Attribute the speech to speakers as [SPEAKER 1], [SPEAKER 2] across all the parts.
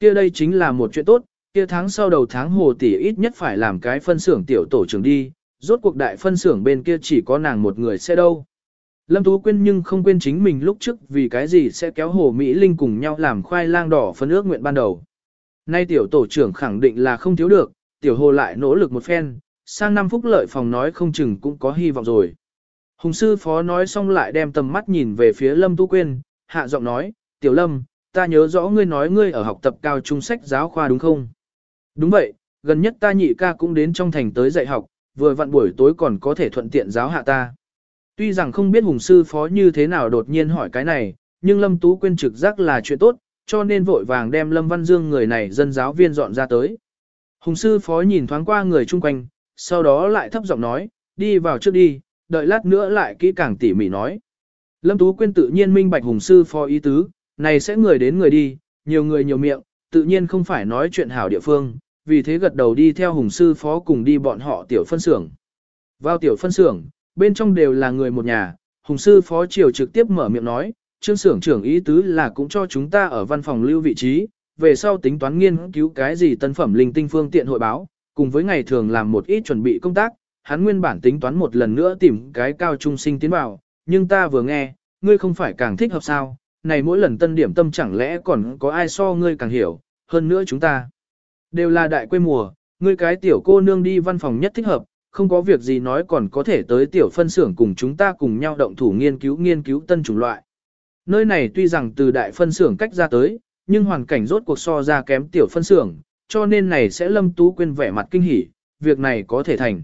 [SPEAKER 1] Kia đây chính là một chuyện tốt, kia tháng sau đầu tháng hồ tỷ ít nhất phải làm cái phân xưởng tiểu tổ trưởng đi, rốt cuộc đại phân xưởng bên kia chỉ có nàng một người sẽ đâu. Lâm Tú Quyên nhưng không quên chính mình lúc trước vì cái gì sẽ kéo Hồ Mỹ Linh cùng nhau làm khoai lang đỏ phân ước nguyện ban đầu. Nay tiểu tổ trưởng khẳng định là không thiếu được, tiểu hồ lại nỗ lực một phen, sang năm phúc lợi phòng nói không chừng cũng có hy vọng rồi. Hùng sư phó nói xong lại đem tầm mắt nhìn về phía Lâm Tú Quyên, hạ giọng nói, tiểu Lâm, ta nhớ rõ ngươi nói ngươi ở học tập cao trung sách giáo khoa đúng không? Đúng vậy, gần nhất ta nhị ca cũng đến trong thành tới dạy học, vừa vặn buổi tối còn có thể thuận tiện giáo hạ ta. Tuy rằng không biết hùng sư phó như thế nào đột nhiên hỏi cái này, nhưng Lâm Tú Quyên trực giác là chuyện tốt, cho nên vội vàng đem Lâm Văn Dương người này dân giáo viên dọn ra tới. Hùng sư phó nhìn thoáng qua người chung quanh, sau đó lại thấp giọng nói, đi vào trước đi, đợi lát nữa lại kỹ càng tỉ mỉ nói. Lâm Tú Quyên tự nhiên minh bạch hùng sư phó ý tứ, này sẽ người đến người đi, nhiều người nhiều miệng, tự nhiên không phải nói chuyện hảo địa phương, vì thế gật đầu đi theo hùng sư phó cùng đi bọn họ tiểu phân xưởng. Vào tiểu phân xưởng, bên trong đều là người một nhà, hùng sư phó triều trực tiếp mở miệng nói, trương xưởng trưởng ý tứ là cũng cho chúng ta ở văn phòng lưu vị trí, về sau tính toán nghiên cứu cái gì tân phẩm linh tinh phương tiện hội báo, cùng với ngày thường làm một ít chuẩn bị công tác, hắn nguyên bản tính toán một lần nữa tìm cái cao trung sinh tiến vào, nhưng ta vừa nghe, ngươi không phải càng thích hợp sao, này mỗi lần tân điểm tâm chẳng lẽ còn có ai so ngươi càng hiểu, hơn nữa chúng ta. Đều là đại quê mùa, ngươi cái tiểu cô nương đi văn phòng nhất thích hợp, không có việc gì nói còn có thể tới tiểu phân xưởng cùng chúng ta cùng nhau động thủ nghiên cứu nghiên cứu tân chủng loại. Nơi này tuy rằng từ đại phân xưởng cách ra tới, nhưng hoàn cảnh rốt cuộc so ra kém tiểu phân xưởng, cho nên này sẽ lâm tú quên vẻ mặt kinh hỉ, việc này có thể thành.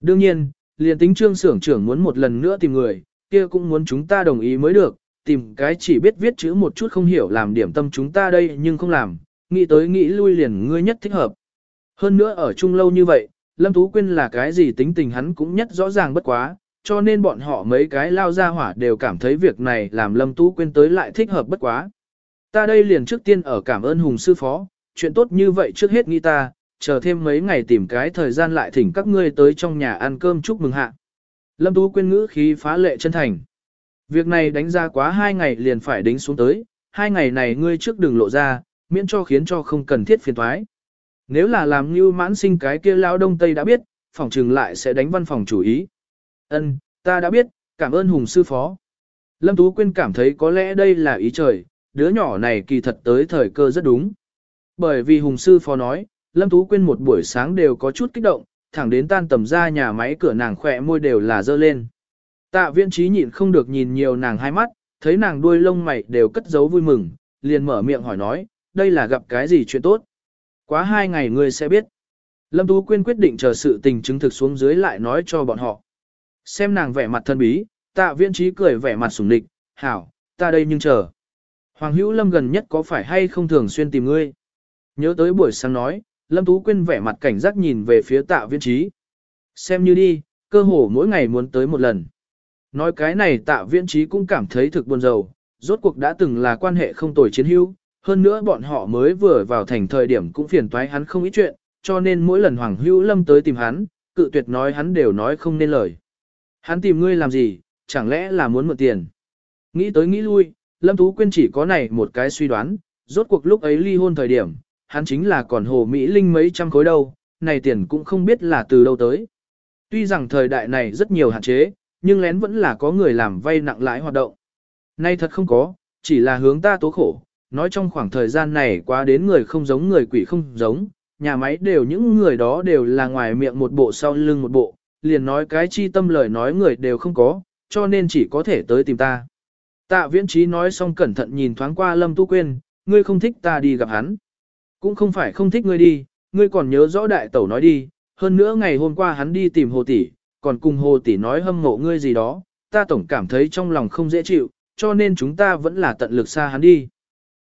[SPEAKER 1] Đương nhiên, liền tính trương xưởng trưởng muốn một lần nữa tìm người, kia cũng muốn chúng ta đồng ý mới được, tìm cái chỉ biết viết chữ một chút không hiểu làm điểm tâm chúng ta đây nhưng không làm, nghĩ tới nghĩ lui liền ngươi nhất thích hợp. Hơn nữa ở chung lâu như vậy, Lâm Tú Quyên là cái gì tính tình hắn cũng nhất rõ ràng bất quá, cho nên bọn họ mấy cái lao ra hỏa đều cảm thấy việc này làm Lâm Tú Quyên tới lại thích hợp bất quá. Ta đây liền trước tiên ở cảm ơn Hùng Sư Phó, chuyện tốt như vậy trước hết nghĩ ta, chờ thêm mấy ngày tìm cái thời gian lại thỉnh các ngươi tới trong nhà ăn cơm chúc mừng hạ. Lâm Tú Quyên ngữ khí phá lệ chân thành. Việc này đánh ra quá hai ngày liền phải đính xuống tới, hai ngày này ngươi trước đừng lộ ra, miễn cho khiến cho không cần thiết phiền thoái. Nếu là làm như mãn sinh cái kia lao đông tây đã biết, phòng trừng lại sẽ đánh văn phòng chủ ý. Ân, ta đã biết, cảm ơn Hùng sư phó. Lâm Tú Quyên cảm thấy có lẽ đây là ý trời, đứa nhỏ này kỳ thật tới thời cơ rất đúng. Bởi vì Hùng sư phó nói, Lâm Tú Quyên một buổi sáng đều có chút kích động, thẳng đến tan tầm ra nhà máy cửa nàng khỏe môi đều là dơ lên. Tạ viên trí nhịn không được nhìn nhiều nàng hai mắt, thấy nàng đuôi lông mày đều cất giấu vui mừng, liền mở miệng hỏi nói, đây là gặp cái gì chuyện tốt. Quá hai ngày ngươi sẽ biết. Lâm Tú Quyên quyết định chờ sự tình chứng thực xuống dưới lại nói cho bọn họ. Xem nàng vẻ mặt thân bí, tạ viên trí cười vẻ mặt sủng địch, hảo, ta đây nhưng chờ. Hoàng hữu Lâm gần nhất có phải hay không thường xuyên tìm ngươi? Nhớ tới buổi sáng nói, Lâm Tú Quyên vẻ mặt cảnh giác nhìn về phía tạ viên trí. Xem như đi, cơ hồ mỗi ngày muốn tới một lần. Nói cái này tạ Viễn trí cũng cảm thấy thực buồn rầu, rốt cuộc đã từng là quan hệ không tồi chiến hữu, hơn nữa bọn họ mới vừa vào thành thời điểm cũng phiền toái hắn không ít chuyện, cho nên mỗi lần Hoàng Hữu Lâm tới tìm hắn, cự tuyệt nói hắn đều nói không nên lời. Hắn tìm ngươi làm gì, chẳng lẽ là muốn mượn tiền. Nghĩ tới nghĩ lui, Lâm Tú Quyên chỉ có này một cái suy đoán, rốt cuộc lúc ấy ly hôn thời điểm, hắn chính là còn hồ Mỹ Linh mấy trăm khối đâu, này tiền cũng không biết là từ đâu tới. Tuy rằng thời đại này rất nhiều hạn chế, nhưng lén vẫn là có người làm vay nặng lãi hoạt động. Nay thật không có, chỉ là hướng ta tố khổ, nói trong khoảng thời gian này quá đến người không giống người quỷ không giống, nhà máy đều những người đó đều là ngoài miệng một bộ sau lưng một bộ, liền nói cái chi tâm lời nói người đều không có, cho nên chỉ có thể tới tìm ta. Tạ viễn trí nói xong cẩn thận nhìn thoáng qua Lâm Tu Quyên, ngươi không thích ta đi gặp hắn. Cũng không phải không thích ngươi đi, ngươi còn nhớ rõ đại tẩu nói đi, hơn nữa ngày hôm qua hắn đi tìm hồ tỷ, còn cùng hồ tỷ nói hâm mộ ngươi gì đó, ta tổng cảm thấy trong lòng không dễ chịu, cho nên chúng ta vẫn là tận lực xa hắn đi.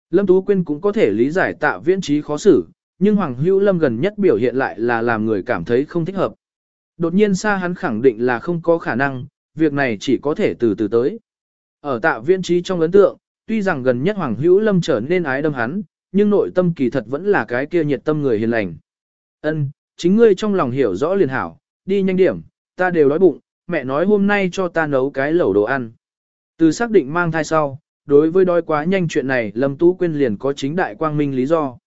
[SPEAKER 1] Lâm Tú Quyên cũng có thể lý giải tạ viễn trí khó xử, nhưng Hoàng Hữu Lâm gần nhất biểu hiện lại là làm người cảm thấy không thích hợp. Đột nhiên xa hắn khẳng định là không có khả năng, việc này chỉ có thể từ từ tới. Ở tạ viễn trí trong ấn tượng, tuy rằng gần nhất Hoàng Hữu Lâm trở nên ái đâm hắn, nhưng nội tâm kỳ thật vẫn là cái kia nhiệt tâm người hiền lành. Ân, chính ngươi trong lòng hiểu rõ liền hảo, đi nhanh điểm, ta đều đói bụng, mẹ nói hôm nay cho ta nấu cái lẩu đồ ăn. Từ xác định mang thai sau, đối với đói quá nhanh chuyện này Lâm Tú Quyên liền có chính đại quang minh lý do.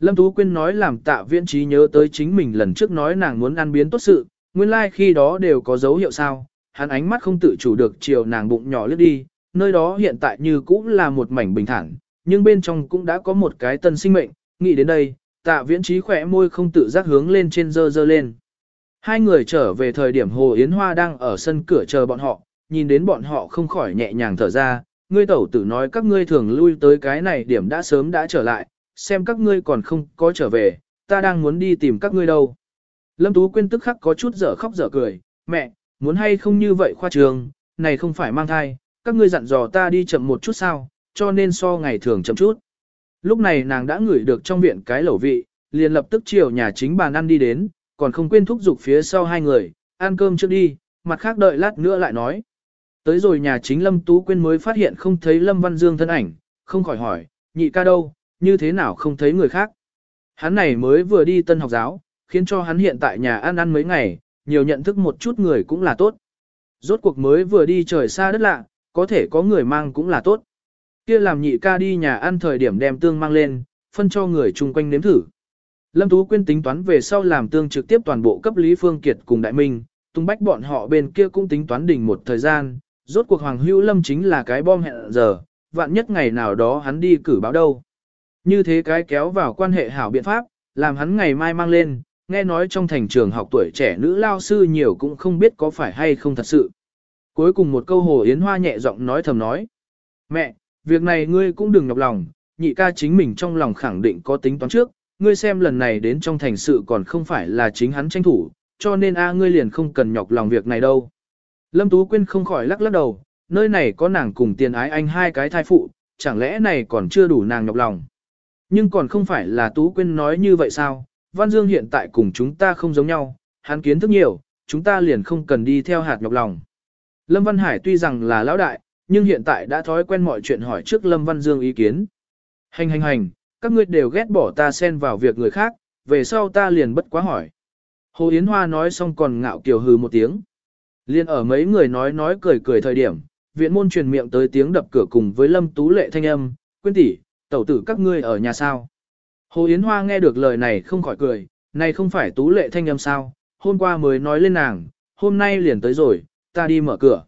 [SPEAKER 1] Lâm Tú Quyên nói làm tạ viễn trí nhớ tới chính mình lần trước nói nàng muốn ăn biến tốt sự, nguyên lai like khi đó đều có dấu hiệu sao, hắn ánh mắt không tự chủ được chiều nàng bụng nhỏ lướt đi, nơi đó hiện tại như cũng là một mảnh bình thản, nhưng bên trong cũng đã có một cái tân sinh mệnh, nghĩ đến đây, tạ viễn trí khỏe môi không tự giác hướng lên trên dơ dơ lên. Hai người trở về thời điểm Hồ Yến Hoa đang ở sân cửa chờ bọn họ, nhìn đến bọn họ không khỏi nhẹ nhàng thở ra, ngươi tẩu tử nói các ngươi thường lui tới cái này điểm đã sớm đã trở lại, xem các ngươi còn không có trở về, ta đang muốn đi tìm các ngươi đâu. Lâm Tú Quyên tức khắc có chút dở khóc dở cười, mẹ, muốn hay không như vậy khoa trường, này không phải mang thai, các ngươi dặn dò ta đi chậm một chút sao, cho nên so ngày thường chậm chút. Lúc này nàng đã ngửi được trong viện cái lẩu vị, liền lập tức chiều nhà chính bàn ăn đi đến, còn không quên thúc giục phía sau hai người, ăn cơm trước đi, mặt khác đợi lát nữa lại nói. Tới rồi nhà chính Lâm Tú Quyên mới phát hiện không thấy Lâm Văn Dương thân ảnh, không khỏi hỏi, nhị ca đâu, như thế nào không thấy người khác. Hắn này mới vừa đi tân học giáo, khiến cho hắn hiện tại nhà ăn ăn mấy ngày, nhiều nhận thức một chút người cũng là tốt. Rốt cuộc mới vừa đi trời xa đất lạ, có thể có người mang cũng là tốt. Kia làm nhị ca đi nhà ăn thời điểm đem tương mang lên, phân cho người chung quanh nếm thử. Lâm Tú Quyên tính toán về sau làm tương trực tiếp toàn bộ cấp Lý Phương Kiệt cùng Đại Minh, tung bách bọn họ bên kia cũng tính toán đỉnh một thời gian, rốt cuộc Hoàng Hữu Lâm chính là cái bom hẹn giờ, vạn nhất ngày nào đó hắn đi cử báo đâu. Như thế cái kéo vào quan hệ hảo biện pháp, làm hắn ngày mai mang lên, nghe nói trong thành trường học tuổi trẻ nữ lao sư nhiều cũng không biết có phải hay không thật sự. Cuối cùng một câu Hồ Yến Hoa nhẹ giọng nói thầm nói. Mẹ, việc này ngươi cũng đừng nhọc lòng, nhị ca chính mình trong lòng khẳng định có tính toán trước, ngươi xem lần này đến trong thành sự còn không phải là chính hắn tranh thủ, cho nên a ngươi liền không cần nhọc lòng việc này đâu. Lâm Tú Quyên không khỏi lắc lắc đầu, nơi này có nàng cùng tiền ái anh hai cái thai phụ, chẳng lẽ này còn chưa đủ nàng nhọc lòng. Nhưng còn không phải là Tú Quyên nói như vậy sao, Văn Dương hiện tại cùng chúng ta không giống nhau, hắn kiến thức nhiều, chúng ta liền không cần đi theo hạt nhọc lòng. Lâm Văn Hải tuy rằng là lão đại, nhưng hiện tại đã thói quen mọi chuyện hỏi trước Lâm Văn Dương ý kiến. Hành hành hành, các ngươi đều ghét bỏ ta xen vào việc người khác, về sau ta liền bất quá hỏi. Hồ Yến Hoa nói xong còn ngạo kiều hừ một tiếng. Liên ở mấy người nói nói cười cười thời điểm, viện môn truyền miệng tới tiếng đập cửa cùng với Lâm Tú Lệ thanh âm, quyên tỷ, tẩu tử các ngươi ở nhà sao. Hồ Yến Hoa nghe được lời này không khỏi cười, này không phải Tú Lệ thanh âm sao, hôm qua mới nói lên nàng, hôm nay liền tới rồi, ta đi mở cửa.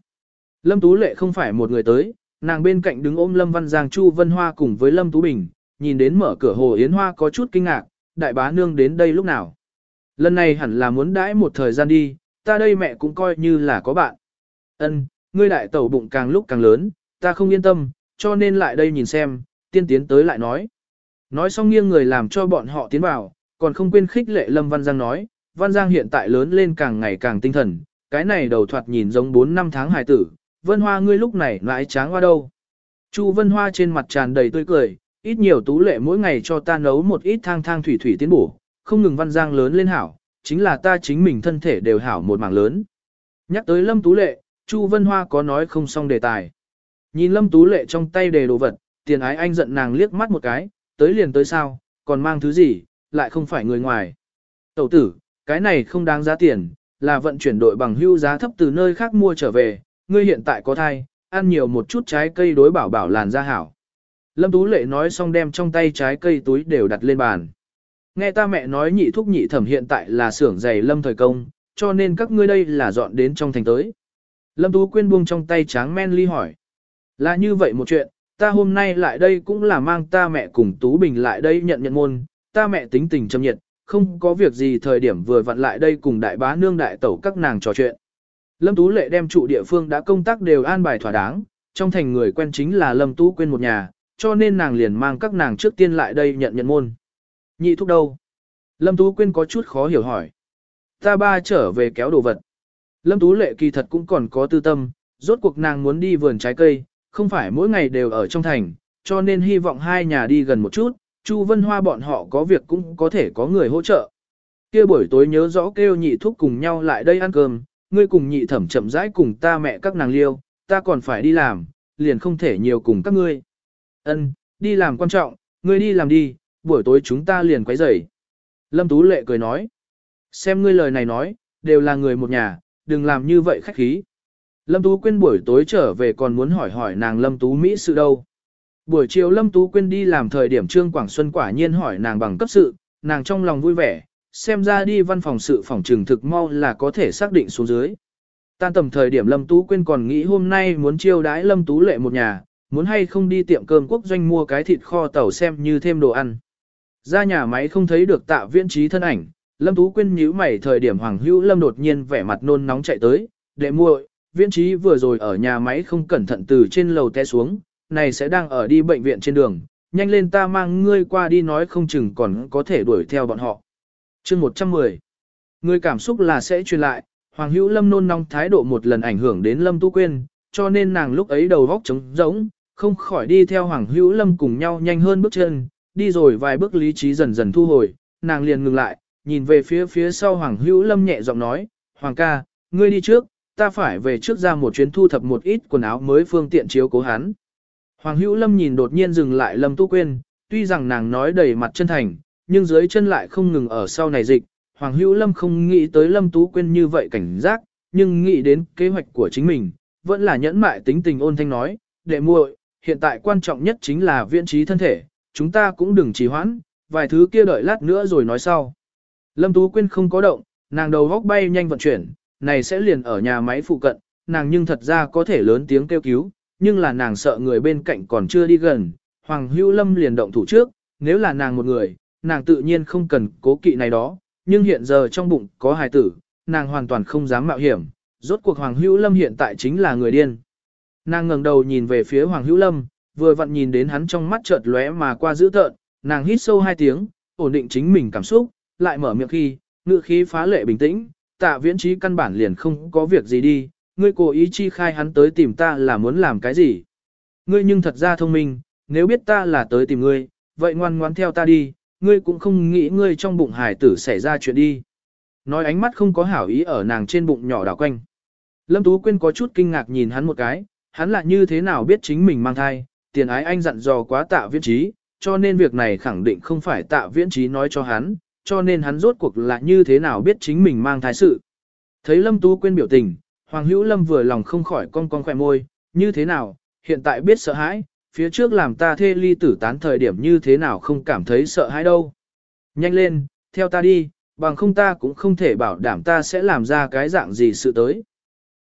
[SPEAKER 1] Lâm Tú Lệ không phải một người tới, nàng bên cạnh đứng ôm Lâm Văn Giang Chu Vân Hoa cùng với Lâm Tú Bình, nhìn đến mở cửa Hồ Yến Hoa có chút kinh ngạc, đại bá nương đến đây lúc nào. Lần này hẳn là muốn đãi một thời gian đi, ta đây mẹ cũng coi như là có bạn. Ân, ngươi đại tẩu bụng càng lúc càng lớn, ta không yên tâm, cho nên lại đây nhìn xem, tiên tiến tới lại nói. Nói xong nghiêng người làm cho bọn họ tiến vào, còn không quên khích lệ Lâm Văn Giang nói, Văn Giang hiện tại lớn lên càng ngày càng tinh thần, cái này đầu thoạt nhìn giống 4 năm tháng hài tử, Vân Hoa ngươi lúc này lại tráng hoa đâu. Chu Vân Hoa trên mặt tràn đầy tươi cười, ít nhiều tú lệ mỗi ngày cho ta nấu một ít thang thang thủy thủy tiến bổ, không ngừng Văn Giang lớn lên hảo, chính là ta chính mình thân thể đều hảo một mảng lớn. Nhắc tới Lâm Tú Lệ, Chu Vân Hoa có nói không xong đề tài. Nhìn Lâm Tú Lệ trong tay đề đồ vật, tiền ái anh giận nàng liếc mắt một cái, tới liền tới sao, còn mang thứ gì, lại không phải người ngoài. Tẩu tử, cái này không đáng giá tiền, là vận chuyển đội bằng hưu giá thấp từ nơi khác mua trở về, ngươi hiện tại có thai, ăn nhiều một chút trái cây đối bảo bảo làn da hảo. Lâm Tú Lệ nói xong đem trong tay trái cây túi đều đặt lên bàn. Nghe ta mẹ nói nhị thúc nhị thẩm hiện tại là xưởng giày lâm thời công, cho nên các ngươi đây là dọn đến trong thành tới. Lâm Tú Quyên buông trong tay tráng men ly hỏi. Là như vậy một chuyện, ta hôm nay lại đây cũng là mang ta mẹ cùng Tú Bình lại đây nhận nhận môn, ta mẹ tính tình châm nhiệt, không có việc gì thời điểm vừa vặn lại đây cùng đại bá nương đại tẩu các nàng trò chuyện. Lâm Tú Lệ đem trụ địa phương đã công tác đều an bài thỏa đáng, trong thành người quen chính là Lâm Tú Quyên một nhà, cho nên nàng liền mang các nàng trước tiên lại đây nhận nhận môn. Nhị thúc đâu? Lâm Tú Quyên có chút khó hiểu hỏi. Ta ba trở về kéo đồ vật. Lâm Tú Lệ kỳ thật cũng còn có tư tâm, rốt cuộc nàng muốn đi vườn trái cây, không phải mỗi ngày đều ở trong thành, cho nên hy vọng hai nhà đi gần một chút, Chu Vân Hoa bọn họ có việc cũng có thể có người hỗ trợ. Kia buổi tối nhớ rõ kêu nhị thúc cùng nhau lại đây ăn cơm, ngươi cùng nhị thẩm chậm rãi cùng ta mẹ các nàng liêu, ta còn phải đi làm, liền không thể nhiều cùng các ngươi. Ân, đi làm quan trọng, ngươi đi làm đi, buổi tối chúng ta liền quấy rầy. Lâm Tú Lệ cười nói, xem ngươi lời này nói, đều là người một nhà, đừng làm như vậy khách khí. Lâm Tú quên buổi tối trở về còn muốn hỏi hỏi nàng Lâm Tú Mỹ sự đâu. Buổi chiều Lâm Tú Quyên đi làm thời điểm Trương Quảng Xuân quả nhiên hỏi nàng bằng cấp sự, nàng trong lòng vui vẻ, xem ra đi văn phòng sự phòng trừng thực mau là có thể xác định xuống dưới. Tan tầm thời điểm Lâm Tú Quyên còn nghĩ hôm nay muốn chiêu đãi Lâm Tú Lệ một nhà, muốn hay không đi tiệm cơm quốc doanh mua cái thịt kho tàu xem như thêm đồ ăn. Ra nhà máy không thấy được tạ viễn trí thân ảnh, Lâm Tú Quyên nhíu mày thời điểm Hoàng Hữu Lâm đột nhiên vẻ mặt nôn nóng chạy tới, đệ muội, viễn trí vừa rồi ở nhà máy không cẩn thận từ trên lầu té xuống, này sẽ đang ở đi bệnh viện trên đường, nhanh lên ta mang ngươi qua đi nói không chừng còn có thể đuổi theo bọn họ. chương 110 Người cảm xúc là sẽ truyền lại, Hoàng Hữu Lâm nôn nóng thái độ một lần ảnh hưởng đến Lâm tú Quyên, cho nên nàng lúc ấy đầu góc trống rỗng, không khỏi đi theo Hoàng Hữu Lâm cùng nhau nhanh hơn bước chân, đi rồi vài bước lý trí dần dần thu hồi, nàng liền ngừng lại, nhìn về phía phía sau Hoàng Hữu Lâm nhẹ giọng nói, Hoàng ca, ngươi đi trước, ta phải về trước ra một chuyến thu thập một ít quần áo mới phương tiện chiếu cố hắn. Hoàng Hữu Lâm nhìn đột nhiên dừng lại Lâm Tu Quyên, tuy rằng nàng nói đầy mặt chân thành, nhưng dưới chân lại không ngừng ở sau này dịch. Hoàng Hữu Lâm không nghĩ tới Lâm Tú Quyên như vậy cảnh giác, nhưng nghĩ đến kế hoạch của chính mình, vẫn là nhẫn mại tính tình ôn thanh nói, đệ muội, hiện tại quan trọng nhất chính là viễn trí thân thể, chúng ta cũng đừng trì hoãn, vài thứ kia đợi lát nữa rồi nói sau. Lâm Tú Quyên không có động, nàng đầu góc bay nhanh vận chuyển, này sẽ liền ở nhà máy phụ cận, nàng nhưng thật ra có thể lớn tiếng kêu cứu, nhưng là nàng sợ người bên cạnh còn chưa đi gần, Hoàng Hữu Lâm liền động thủ trước, nếu là nàng một người, nàng tự nhiên không cần cố kỵ này đó, nhưng hiện giờ trong bụng có hài tử, nàng hoàn toàn không dám mạo hiểm, rốt cuộc Hoàng Hữu Lâm hiện tại chính là người điên. Nàng ngẩng đầu nhìn về phía Hoàng Hữu Lâm, vừa vặn nhìn đến hắn trong mắt chợt lóe mà qua dữ tợn, nàng hít sâu hai tiếng, ổn định chính mình cảm xúc, lại mở miệng khi, ngữ khí phá lệ bình tĩnh, tạ viễn trí căn bản liền không có việc gì đi, ngươi cố ý chi khai hắn tới tìm ta là muốn làm cái gì. Ngươi nhưng thật ra thông minh, nếu biết ta là tới tìm ngươi, vậy ngoan ngoan theo ta đi, ngươi cũng không nghĩ ngươi trong bụng hải tử xảy ra chuyện đi. Nói ánh mắt không có hảo ý ở nàng trên bụng nhỏ đảo quanh. Lâm Tú Quyên có chút kinh ngạc nhìn hắn một cái, hắn là như thế nào biết chính mình mang thai, tiền ái anh dặn dò quá tạ viễn trí, cho nên việc này khẳng định không phải tạ viễn trí nói cho hắn, cho nên hắn rốt cuộc là như thế nào biết chính mình mang thai sự. Thấy Lâm Tú Quyên biểu tình, Hoàng Hữu Lâm vừa lòng không khỏi cong cong khỏe môi, như thế nào, hiện tại biết sợ hãi, phía trước làm ta thê ly tử tán thời điểm như thế nào không cảm thấy sợ hãi đâu. Nhanh lên, theo ta đi, bằng không ta cũng không thể bảo đảm ta sẽ làm ra cái dạng gì sự tới.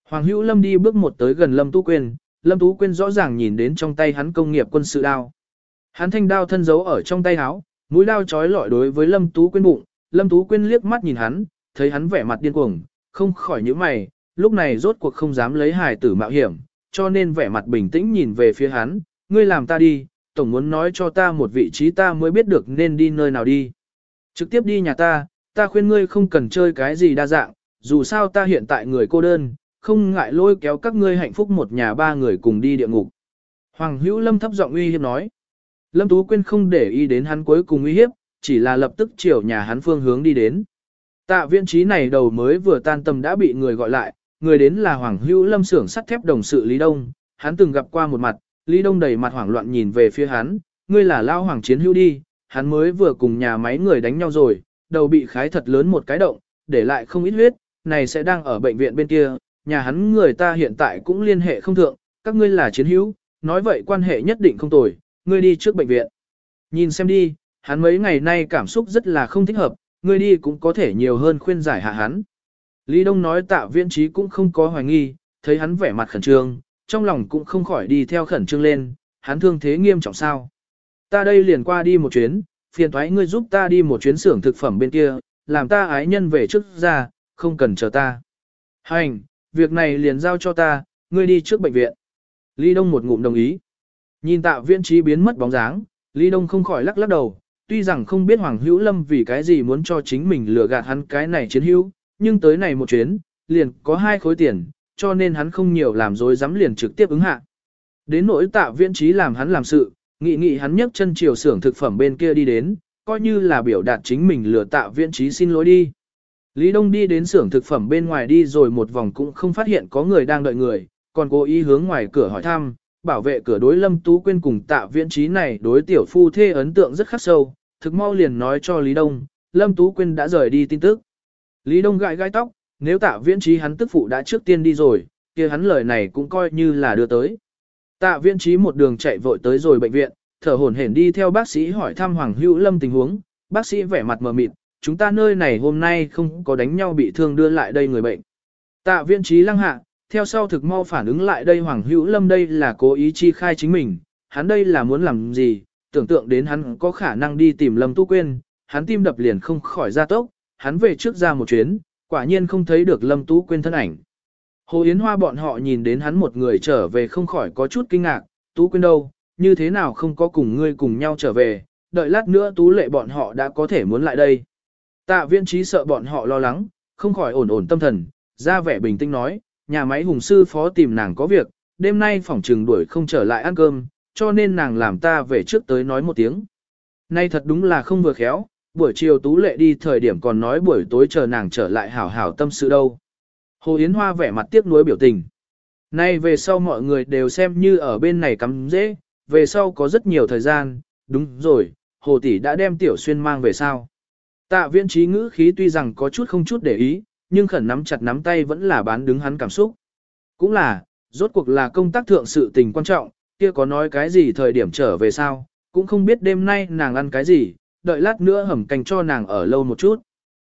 [SPEAKER 1] Hoàng Hữu Lâm đi bước một tới gần Lâm Tú Quyên, Lâm Tú Quyên rõ ràng nhìn đến trong tay hắn công nghiệp quân sự đao. Hắn thanh đao thân giấu ở trong tay áo, mũi đao chói lọi đối với Lâm Tú Quyên bụng, Lâm Tú Quyên liếc mắt nhìn hắn, thấy hắn vẻ mặt điên cuồng, không khỏi nhíu mày, lúc này rốt cuộc không dám lấy hài tử mạo hiểm, cho nên vẻ mặt bình tĩnh nhìn về phía hắn, ngươi làm ta đi, tổng muốn nói cho ta một vị trí ta mới biết được nên đi nơi nào đi. Trực tiếp đi nhà ta, ta khuyên ngươi không cần chơi cái gì đa dạng, dù sao ta hiện tại người cô đơn, không ngại lôi kéo các ngươi hạnh phúc một nhà ba người cùng đi địa ngục. Hoàng Hữu Lâm thấp giọng uy hiếp nói. Lâm Tú Quyên không để ý đến hắn cuối cùng uy hiếp, chỉ là lập tức chiều nhà hắn phương hướng đi đến. Tạ viện trí này đầu mới vừa tan tầm đã bị người gọi lại, người đến là Hoàng Hữu Lâm xưởng sắt thép đồng sự Lý Đông, hắn từng gặp qua một mặt, Lý Đông đầy mặt hoảng loạn nhìn về phía hắn, ngươi là lao hoàng chiến hữu đi, hắn mới vừa cùng nhà máy người đánh nhau rồi, đầu bị khái thật lớn một cái động, để lại không ít huyết, này sẽ đang ở bệnh viện bên kia, nhà hắn người ta hiện tại cũng liên hệ không thượng, các ngươi là chiến hữu, nói vậy quan hệ nhất định không tồi, ngươi đi trước bệnh viện. Nhìn xem đi, hắn mấy ngày nay cảm xúc rất là không thích hợp, ngươi đi cũng có thể nhiều hơn khuyên giải hạ hắn. Lý Đông nói tạ viễn trí cũng không có hoài nghi, thấy hắn vẻ mặt khẩn trương, trong lòng cũng không khỏi đi theo khẩn trương lên, hắn thương thế nghiêm trọng sao. Ta đây liền qua đi một chuyến, phiền thoái ngươi giúp ta đi một chuyến xưởng thực phẩm bên kia, làm ta ái nhân về trước ra, không cần chờ ta. Hành, việc này liền giao cho ta, ngươi đi trước bệnh viện. Lý Đông một ngụm đồng ý. Nhìn tạ viễn trí biến mất bóng dáng, Lý Đông không khỏi lắc lắc đầu, tuy rằng không biết Hoàng Hữu Lâm vì cái gì muốn cho chính mình lừa gạt hắn cái này chiến hữu, nhưng tới này một chuyến, liền có hai khối tiền, cho nên hắn không nhiều làm dối dám liền trực tiếp ứng hạ. Đến nỗi tạ viễn trí làm hắn làm sự, nghị nghị hắn nhấc chân chiều xưởng thực phẩm bên kia đi đến, coi như là biểu đạt chính mình lừa tạ viễn trí xin lỗi đi. Lý Đông đi đến xưởng thực phẩm bên ngoài đi rồi một vòng cũng không phát hiện có người đang đợi người, còn cố ý hướng ngoài cửa hỏi thăm, bảo vệ cửa đối Lâm Tú Quyên cùng tạ viễn trí này đối tiểu phu thê ấn tượng rất khắc sâu, thực mau liền nói cho Lý Đông, Lâm Tú Quyên đã rời đi tin tức. Lý Đông gãi gai tóc, nếu tạ viễn trí hắn tức phụ đã trước tiên đi rồi, kia hắn lời này cũng coi như là đưa tới. Tạ viễn trí một đường chạy vội tới rồi bệnh viện, thở hổn hển đi theo bác sĩ hỏi thăm Hoàng Hữu Lâm tình huống, bác sĩ vẻ mặt mờ mịt, chúng ta nơi này hôm nay không có đánh nhau bị thương đưa lại đây người bệnh. Tạ viên trí lăng hạ, theo sau thực mau phản ứng lại đây Hoàng Hữu Lâm đây là cố ý chi khai chính mình, hắn đây là muốn làm gì, tưởng tượng đến hắn có khả năng đi tìm Lâm Tu Quyên, hắn tim đập liền không khỏi ra tốc, hắn về trước ra một chuyến, quả nhiên không thấy được Lâm Tú Quyên thân ảnh. Hồ Yến Hoa bọn họ nhìn đến hắn một người trở về không khỏi có chút kinh ngạc, Tú Quyên đâu, như thế nào không có cùng ngươi cùng nhau trở về, đợi lát nữa Tú Lệ bọn họ đã có thể muốn lại đây. Tạ viên trí sợ bọn họ lo lắng, không khỏi ổn ổn tâm thần, ra vẻ bình tĩnh nói, nhà máy hùng sư phó tìm nàng có việc, đêm nay phỏng trừng đuổi không trở lại ăn cơm, cho nên nàng làm ta về trước tới nói một tiếng. Nay thật đúng là không vừa khéo, buổi chiều Tú Lệ đi thời điểm còn nói buổi tối chờ nàng trở lại hảo hảo tâm sự đâu. Hồ Yến Hoa vẻ mặt tiếc nuối biểu tình. Nay về sau mọi người đều xem như ở bên này cắm dễ, về sau có rất nhiều thời gian, đúng rồi, Hồ Tỷ đã đem Tiểu Xuyên mang về sao. Tạ viễn trí ngữ khí tuy rằng có chút không chút để ý, nhưng khẩn nắm chặt nắm tay vẫn là bán đứng hắn cảm xúc. Cũng là, rốt cuộc là công tác thượng sự tình quan trọng, kia có nói cái gì thời điểm trở về sao, cũng không biết đêm nay nàng ăn cái gì, đợi lát nữa hầm canh cho nàng ở lâu một chút.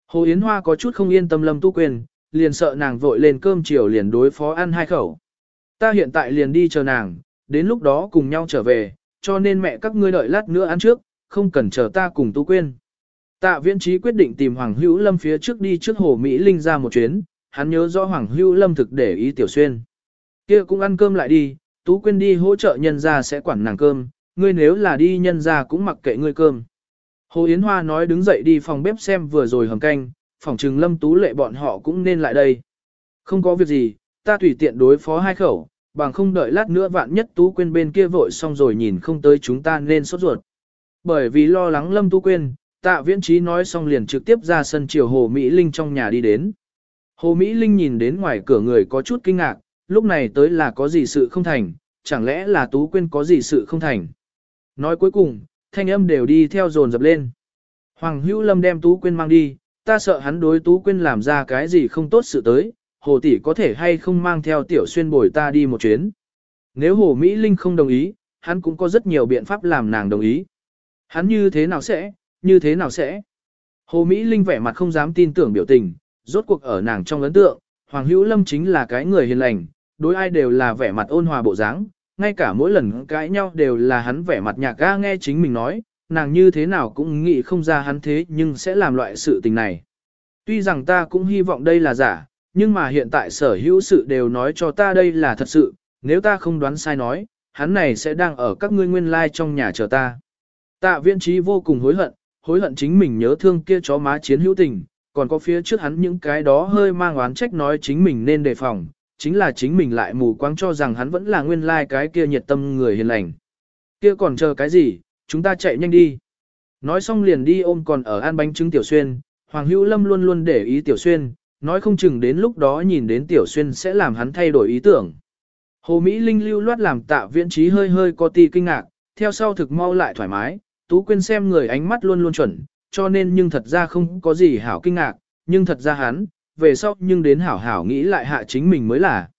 [SPEAKER 1] Hồ Yến Hoa có chút không yên tâm Lâm Tu Quyên, liền sợ nàng vội lên cơm chiều liền đối phó ăn hai khẩu. Ta hiện tại liền đi chờ nàng, đến lúc đó cùng nhau trở về, cho nên mẹ các ngươi đợi lát nữa ăn trước, không cần chờ ta cùng Tu Quyên. Tạ viễn trí quyết định tìm Hoàng Hữu Lâm phía trước đi trước Hồ Mỹ Linh ra một chuyến, hắn nhớ rõ Hoàng Hữu Lâm thực để ý Tiểu Xuyên. kia cũng ăn cơm lại đi, Tú Quyên đi hỗ trợ nhân ra sẽ quản nàng cơm, ngươi nếu là đi nhân ra cũng mặc kệ ngươi cơm. Hồ Yến Hoa nói đứng dậy đi phòng bếp xem vừa rồi hầm canh, phòng trừng Lâm Tú Lệ bọn họ cũng nên lại đây. Không có việc gì, ta tùy tiện đối phó hai khẩu, bằng không đợi lát nữa vạn nhất Tú Quyên bên kia vội xong rồi nhìn không tới chúng ta nên sốt ruột. Bởi vì lo lắng Lâm Tú Quyên, tạ viễn trí nói xong liền trực tiếp ra sân chiều Hồ Mỹ Linh trong nhà đi đến. Hồ Mỹ Linh nhìn đến ngoài cửa người có chút kinh ngạc, lúc này tới là có gì sự không thành, chẳng lẽ là Tú Quyên có gì sự không thành. Nói cuối cùng, thanh âm đều đi theo dồn dập lên. Hoàng Hữu Lâm đem Tú Quyên mang đi, ta sợ hắn đối Tú Quyên làm ra cái gì không tốt sự tới, Hồ tỷ có thể hay không mang theo Tiểu Xuyên bồi ta đi một chuyến. Nếu Hồ Mỹ Linh không đồng ý, hắn cũng có rất nhiều biện pháp làm nàng đồng ý. Hắn như thế nào sẽ, như thế nào sẽ? Hồ Mỹ Linh vẻ mặt không dám tin tưởng biểu tình, rốt cuộc ở nàng trong ấn tượng, Hoàng Hữu Lâm chính là cái người hiền lành, đối ai đều là vẻ mặt ôn hòa bộ dáng, ngay cả mỗi lần cãi nhau đều là hắn vẻ mặt nhạc ga nghe chính mình nói, nàng như thế nào cũng nghĩ không ra hắn thế nhưng sẽ làm loại sự tình này. Tuy rằng ta cũng hy vọng đây là giả, nhưng mà hiện tại sở hữu sự đều nói cho ta đây là thật sự, nếu ta không đoán sai nói, hắn này sẽ đang ở các ngươi nguyên lai trong nhà chờ ta. Tạ viên trí vô cùng hối hận, hối hận chính mình nhớ thương kia chó má chiến hữu tình, còn có phía trước hắn những cái đó hơi mang oán trách nói chính mình nên đề phòng, chính là chính mình lại mù quáng cho rằng hắn vẫn là nguyên lai cái kia nhiệt tâm người hiền lành. Kia còn chờ cái gì, chúng ta chạy nhanh đi. Nói xong liền đi ôm còn ở an bánh trứng Tiểu Xuyên, Hoàng Hữu Lâm luôn luôn để ý Tiểu Xuyên, nói không chừng đến lúc đó nhìn đến Tiểu Xuyên sẽ làm hắn thay đổi ý tưởng. Hồ Mỹ Linh lưu loát làm tạ viễn trí hơi hơi có ti kinh ngạc, theo sau thực mau lại thoải mái, Tú Quyên xem người ánh mắt luôn luôn chuẩn, cho nên nhưng thật ra không có gì hảo kinh ngạc, nhưng thật ra hắn, về sau nhưng đến hảo hảo nghĩ lại hạ chính mình mới là.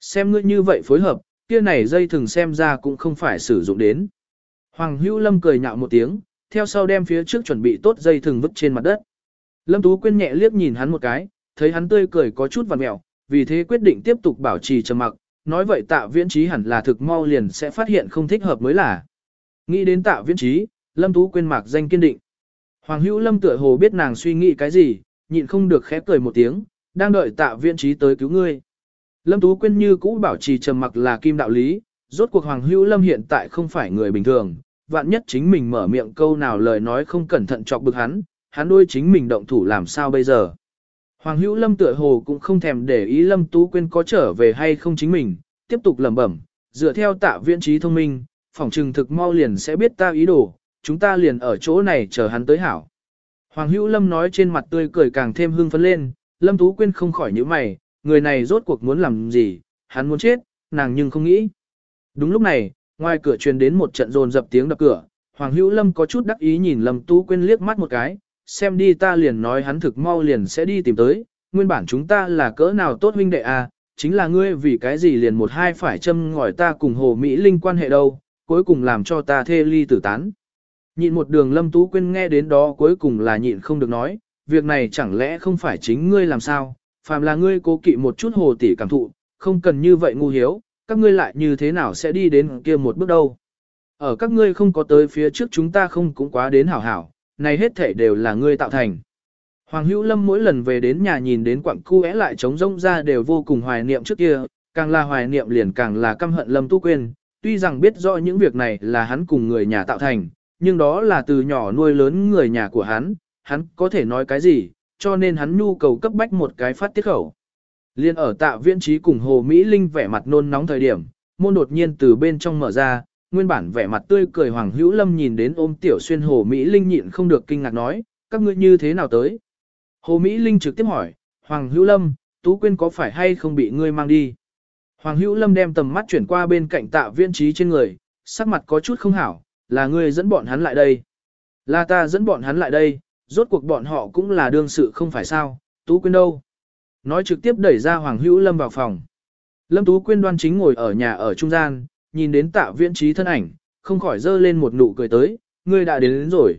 [SPEAKER 1] Xem ngươi như vậy phối hợp, kia này dây thường xem ra cũng không phải sử dụng đến. Hoàng Hữu Lâm cười nhạo một tiếng, theo sau đem phía trước chuẩn bị tốt dây thừng vứt trên mặt đất. Lâm Tú Quyên nhẹ liếc nhìn hắn một cái, thấy hắn tươi cười có chút vằn mẹo, vì thế quyết định tiếp tục bảo trì trầm mặc, nói vậy tạ viễn trí hẳn là thực mau liền sẽ phát hiện không thích hợp mới là. Nghĩ đến tạ viễn trí, Lâm Tú Quyên mạc danh kiên định. Hoàng Hữu Lâm tựa hồ biết nàng suy nghĩ cái gì, nhịn không được khép cười một tiếng, đang đợi tạ viễn trí tới cứu ngươi. Lâm Tú Quyên như cũ bảo trì trầm mặc là kim đạo lý, rốt cuộc Hoàng Hữu Lâm hiện tại không phải người bình thường, vạn nhất chính mình mở miệng câu nào lời nói không cẩn thận chọc bực hắn, hắn đôi chính mình động thủ làm sao bây giờ. Hoàng Hữu Lâm tựa hồ cũng không thèm để ý Lâm Tú Quyên có trở về hay không chính mình, tiếp tục lẩm bẩm, dựa theo tạ viễn trí thông minh, phỏng trừng thực mau liền sẽ biết ta ý đồ, chúng ta liền ở chỗ này chờ hắn tới hảo. Hoàng Hữu Lâm nói trên mặt tươi cười càng thêm hưng phấn lên, Lâm Tú Quyên không khỏi nhíu mày, người này rốt cuộc muốn làm gì, hắn muốn chết, nàng nhưng không nghĩ. Đúng lúc này, ngoài cửa truyền đến một trận rồn dập tiếng đập cửa, Hoàng Hữu Lâm có chút đắc ý nhìn Lâm Tú Quyên liếc mắt một cái, xem đi ta liền nói hắn thực mau liền sẽ đi tìm tới, nguyên bản chúng ta là cỡ nào tốt huynh đệ à, chính là ngươi vì cái gì liền một hai phải châm ngòi ta cùng Hồ Mỹ Linh quan hệ đâu, cuối cùng làm cho ta thê ly tử tán. Nhịn một đường Lâm Tú Quyên nghe đến đó cuối cùng là nhịn không được nói, việc này chẳng lẽ không phải chính ngươi làm sao, phàm là ngươi cố kỵ một chút hồ tỷ cảm thụ, không cần như vậy ngu hiếu, các ngươi lại như thế nào sẽ đi đến kia một bước đâu. Ở các ngươi không có tới phía trước chúng ta không cũng quá đến hảo hảo, này hết thể đều là ngươi tạo thành. Hoàng Hữu Lâm mỗi lần về đến nhà nhìn đến quặng cu é lại trống rông ra đều vô cùng hoài niệm trước kia, càng là hoài niệm liền càng là căm hận Lâm Tu Quyên, tuy rằng biết rõ những việc này là hắn cùng người nhà tạo thành, nhưng đó là từ nhỏ nuôi lớn người nhà của hắn, hắn có thể nói cái gì, cho nên hắn nhu cầu cấp bách một cái phát tiết khẩu. Liên ở tạ viễn trí cùng Hồ Mỹ Linh vẻ mặt nôn nóng thời điểm, môn đột nhiên từ bên trong mở ra, nguyên bản vẻ mặt tươi cười Hoàng Hữu Lâm nhìn đến ôm tiểu xuyên Hồ Mỹ Linh nhịn không được kinh ngạc nói, các ngươi như thế nào tới? Hồ Mỹ Linh trực tiếp hỏi, Hoàng Hữu Lâm, Tú Quyên có phải hay không bị ngươi mang đi? Hoàng Hữu Lâm đem tầm mắt chuyển qua bên cạnh tạ viễn trí trên người, sắc mặt có chút không hảo, là ngươi dẫn bọn hắn lại đây. Là ta dẫn bọn hắn lại đây, rốt cuộc bọn họ cũng là đương sự không phải sao, Tú Quyên đâu? Nói trực tiếp đẩy ra Hoàng Hữu Lâm vào phòng. Lâm Tú Quyên đoan chính ngồi ở nhà ở trung gian, nhìn đến tạ viễn trí thân ảnh, không khỏi dơ lên một nụ cười tới, ngươi đã đến, đến rồi.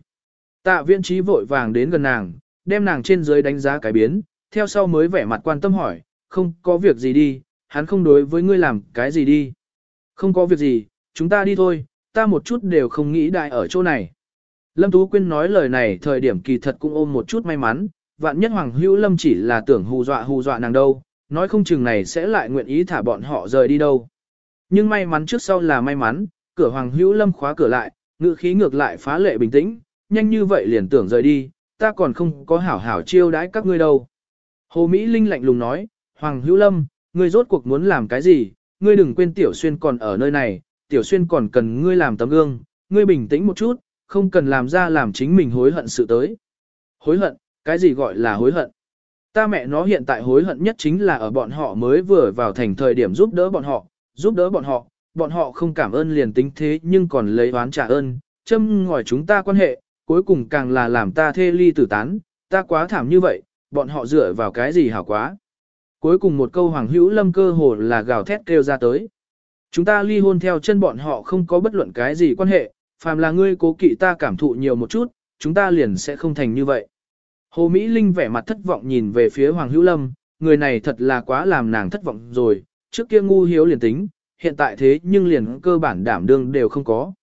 [SPEAKER 1] Tạ viễn trí vội vàng đến gần nàng, đem nàng trên dưới đánh giá cái biến, theo sau mới vẻ mặt quan tâm hỏi, không có việc gì đi, hắn không đối với ngươi làm cái gì đi. Không có việc gì, chúng ta đi thôi, ta một chút đều không nghĩ đại ở chỗ này. Lâm Tú Quyên nói lời này thời điểm kỳ thật cũng ôm một chút may mắn, vạn nhất Hoàng Hữu Lâm chỉ là tưởng hù dọa hù dọa nàng đâu, nói không chừng này sẽ lại nguyện ý thả bọn họ rời đi đâu. Nhưng may mắn trước sau là may mắn, cửa Hoàng Hữu Lâm khóa cửa lại, ngự khí ngược lại phá lệ bình tĩnh, nhanh như vậy liền tưởng rời đi, ta còn không có hảo hảo chiêu đãi các ngươi đâu. Hồ Mỹ Linh lạnh lùng nói, Hoàng Hữu Lâm, ngươi rốt cuộc muốn làm cái gì, ngươi đừng quên Tiểu Xuyên còn ở nơi này, Tiểu Xuyên còn cần ngươi làm tấm gương, ngươi bình tĩnh một chút, không cần làm ra làm chính mình hối hận sự tới. Hối hận, cái gì gọi là hối hận? Ta mẹ nó hiện tại hối hận nhất chính là ở bọn họ mới vừa vào thành thời điểm giúp đỡ bọn họ, giúp đỡ bọn họ, bọn họ không cảm ơn liền tính thế nhưng còn lấy oán trả ơn, châm ngòi chúng ta quan hệ, cuối cùng càng là làm ta thê ly tử tán, ta quá thảm như vậy, bọn họ dựa vào cái gì hảo quá. Cuối cùng một câu Hoàng Hữu Lâm cơ hồ là gào thét kêu ra tới. Chúng ta ly hôn theo chân bọn họ không có bất luận cái gì quan hệ, phàm là ngươi cố kỵ ta cảm thụ nhiều một chút, chúng ta liền sẽ không thành như vậy. Hồ Mỹ Linh vẻ mặt thất vọng nhìn về phía Hoàng Hữu Lâm, người này thật là quá làm nàng thất vọng rồi, trước kia ngu hiếu liền tính, hiện tại thế nhưng liền cơ bản đảm đương đều không có.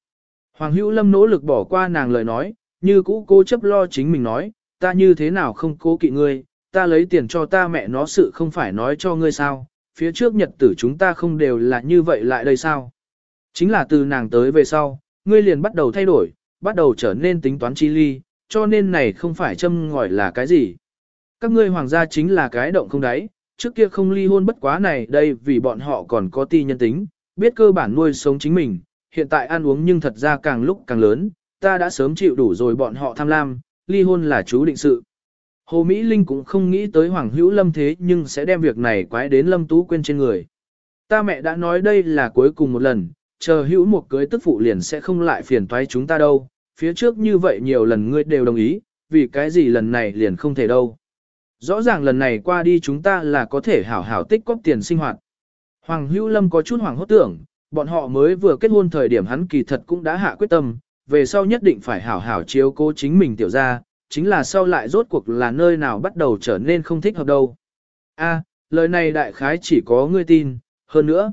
[SPEAKER 1] Hoàng Hữu Lâm nỗ lực bỏ qua nàng lời nói, như cũ cố chấp lo chính mình nói, ta như thế nào không cố kỵ ngươi, ta lấy tiền cho ta mẹ nó sự không phải nói cho ngươi sao, phía trước nhật tử chúng ta không đều là như vậy lại đây sao. Chính là từ nàng tới về sau, ngươi liền bắt đầu thay đổi, bắt đầu trở nên tính toán chi ly, cho nên này không phải châm ngòi là cái gì. Các ngươi hoàng gia chính là cái động không đáy, trước kia không ly hôn bất quá này đây vì bọn họ còn có ti nhân tính, biết cơ bản nuôi sống chính mình, hiện tại ăn uống nhưng thật ra càng lúc càng lớn, ta đã sớm chịu đủ rồi bọn họ tham lam, ly hôn là chú định sự. Hồ Mỹ Linh cũng không nghĩ tới Hoàng Hữu Lâm thế nhưng sẽ đem việc này quái đến Lâm Tú Quyên trên người. Ta mẹ đã nói đây là cuối cùng một lần, chờ hữu một cưới tức phụ liền sẽ không lại phiền toái chúng ta đâu, phía trước như vậy nhiều lần ngươi đều đồng ý, vì cái gì lần này liền không thể đâu. Rõ ràng lần này qua đi chúng ta là có thể hảo hảo tích cóp tiền sinh hoạt. Hoàng Hữu Lâm có chút hoàng hốt tưởng, bọn họ mới vừa kết hôn thời điểm hắn kỳ thật cũng đã hạ quyết tâm, về sau nhất định phải hảo hảo chiếu cố chính mình tiểu ra, chính là sau lại rốt cuộc là nơi nào bắt đầu trở nên không thích hợp đâu. A, lời này đại khái chỉ có ngươi tin, hơn nữa.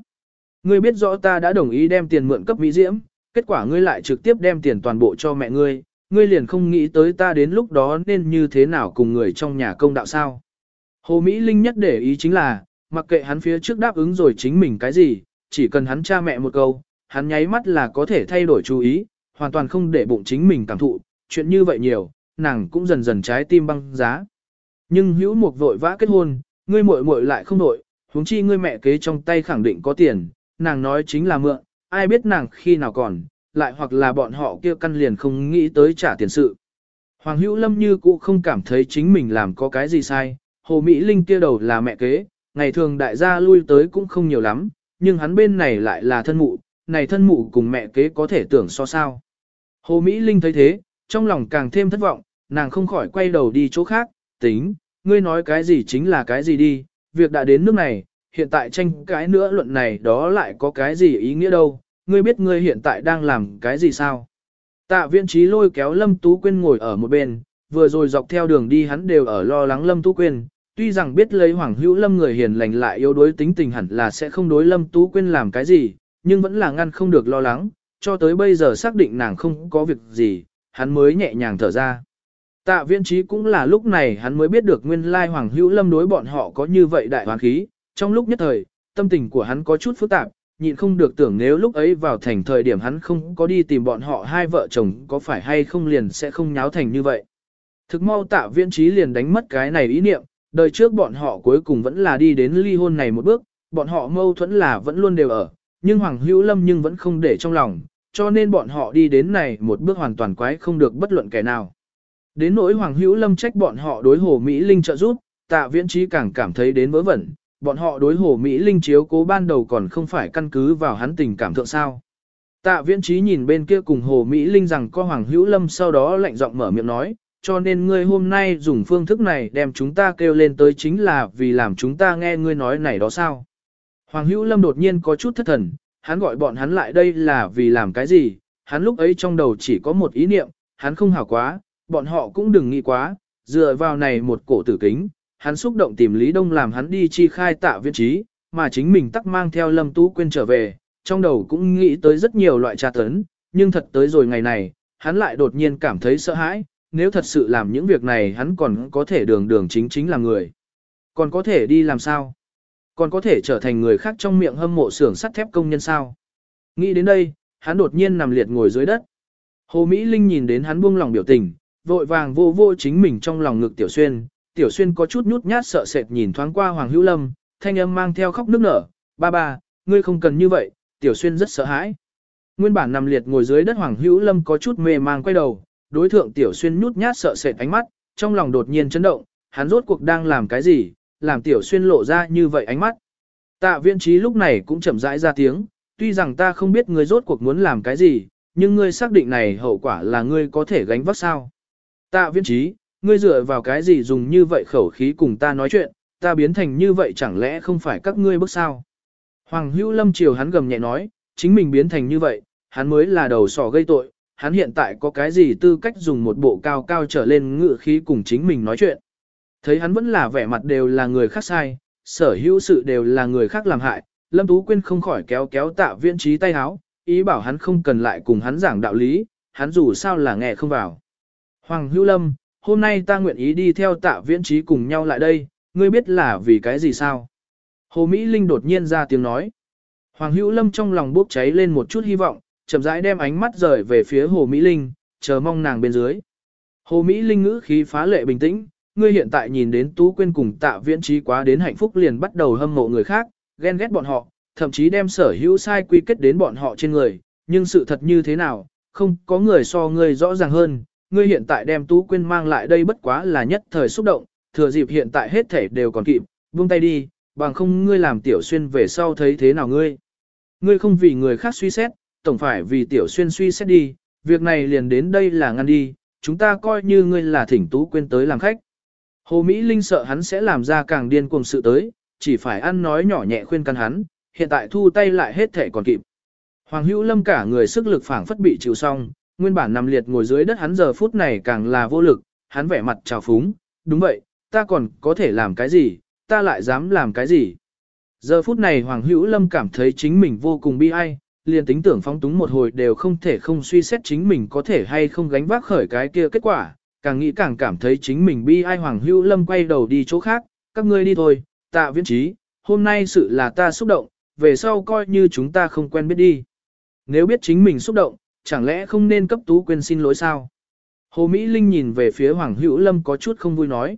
[SPEAKER 1] Ngươi biết rõ ta đã đồng ý đem tiền mượn cấp Mỹ Diễm, kết quả ngươi lại trực tiếp đem tiền toàn bộ cho mẹ ngươi, ngươi liền không nghĩ tới ta đến lúc đó nên như thế nào cùng người trong nhà công đạo sao. Hồ Mỹ Linh nhất để ý chính là, mặc kệ hắn phía trước đáp ứng rồi chính mình cái gì, chỉ cần hắn cha mẹ một câu, hắn nháy mắt là có thể thay đổi chú ý, hoàn toàn không để bụng chính mình cảm thụ, chuyện như vậy nhiều, nàng cũng dần dần trái tim băng giá. Nhưng hữu một vội vã kết hôn, ngươi muội muội lại không nội, huống chi ngươi mẹ kế trong tay khẳng định có tiền, nàng nói chính là mượn, ai biết nàng khi nào còn, lại hoặc là bọn họ kia căn liền không nghĩ tới trả tiền sự. Hoàng Hữu Lâm như cũ không cảm thấy chính mình làm có cái gì sai, Hồ Mỹ Linh kia đầu là mẹ kế, ngày thường đại gia lui tới cũng không nhiều lắm, nhưng hắn bên này lại là thân mụ, này thân mụ cùng mẹ kế có thể tưởng so sao. Hồ Mỹ Linh thấy thế, trong lòng càng thêm thất vọng, nàng không khỏi quay đầu đi chỗ khác, tính, ngươi nói cái gì chính là cái gì đi, việc đã đến nước này, hiện tại tranh cái nữa luận này đó lại có cái gì ý nghĩa đâu, ngươi biết ngươi hiện tại đang làm cái gì sao? Tạ viên trí lôi kéo Lâm Tú Quyên ngồi ở một bên, vừa rồi dọc theo đường đi hắn đều ở lo lắng Lâm Tú Quyên, tuy rằng biết lấy Hoàng Hữu Lâm người hiền lành lại yếu đối tính tình hẳn là sẽ không đối Lâm Tú Quyên làm cái gì, nhưng vẫn là ngăn không được lo lắng, cho tới bây giờ xác định nàng không có việc gì, hắn mới nhẹ nhàng thở ra. Tạ viễn trí cũng là lúc này hắn mới biết được nguyên lai Hoàng Hữu Lâm đối bọn họ có như vậy đại hoàn khí, trong lúc nhất thời, tâm tình của hắn có chút phức tạp, nhịn không được tưởng nếu lúc ấy vào thành thời điểm hắn không có đi tìm bọn họ hai vợ chồng có phải hay không liền sẽ không nháo thành như vậy. Thực mau tạ viễn trí liền đánh mất cái này ý niệm, đời trước bọn họ cuối cùng vẫn là đi đến ly hôn này một bước, bọn họ mâu thuẫn là vẫn luôn đều ở, nhưng Hoàng Hữu Lâm nhưng vẫn không để trong lòng, cho nên bọn họ đi đến này một bước hoàn toàn quái không được bất luận kẻ nào. Đến nỗi Hoàng Hữu Lâm trách bọn họ đối Hồ Mỹ Linh trợ giúp, tạ viễn trí càng cảm thấy đến vớ vẩn, bọn họ đối Hồ Mỹ Linh chiếu cố ban đầu còn không phải căn cứ vào hắn tình cảm thượng sao. Tạ viễn trí nhìn bên kia cùng Hồ Mỹ Linh rằng có Hoàng Hữu Lâm sau đó lạnh giọng mở miệng nói, cho nên ngươi hôm nay dùng phương thức này đem chúng ta kêu lên tới chính là vì làm chúng ta nghe ngươi nói này đó sao. Hoàng Hữu Lâm đột nhiên có chút thất thần, hắn gọi bọn hắn lại đây là vì làm cái gì, hắn lúc ấy trong đầu chỉ có một ý niệm, hắn không hảo quá, bọn họ cũng đừng nghĩ quá, dựa vào này một cổ tử kính, hắn xúc động tìm Lý Đông làm hắn đi chi khai tạ viên trí, mà chính mình tắc mang theo Lâm Tú Quyên trở về, trong đầu cũng nghĩ tới rất nhiều loại tra tấn, nhưng thật tới rồi ngày này, hắn lại đột nhiên cảm thấy sợ hãi, nếu thật sự làm những việc này hắn còn có thể đường đường chính chính là người. Còn có thể đi làm sao? Còn có thể trở thành người khác trong miệng hâm mộ xưởng sắt thép công nhân sao? Nghĩ đến đây, hắn đột nhiên nằm liệt ngồi dưới đất. Hồ Mỹ Linh nhìn đến hắn buông lòng biểu tình, vội vàng vô vô chính mình trong lòng ngực Tiểu Xuyên. Tiểu Xuyên có chút nhút nhát sợ sệt nhìn thoáng qua Hoàng Hữu Lâm, thanh âm mang theo khóc nức nở. Ba ba, ngươi không cần như vậy, Tiểu Xuyên rất sợ hãi. Nguyên bản nằm liệt ngồi dưới đất Hoàng Hữu Lâm có chút mê mang quay đầu, đối thượng Tiểu Xuyên nhút nhát sợ sệt ánh mắt, trong lòng đột nhiên chấn động, hắn rốt cuộc đang làm cái gì, làm Tiểu Xuyên lộ ra như vậy ánh mắt. Tạ viên trí lúc này cũng chậm rãi ra tiếng, tuy rằng ta không biết ngươi rốt cuộc muốn làm cái gì, nhưng ngươi xác định này hậu quả là ngươi có thể gánh vác sao. Tạ viên trí, ngươi dựa vào cái gì dùng như vậy khẩu khí cùng ta nói chuyện, ta biến thành như vậy chẳng lẽ không phải các ngươi bước sao. Hoàng hữu lâm chiều hắn gầm nhẹ nói, chính mình biến thành như vậy, hắn mới là đầu sỏ gây tội, hắn hiện tại có cái gì tư cách dùng một bộ cao cao trở lên ngự khí cùng chính mình nói chuyện. Thấy hắn vẫn là vẻ mặt đều là người khác sai, sở hữu sự đều là người khác làm hại, Lâm Tú Quyên không khỏi kéo kéo tạ viễn trí tay háo, ý bảo hắn không cần lại cùng hắn giảng đạo lý, hắn dù sao là nghe không vào. Hoàng Hữu Lâm, hôm nay ta nguyện ý đi theo tạ viễn trí cùng nhau lại đây, ngươi biết là vì cái gì sao? Hồ Mỹ Linh đột nhiên ra tiếng nói. Hoàng Hữu Lâm trong lòng bốc cháy lên một chút hy vọng, chậm rãi đem ánh mắt rời về phía Hồ Mỹ Linh, chờ mong nàng bên dưới. Hồ Mỹ Linh ngữ khí phá lệ bình tĩnh, ngươi hiện tại nhìn đến Tú Quyên cùng tạ viễn trí quá đến hạnh phúc liền bắt đầu hâm mộ người khác, ghen ghét bọn họ, thậm chí đem sở hữu sai quy kết đến bọn họ trên người, nhưng sự thật như thế nào, không có người so ngươi rõ ràng hơn, ngươi hiện tại đem Tú Quyên mang lại đây bất quá là nhất thời xúc động, thừa dịp hiện tại hết thể đều còn kịp, buông tay đi, bằng không ngươi làm tiểu xuyên về sau thấy thế nào ngươi. Ngươi không vì người khác suy xét, tổng phải vì tiểu xuyên suy xét đi, việc này liền đến đây là ngăn đi, chúng ta coi như ngươi là thỉnh Tú Quyên tới làm khách. Hồ Mỹ Linh sợ hắn sẽ làm ra càng điên cuồng sự tới, chỉ phải ăn nói nhỏ nhẹ khuyên căn hắn, hiện tại thu tay lại hết thể còn kịp. Hoàng Hữu Lâm cả người sức lực phảng phất bị chịu xong, nguyên bản nằm liệt ngồi dưới đất hắn giờ phút này càng là vô lực, hắn vẻ mặt trào phúng, đúng vậy, ta còn có thể làm cái gì, ta lại dám làm cái gì. Giờ phút này Hoàng Hữu Lâm cảm thấy chính mình vô cùng bi ai, liền tính tưởng phóng túng một hồi đều không thể không suy xét chính mình có thể hay không gánh vác khởi cái kia kết quả, càng nghĩ càng cảm thấy chính mình bi ai Hoàng Hữu Lâm quay đầu đi chỗ khác, các ngươi đi thôi, tạ viễn trí, hôm nay sự là ta xúc động, về sau coi như chúng ta không quen biết đi. Nếu biết chính mình xúc động, chẳng lẽ không nên cấp tú quên xin lỗi sao? Hồ Mỹ Linh nhìn về phía Hoàng Hữu Lâm có chút không vui nói.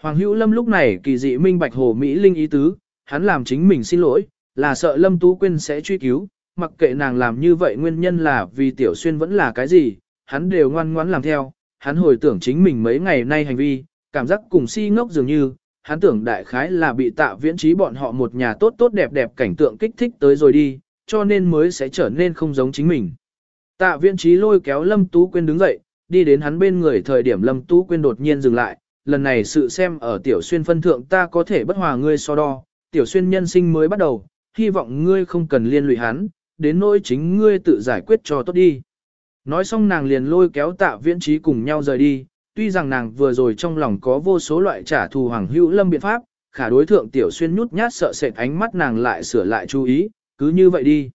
[SPEAKER 1] Hoàng Hữu Lâm lúc này kỳ dị minh bạch Hồ Mỹ Linh ý tứ, hắn làm chính mình xin lỗi, là sợ Lâm Tú Quyên sẽ truy cứu, mặc kệ nàng làm như vậy nguyên nhân là vì Tiểu Xuyên vẫn là cái gì, hắn đều ngoan ngoãn làm theo, hắn hồi tưởng chính mình mấy ngày nay hành vi, cảm giác cùng si ngốc dường như, hắn tưởng đại khái là bị tạ viễn trí bọn họ một nhà tốt tốt đẹp đẹp cảnh tượng kích thích tới rồi đi, cho nên mới sẽ trở nên không giống chính mình. Tạ viễn trí lôi kéo Lâm Tú Quyên đứng dậy, đi đến hắn bên người thời điểm Lâm Tú Quyên đột nhiên dừng lại, lần này sự xem ở Tiểu Xuyên phân thượng ta có thể bất hòa ngươi so đo, Tiểu Xuyên nhân sinh mới bắt đầu, hy vọng ngươi không cần liên lụy hắn, đến nỗi chính ngươi tự giải quyết cho tốt đi. Nói xong nàng liền lôi kéo tạ viễn trí cùng nhau rời đi, tuy rằng nàng vừa rồi trong lòng có vô số loại trả thù hoàng hữu lâm biện pháp, khả đối thượng tiểu xuyên nhút nhát sợ sệt ánh mắt nàng lại sửa lại chú ý, cứ như vậy đi.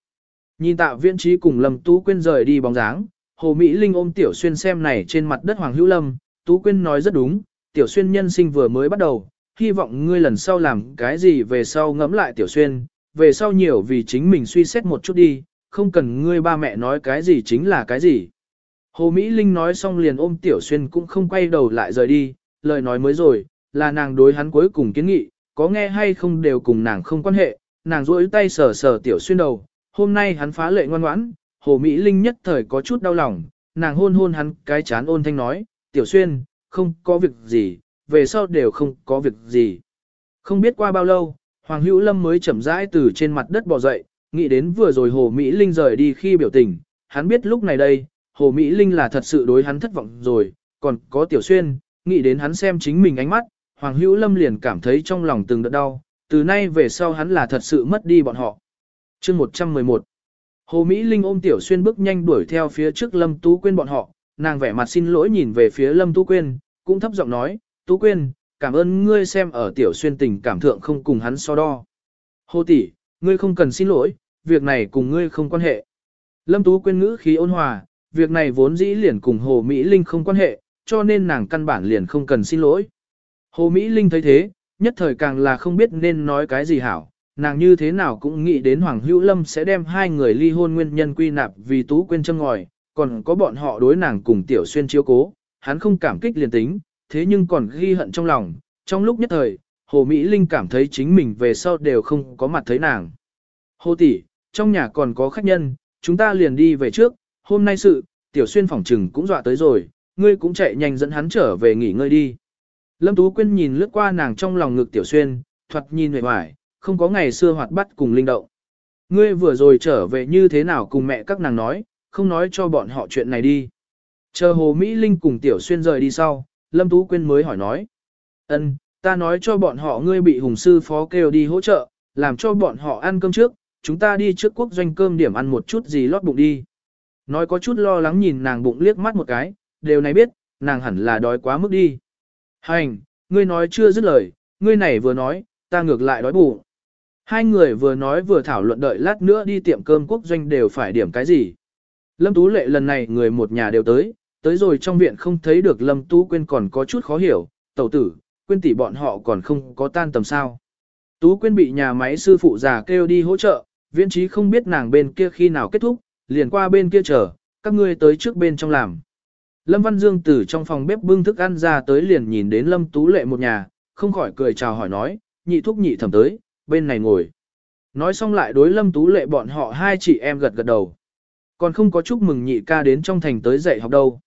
[SPEAKER 1] Nhìn tạ viễn trí cùng lâm tú quên rời đi bóng dáng, hồ Mỹ Linh ôm tiểu xuyên xem này trên mặt đất hoàng hữu lâm, tú quên nói rất đúng, tiểu xuyên nhân sinh vừa mới bắt đầu, hy vọng ngươi lần sau làm cái gì về sau ngẫm lại tiểu xuyên, về sau nhiều vì chính mình suy xét một chút đi, không cần ngươi ba mẹ nói cái gì chính là cái gì. Hồ Mỹ Linh nói xong liền ôm Tiểu Xuyên cũng không quay đầu lại rời đi, lời nói mới rồi, là nàng đối hắn cuối cùng kiến nghị, có nghe hay không đều cùng nàng không quan hệ, nàng rỗi tay sờ sờ Tiểu Xuyên đầu, hôm nay hắn phá lệ ngoan ngoãn, Hồ Mỹ Linh nhất thời có chút đau lòng, nàng hôn hôn hắn cái chán ôn thanh nói, Tiểu Xuyên, không có việc gì, về sau đều không có việc gì. Không biết qua bao lâu, Hoàng Hữu Lâm mới chậm rãi từ trên mặt đất bò dậy, nghĩ đến vừa rồi Hồ Mỹ Linh rời đi khi biểu tình, hắn biết lúc này đây, Hồ Mỹ Linh là thật sự đối hắn thất vọng rồi, còn có Tiểu Xuyên, nghĩ đến hắn xem chính mình ánh mắt, Hoàng Hữu Lâm liền cảm thấy trong lòng từng đợt đau, từ nay về sau hắn là thật sự mất đi bọn họ. Chương 111 Hồ Mỹ Linh ôm Tiểu Xuyên bước nhanh đuổi theo phía trước Lâm Tú Quyên bọn họ, nàng vẻ mặt xin lỗi nhìn về phía Lâm Tú Quyên, cũng thấp giọng nói, Tú Quyên, cảm ơn ngươi xem ở Tiểu Xuyên tình cảm thượng không cùng hắn so đo. Hồ tỷ, ngươi không cần xin lỗi, việc này cùng ngươi không quan hệ. Lâm Tú Quyên ngữ khí ôn hòa, việc này vốn dĩ liền cùng Hồ Mỹ Linh không quan hệ, cho nên nàng căn bản liền không cần xin lỗi. Hồ Mỹ Linh thấy thế, nhất thời càng là không biết nên nói cái gì hảo, nàng như thế nào cũng nghĩ đến Hoàng Hữu Lâm sẽ đem hai người ly hôn nguyên nhân quy nạp vì Tú Quyên châm ngòi, còn có bọn họ đối nàng cùng Tiểu Xuyên chiếu cố, hắn không cảm kích liền tính, thế nhưng còn ghi hận trong lòng, trong lúc nhất thời, Hồ Mỹ Linh cảm thấy chính mình về sau đều không có mặt thấy nàng. Hồ tỷ, trong nhà còn có khách nhân, chúng ta liền đi về trước, hôm nay sự, tiểu xuyên phòng trừng cũng dọa tới rồi, ngươi cũng chạy nhanh dẫn hắn trở về nghỉ ngơi đi. Lâm Tú Quyên nhìn lướt qua nàng trong lòng ngực tiểu xuyên, thoạt nhìn vẻ hoài, không có ngày xưa hoạt bắt cùng linh động. Ngươi vừa rồi trở về như thế nào cùng mẹ các nàng nói, không nói cho bọn họ chuyện này đi. Chờ Hồ Mỹ Linh cùng Tiểu Xuyên rời đi sau, Lâm Tú Quyên mới hỏi nói. ân ta nói cho bọn họ ngươi bị hùng sư phó kêu đi hỗ trợ, làm cho bọn họ ăn cơm trước, chúng ta đi trước quốc doanh cơm điểm ăn một chút gì lót bụng đi. Nói có chút lo lắng nhìn nàng bụng liếc mắt một cái, đều này biết, nàng hẳn là đói quá mức đi. Hành, ngươi nói chưa dứt lời, ngươi này vừa nói, ta ngược lại đói bụng. Hai người vừa nói vừa thảo luận đợi lát nữa đi tiệm cơm quốc doanh đều phải điểm cái gì. Lâm Tú Lệ lần này người một nhà đều tới, tới rồi trong viện không thấy được Lâm Tú Quyên còn có chút khó hiểu, tẩu tử, Quyên tỷ bọn họ còn không có tan tầm sao. Tú Quyên bị nhà máy sư phụ già kêu đi hỗ trợ, viễn trí không biết nàng bên kia khi nào kết thúc, liền qua bên kia chờ, các ngươi tới trước bên trong làm. Lâm Văn Dương từ trong phòng bếp bưng thức ăn ra tới liền nhìn đến Lâm Tú Lệ một nhà, không khỏi cười chào hỏi nói, nhị thúc nhị thẩm tới, bên này ngồi. Nói xong lại đối Lâm Tú Lệ bọn họ hai chị em gật gật đầu. Còn không có chúc mừng nhị ca đến trong thành tới dạy học đâu.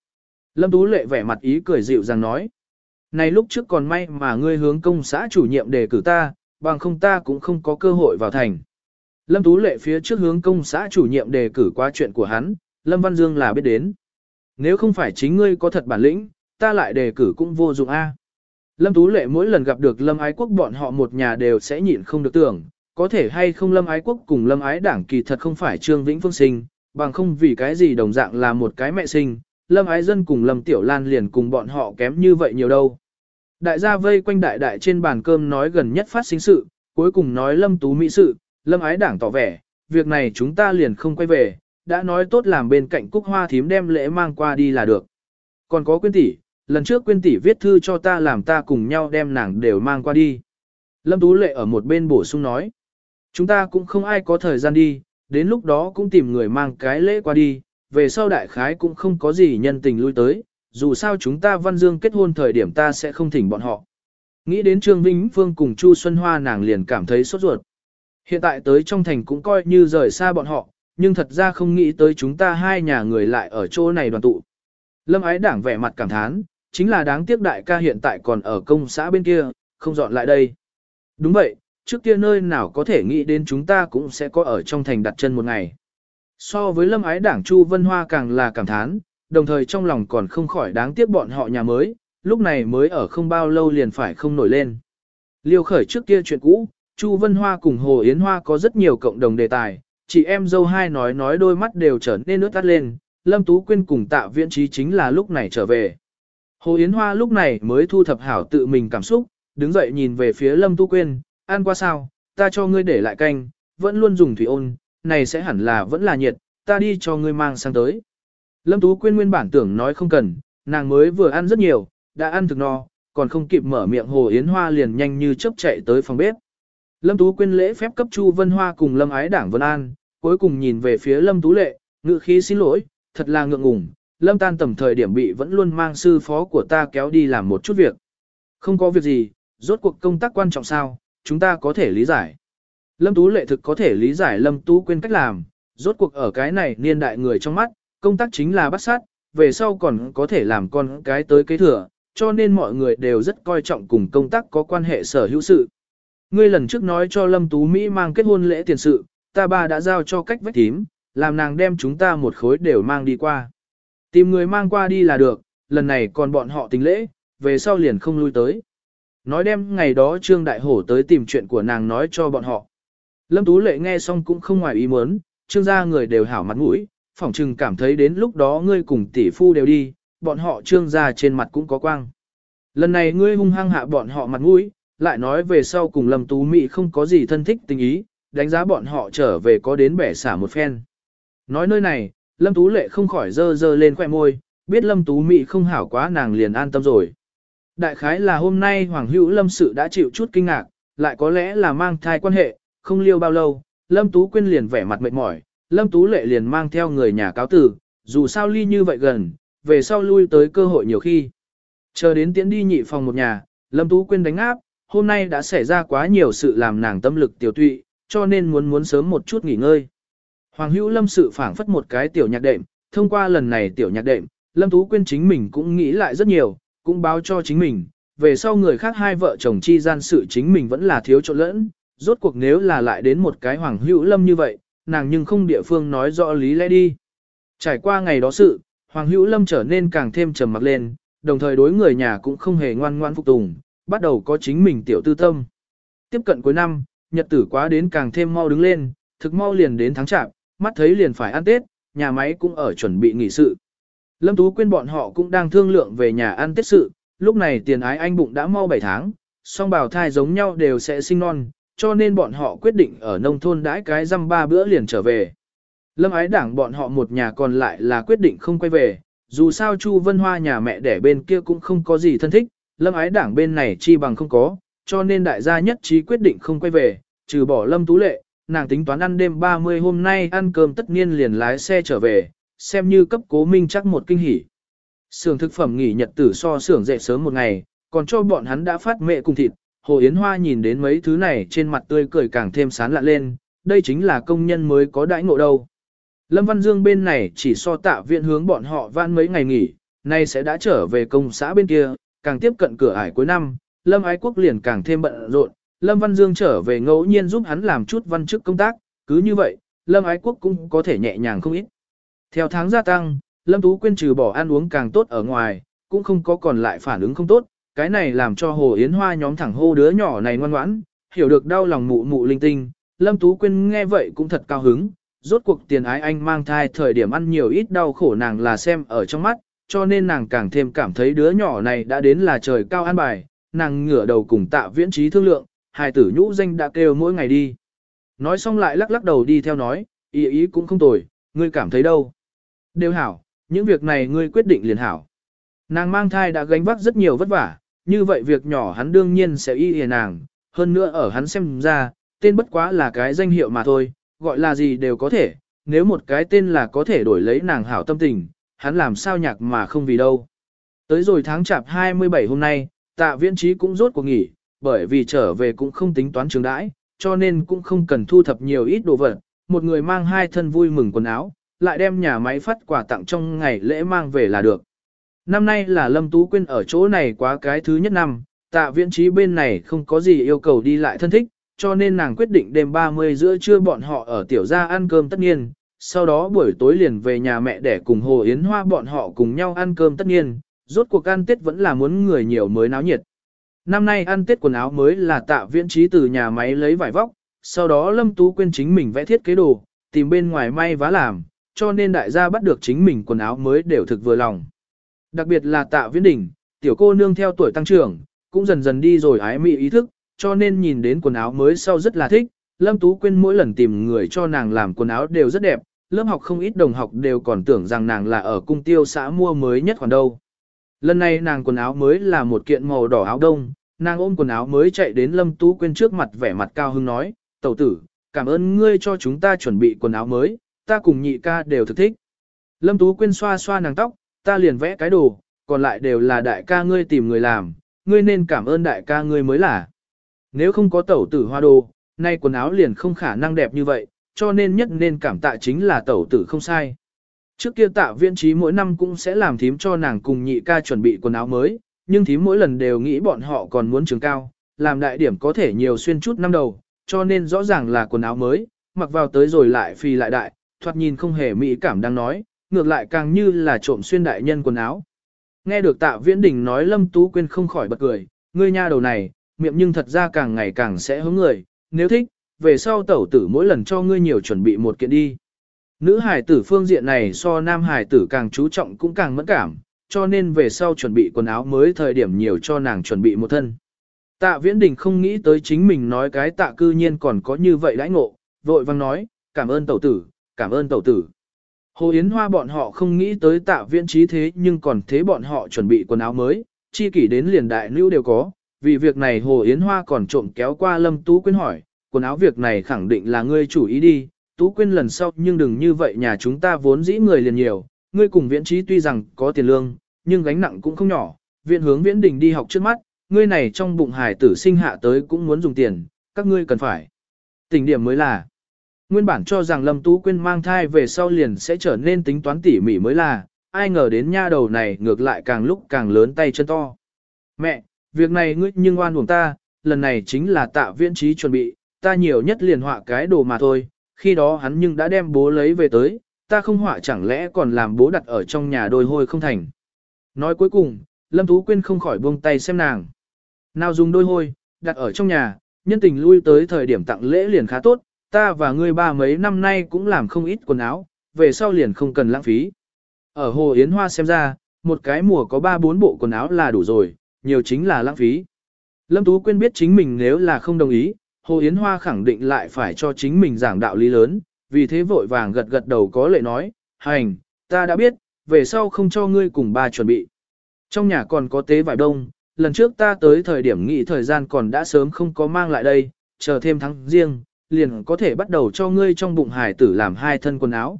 [SPEAKER 1] Lâm Tú Lệ vẻ mặt ý cười dịu rằng nói. Này lúc trước còn may mà ngươi hướng công xã chủ nhiệm đề cử ta, bằng không ta cũng không có cơ hội vào thành. Lâm Tú Lệ phía trước hướng công xã chủ nhiệm đề cử qua chuyện của hắn, Lâm Văn Dương là biết đến. Nếu không phải chính ngươi có thật bản lĩnh, ta lại đề cử cũng vô dụng a. Lâm Tú Lệ mỗi lần gặp được Lâm Ái Quốc bọn họ một nhà đều sẽ nhịn không được tưởng, có thể hay không Lâm Ái Quốc cùng Lâm Ái Đảng kỳ thật không phải Trương Vĩnh Phương sinh, bằng không vì cái gì đồng dạng là một cái mẹ sinh, Lâm Ái Dân cùng Lâm Tiểu Lan liền cùng bọn họ kém như vậy nhiều đâu. Đại gia vây quanh đại đại trên bàn cơm nói gần nhất phát sinh sự, cuối cùng nói Lâm Tú Mỹ sự, Lâm ái đảng tỏ vẻ, việc này chúng ta liền không quay về, đã nói tốt làm bên cạnh cúc hoa thím đem lễ mang qua đi là được. Còn có quyên tỷ, lần trước quyên tỷ viết thư cho ta làm ta cùng nhau đem nàng đều mang qua đi. Lâm Tú Lệ ở một bên bổ sung nói, chúng ta cũng không ai có thời gian đi, đến lúc đó cũng tìm người mang cái lễ qua đi, về sau đại khái cũng không có gì nhân tình lui tới, dù sao chúng ta văn dương kết hôn thời điểm ta sẽ không thỉnh bọn họ. Nghĩ đến Trương Vĩnh Phương cùng Chu Xuân Hoa nàng liền cảm thấy sốt ruột. Hiện tại tới trong thành cũng coi như rời xa bọn họ, nhưng thật ra không nghĩ tới chúng ta hai nhà người lại ở chỗ này đoàn tụ. Lâm ái đảng vẻ mặt cảm thán, chính là đáng tiếc đại ca hiện tại còn ở công xã bên kia, không dọn lại đây. Đúng vậy, trước kia nơi nào có thể nghĩ đến chúng ta cũng sẽ có ở trong thành đặt chân một ngày. So với lâm ái đảng Chu Vân Hoa càng là cảm thán, đồng thời trong lòng còn không khỏi đáng tiếc bọn họ nhà mới, lúc này mới ở không bao lâu liền phải không nổi lên. Liêu khởi trước kia chuyện cũ, Chu Vân Hoa cùng Hồ Yến Hoa có rất nhiều cộng đồng đề tài, chị em dâu hai nói nói đôi mắt đều trở nên nước tắt lên, Lâm Tú Quyên cùng tạ viễn trí chính là lúc này trở về. Hồ Yến Hoa lúc này mới thu thập hảo tự mình cảm xúc, đứng dậy nhìn về phía Lâm Tú Quyên, ăn qua sao, ta cho ngươi để lại canh, vẫn luôn dùng thủy ôn, này sẽ hẳn là vẫn là nhiệt, ta đi cho ngươi mang sang tới. Lâm Tú Quyên nguyên bản tưởng nói không cần, nàng mới vừa ăn rất nhiều, đã ăn thực no, còn không kịp mở miệng Hồ Yến Hoa liền nhanh như chớp chạy tới phòng bếp. Lâm Tú Quyên lễ phép cấp Chu Vân Hoa cùng Lâm Ái Đảng Vân An, cuối cùng nhìn về phía Lâm Tú Lệ, ngự khí xin lỗi, thật là ngượng ngùng, Lâm tan tầm thời điểm bị vẫn luôn mang sư phó của ta kéo đi làm một chút việc. Không có việc gì, rốt cuộc công tác quan trọng sao, chúng ta có thể lý giải. Lâm Tú Lệ thực có thể lý giải Lâm Tú Quyên cách làm, rốt cuộc ở cái này niên đại người trong mắt, công tác chính là bắt sát, về sau còn có thể làm con cái tới kế thừa, cho nên mọi người đều rất coi trọng cùng công tác có quan hệ sở hữu sự. Ngươi lần trước nói cho Lâm Tú Mỹ mang kết hôn lễ tiền sự, ta ba đã giao cho cách vách tím, làm nàng đem chúng ta một khối đều mang đi qua. Tìm người mang qua đi là được, lần này còn bọn họ tính lễ, về sau liền không lui tới. Nói đem ngày đó Trương Đại Hổ tới tìm chuyện của nàng nói cho bọn họ. Lâm Tú Lệ nghe xong cũng không ngoài ý muốn, Trương gia người đều hảo mặt mũi, phỏng chừng cảm thấy đến lúc đó ngươi cùng tỷ phu đều đi, bọn họ Trương gia trên mặt cũng có quang. Lần này ngươi hung hăng hạ bọn họ mặt mũi, lại nói về sau cùng Lâm Tú Mỹ không có gì thân thích tình ý, đánh giá bọn họ trở về có đến bẻ xả một phen. Nói nơi này, Lâm Tú Lệ không khỏi dơ dơ lên khoẻ môi, biết Lâm Tú Mỹ không hảo quá nàng liền an tâm rồi. Đại khái là hôm nay Hoàng Hữu Lâm sự đã chịu chút kinh ngạc, lại có lẽ là mang thai quan hệ, không liêu bao lâu, Lâm Tú Quyên liền vẻ mặt mệt mỏi, Lâm Tú Lệ liền mang theo người nhà cáo tử, dù sao ly như vậy gần, về sau lui tới cơ hội nhiều khi. Chờ đến tiễn đi nhị phòng một nhà, Lâm Tú Quyên đánh áp, hôm nay đã xảy ra quá nhiều sự làm nàng tâm lực tiểu tụy, cho nên muốn muốn sớm một chút nghỉ ngơi. Hoàng hữu lâm sự phảng phất một cái tiểu nhạc đệm, thông qua lần này tiểu nhạc đệm, Lâm Tú Quyên chính mình cũng nghĩ lại rất nhiều, cũng báo cho chính mình, về sau người khác hai vợ chồng chi gian sự chính mình vẫn là thiếu chỗ lẫn, rốt cuộc nếu là lại đến một cái Hoàng hữu lâm như vậy, nàng nhưng không địa phương nói rõ lý lẽ đi. Trải qua ngày đó sự, Hoàng hữu lâm trở nên càng thêm trầm mặc lên, đồng thời đối người nhà cũng không hề ngoan ngoan phục tùng, bắt đầu có chính mình tiểu tư tâm. Tiếp cận cuối năm, nhật tử quá đến càng thêm mau đứng lên, thực mau liền đến tháng chạp, mắt thấy liền phải ăn Tết, nhà máy cũng ở chuẩn bị nghỉ sự. Lâm Tú Quyên bọn họ cũng đang thương lượng về nhà ăn Tết sự, lúc này tiền ái anh bụng đã mau 7 tháng, song bào thai giống nhau đều sẽ sinh non, cho nên bọn họ quyết định ở nông thôn đãi cái răm ba bữa liền trở về. Lâm ái đảng bọn họ một nhà còn lại là quyết định không quay về, dù sao Chu Vân Hoa nhà mẹ đẻ bên kia cũng không có gì thân thích, lâm ái đảng bên này chi bằng không có, cho nên đại gia nhất trí quyết định không quay về, trừ bỏ lâm tú lệ, nàng tính toán ăn đêm 30 hôm nay ăn cơm tất nhiên liền lái xe trở về, xem như cấp cố minh chắc một kinh hỉ. Sưởng thực phẩm nghỉ nhật tử so sưởng dậy sớm một ngày, còn cho bọn hắn đã phát mẹ cùng thịt, Hồ Yến Hoa nhìn đến mấy thứ này trên mặt tươi cười càng thêm sán lạ lên, đây chính là công nhân mới có đãi ngộ đâu. Lâm Văn Dương bên này chỉ so tạ viện hướng bọn họ van mấy ngày nghỉ, nay sẽ đã trở về công xã bên kia, càng tiếp cận cửa ải cuối năm, Lâm Ái Quốc liền càng thêm bận rộn, Lâm Văn Dương trở về ngẫu nhiên giúp hắn làm chút văn chức công tác, cứ như vậy, Lâm Ái Quốc cũng có thể nhẹ nhàng không ít. Theo tháng gia tăng, Lâm Tú Quyên trừ bỏ ăn uống càng tốt ở ngoài, cũng không có còn lại phản ứng không tốt, cái này làm cho Hồ Yến Hoa nhóm thẳng hô đứa nhỏ này ngoan ngoãn, hiểu được đau lòng mụ mụ linh tinh, Lâm Tú Quyên nghe vậy cũng thật cao hứng, rốt cuộc tiền ái anh mang thai thời điểm ăn nhiều ít đau khổ nàng là xem ở trong mắt, cho nên nàng càng thêm cảm thấy đứa nhỏ này đã đến là trời cao an bài, nàng ngửa đầu cùng tạ viễn trí thương lượng, hài tử nhũ danh đã kêu mỗi ngày đi. Nói xong lại lắc lắc đầu đi theo nói, ý ý cũng không tồi, ngươi cảm thấy đâu. Đều hảo, những việc này ngươi quyết định liền hảo. Nàng mang thai đã gánh vác rất nhiều vất vả, như vậy việc nhỏ hắn đương nhiên sẽ y hề nàng, hơn nữa ở hắn xem ra, tên bất quá là cái danh hiệu mà thôi, gọi là gì đều có thể, nếu một cái tên là có thể đổi lấy nàng hảo tâm tình, hắn làm sao nhạc mà không vì đâu. Tới rồi tháng chạp 27 hôm nay, tạ viễn trí cũng rốt cuộc nghỉ, bởi vì trở về cũng không tính toán trường đãi, cho nên cũng không cần thu thập nhiều ít đồ vật, một người mang hai thân vui mừng quần áo, lại đem nhà máy phát quà tặng trong ngày lễ mang về là được. Năm nay là Lâm Tú Quyên ở chỗ này quá cái thứ nhất năm, tạ viễn trí bên này không có gì yêu cầu đi lại thân thích, cho nên nàng quyết định đêm 30 giữa trưa bọn họ ở tiểu gia ăn cơm tất nhiên, sau đó buổi tối liền về nhà mẹ để cùng Hồ Yến Hoa bọn họ cùng nhau ăn cơm tất nhiên, rốt cuộc ăn Tết vẫn là muốn người nhiều mới náo nhiệt. Năm nay ăn Tết quần áo mới là tạ viễn trí từ nhà máy lấy vải vóc, sau đó Lâm Tú quên chính mình vẽ thiết kế đồ, tìm bên ngoài may vá làm, cho nên đại gia bắt được chính mình quần áo mới đều thực vừa lòng. Đặc biệt là tạ viễn đỉnh, tiểu cô nương theo tuổi tăng trưởng, cũng dần dần đi rồi ái mị ý thức, cho nên nhìn đến quần áo mới sau rất là thích. Lâm Tú Quyên mỗi lần tìm người cho nàng làm quần áo đều rất đẹp, lớp học không ít đồng học đều còn tưởng rằng nàng là ở cung tiêu xã mua mới nhất khoản đâu. Lần này nàng quần áo mới là một kiện màu đỏ áo đông, nàng ôm quần áo mới chạy đến Lâm Tú Quyên trước mặt vẻ mặt cao hưng nói, tẩu tử, cảm ơn ngươi cho chúng ta chuẩn bị quần áo mới, ta cùng nhị ca đều thực thích. Lâm Tú Quyên xoa xoa nàng tóc, ta liền vẽ cái đồ, còn lại đều là đại ca ngươi tìm người làm, ngươi nên cảm ơn đại ca ngươi mới là. Nếu không có tẩu tử hoa đồ, nay quần áo liền không khả năng đẹp như vậy, cho nên nhất nên cảm tạ chính là tẩu tử không sai. Trước kia tạ viên trí mỗi năm cũng sẽ làm thím cho nàng cùng nhị ca chuẩn bị quần áo mới, nhưng thím mỗi lần đều nghĩ bọn họ còn muốn trường cao, làm đại điểm có thể nhiều xuyên chút năm đầu, cho nên rõ ràng là quần áo mới, mặc vào tới rồi lại phì lại đại, thoạt nhìn không hề mỹ cảm đang nói, ngược lại càng như là trộm xuyên đại nhân quần áo. Nghe được tạ viễn đình nói Lâm Tú quên không khỏi bật cười, ngươi nha đầu này, miệng nhưng thật ra càng ngày càng sẽ hướng người, nếu thích, về sau tẩu tử mỗi lần cho ngươi nhiều chuẩn bị một kiện đi. Nữ hải tử phương diện này so nam hải tử càng chú trọng cũng càng mẫn cảm, cho nên về sau chuẩn bị quần áo mới thời điểm nhiều cho nàng chuẩn bị một thân. Tạ Viễn Đình không nghĩ tới chính mình nói cái tạ cư nhiên còn có như vậy đãi ngộ, vội vang nói, cảm ơn tẩu tử, cảm ơn tẩu tử. Hồ Yến Hoa bọn họ không nghĩ tới tạ viễn trí thế nhưng còn thế bọn họ chuẩn bị quần áo mới, chi kỷ đến liền đại lưu đều có, vì việc này Hồ Yến Hoa còn trộm kéo qua Lâm Tú Quyên hỏi, quần áo việc này khẳng định là ngươi chủ ý đi, Tú Quyên lần sau nhưng đừng như vậy nhà chúng ta vốn dĩ người liền nhiều, ngươi cùng viễn trí tuy rằng có tiền lương, nhưng gánh nặng cũng không nhỏ, viện hướng viễn đình đi học trước mắt, ngươi này trong bụng hải tử sinh hạ tới cũng muốn dùng tiền, các ngươi cần phải. Tình điểm mới là, nguyên bản cho rằng Lâm Tú Quyên mang thai về sau liền sẽ trở nên tính toán tỉ mỉ mới là, ai ngờ đến nha đầu này ngược lại càng lúc càng lớn tay chân to. Mẹ, việc này ngươi nhưng oan uổng ta, lần này chính là tạ viễn trí chuẩn bị, ta nhiều nhất liền họa cái đồ mà thôi, khi đó hắn nhưng đã đem bố lấy về tới, ta không họa chẳng lẽ còn làm bố đặt ở trong nhà đôi hôi không thành. Nói cuối cùng, Lâm Tú Quyên không khỏi buông tay xem nàng. Nào dùng đôi hôi, đặt ở trong nhà, nhân tình lui tới thời điểm tặng lễ liền khá tốt, ta và ngươi ba mấy năm nay cũng làm không ít quần áo, về sau liền không cần lãng phí. Ở Hồ Yến Hoa xem ra, một cái mùa có ba bốn bộ quần áo là đủ rồi, nhiều chính là lãng phí. Lâm Tú Quyên biết chính mình nếu là không đồng ý, Hồ Yến Hoa khẳng định lại phải cho chính mình giảng đạo lý lớn, vì thế vội vàng gật gật đầu có lệ nói, hành, ta đã biết, về sau không cho ngươi cùng ba chuẩn bị. Trong nhà còn có tế vải đông, lần trước ta tới thời điểm nghỉ thời gian còn đã sớm không có mang lại đây, chờ thêm tháng riêng, liền có thể bắt đầu cho ngươi trong bụng hải tử làm hai thân quần áo.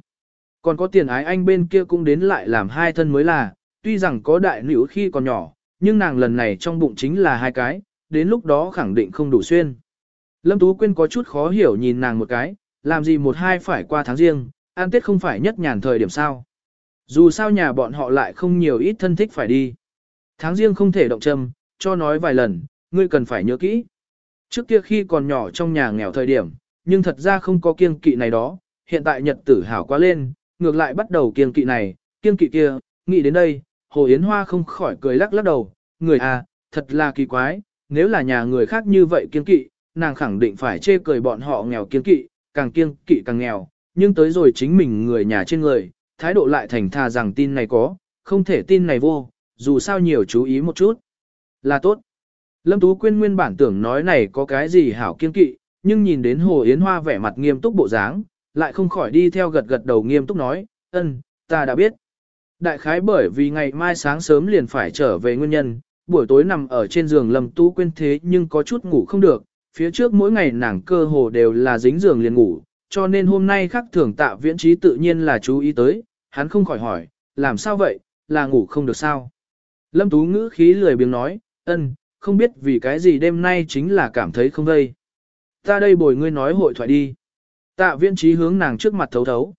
[SPEAKER 1] Còn có tiền ái anh bên kia cũng đến lại làm hai thân mới là, tuy rằng có đại nữ khi còn nhỏ, nhưng nàng lần này trong bụng chính là hai cái, đến lúc đó khẳng định không đủ xuyên. Lâm Tú Quyên có chút khó hiểu nhìn nàng một cái, làm gì một hai phải qua tháng riêng, ăn tết không phải nhất nhàn thời điểm sao. Dù sao nhà bọn họ lại không nhiều ít thân thích phải đi. Tháng riêng không thể động châm, cho nói vài lần, ngươi cần phải nhớ kỹ. Trước kia khi còn nhỏ trong nhà nghèo thời điểm, nhưng thật ra không có kiêng kỵ này đó, hiện tại nhật tử hảo quá lên, ngược lại bắt đầu kiêng kỵ này, kiêng kỵ kia, nghĩ đến đây, Hồ Yến Hoa không khỏi cười lắc lắc đầu, người à, thật là kỳ quái, nếu là nhà người khác như vậy kiêng kỵ, nàng khẳng định phải chê cười bọn họ nghèo kiêng kỵ, càng kiêng kỵ càng nghèo, nhưng tới rồi chính mình người nhà trên người, thái độ lại thành thà rằng tin này có, không thể tin này vô, dù sao nhiều chú ý một chút. Là tốt. Lâm Tú Quyên nguyên bản tưởng nói này có cái gì hảo kiên kỵ, nhưng nhìn đến Hồ Yến Hoa vẻ mặt nghiêm túc bộ dáng, lại không khỏi đi theo gật gật đầu nghiêm túc nói, ân, ta đã biết. Đại khái bởi vì ngày mai sáng sớm liền phải trở về nguyên nhân, buổi tối nằm ở trên giường Lâm Tú Quyên thế nhưng có chút ngủ không được, phía trước mỗi ngày nàng cơ hồ đều là dính giường liền ngủ, cho nên hôm nay khắc thường tạ viễn trí tự nhiên là chú ý tới, hắn không khỏi hỏi, làm sao vậy, là ngủ không được sao? Lâm Tú ngữ khí lười biếng nói, ân, không biết vì cái gì đêm nay chính là cảm thấy không vây. Ta đây bồi ngươi nói hội thoại đi. Tạ viễn trí hướng nàng trước mặt thấu thấu.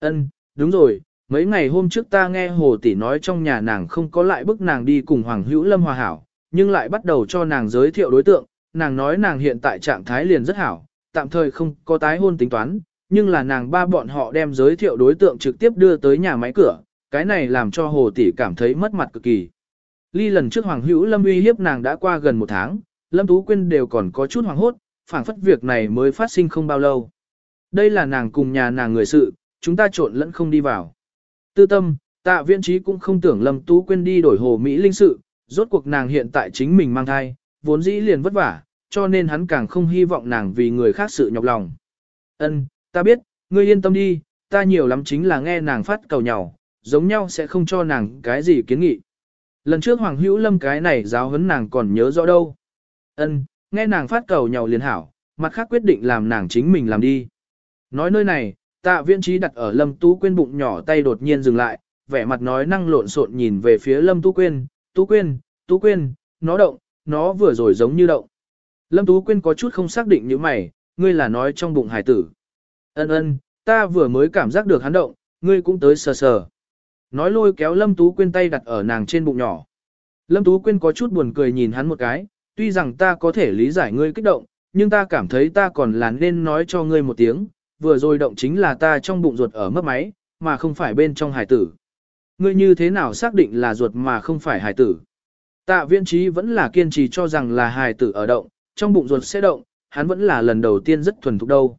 [SPEAKER 1] Ân, đúng rồi, mấy ngày hôm trước ta nghe hồ tỷ nói trong nhà nàng không có lại bức nàng đi cùng Hoàng Hữu Lâm hòa hảo, nhưng lại bắt đầu cho nàng giới thiệu đối tượng, nàng nói nàng hiện tại trạng thái liền rất hảo, tạm thời không có tái hôn tính toán, nhưng là nàng ba bọn họ đem giới thiệu đối tượng trực tiếp đưa tới nhà máy cửa, cái này làm cho hồ tỷ cảm thấy mất mặt cực kỳ. Ly lần trước Hoàng Hữu Lâm uy hiếp nàng đã qua gần một tháng, Lâm Tú Quyên đều còn có chút hoàng hốt, phảng phất việc này mới phát sinh không bao lâu. Đây là nàng cùng nhà nàng người sự, chúng ta trộn lẫn không đi vào. Tư tâm, tạ viện trí cũng không tưởng Lâm Tú Quyên đi đổi hồ Mỹ linh sự, rốt cuộc nàng hiện tại chính mình mang thai, vốn dĩ liền vất vả, cho nên hắn càng không hy vọng nàng vì người khác sự nhọc lòng. Ân, ta biết, ngươi yên tâm đi, ta nhiều lắm chính là nghe nàng phát cầu nhau, giống nhau sẽ không cho nàng cái gì kiến nghị. Lần trước Hoàng Hữu Lâm cái này giáo huấn nàng còn nhớ rõ đâu. Ân, nghe nàng phát cầu nhau liền hảo, mặt khác quyết định làm nàng chính mình làm đi. Nói nơi này, tạ viễn trí đặt ở Lâm Tú Quyên bụng nhỏ tay đột nhiên dừng lại, vẻ mặt nói năng lộn xộn nhìn về phía Lâm Tú Quyên, Tú Quyên, Tú Quyên, nó động, nó vừa rồi giống như động. Lâm Tú Quyên có chút không xác định như mày, ngươi là nói trong bụng hải tử. Ân ân, ta vừa mới cảm giác được hắn động, ngươi cũng tới sờ sờ. Nói lôi kéo Lâm Tú Quyên tay đặt ở nàng trên bụng nhỏ. Lâm Tú Quyên có chút buồn cười nhìn hắn một cái, tuy rằng ta có thể lý giải ngươi kích động, nhưng ta cảm thấy ta còn là nên nói cho ngươi một tiếng, vừa rồi động chính là ta trong bụng ruột ở mất máy, mà không phải bên trong hải tử. Ngươi như thế nào xác định là ruột mà không phải hải tử? Tạ viễn trí vẫn là kiên trì cho rằng là hài tử ở động, trong bụng ruột sẽ động, hắn vẫn là lần đầu tiên rất thuần thục đâu.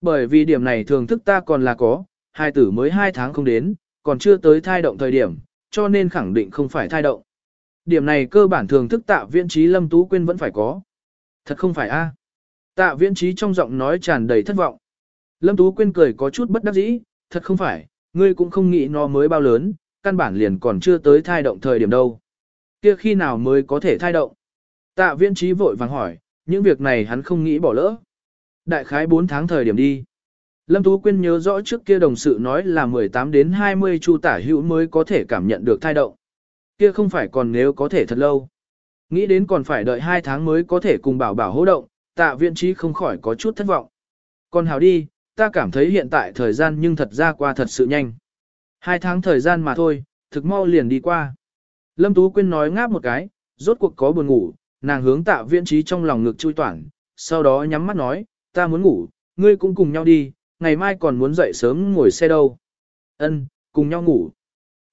[SPEAKER 1] Bởi vì điểm này thường thức ta còn là có, hài tử mới 2 tháng không đến, còn chưa tới thai động thời điểm, cho nên khẳng định không phải thai động. Điểm này cơ bản thường thức tạ viễn trí lâm tú quên vẫn phải có. Thật không phải a Tạ viễn trí trong giọng nói tràn đầy thất vọng. Lâm Tú Quyên cười có chút bất đắc dĩ, thật không phải, ngươi cũng không nghĩ nó mới bao lớn, căn bản liền còn chưa tới thai động thời điểm đâu. Kia khi nào mới có thể thai động? Tạ viễn trí vội vàng hỏi, những việc này hắn không nghĩ bỏ lỡ. Đại khái 4 tháng thời điểm đi. Lâm Tú Quyên nhớ rõ trước kia đồng sự nói là 18 đến 20 chu tả hữu mới có thể cảm nhận được thai động. Kia không phải còn nếu có thể thật lâu. Nghĩ đến còn phải đợi 2 tháng mới có thể cùng bảo bảo hô động, tạ viện trí không khỏi có chút thất vọng. Còn hào đi, ta cảm thấy hiện tại thời gian nhưng thật ra qua thật sự nhanh. Hai tháng thời gian mà thôi, thực mau liền đi qua. Lâm Tú Quyên nói ngáp một cái, rốt cuộc có buồn ngủ, nàng hướng tạ viễn trí trong lòng ngực chui toản, sau đó nhắm mắt nói, ta muốn ngủ, ngươi cũng cùng nhau đi, ngày mai còn muốn dậy sớm ngồi xe đâu. Ân, cùng nhau ngủ.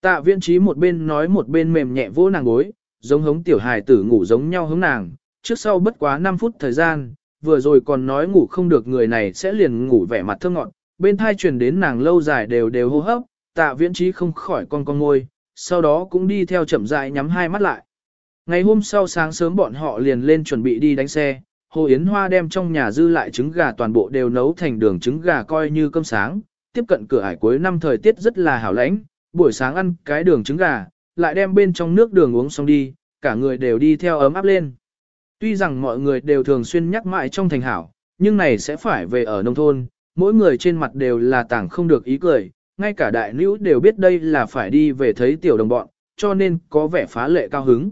[SPEAKER 1] Tạ viễn trí một bên nói một bên mềm nhẹ vỗ nàng gối, giống hống tiểu hài tử ngủ giống nhau hống nàng, trước sau bất quá 5 phút thời gian, vừa rồi còn nói ngủ không được người này sẽ liền ngủ vẻ mặt thơ ngọn, bên thai truyền đến nàng lâu dài đều đều hô hấp, tạ viễn trí không khỏi con con ngôi, sau đó cũng đi theo chậm rãi nhắm hai mắt lại. Ngày hôm sau sáng sớm bọn họ liền lên chuẩn bị đi đánh xe, Hồ Yến Hoa đem trong nhà dư lại trứng gà toàn bộ đều nấu thành đường trứng gà coi như cơm sáng, tiếp cận cửa ải cuối năm thời tiết rất là hảo lãnh, buổi sáng ăn cái đường trứng gà, lại đem bên trong nước đường uống xong đi, cả người đều đi theo ấm áp lên. Tuy rằng mọi người đều thường xuyên nhắc mãi trong thành hảo, nhưng này sẽ phải về ở nông thôn, mỗi người trên mặt đều là tảng không được ý cười, ngay cả đại nữ đều biết đây là phải đi về thấy tiểu đồng bọn, cho nên có vẻ phá lệ cao hứng.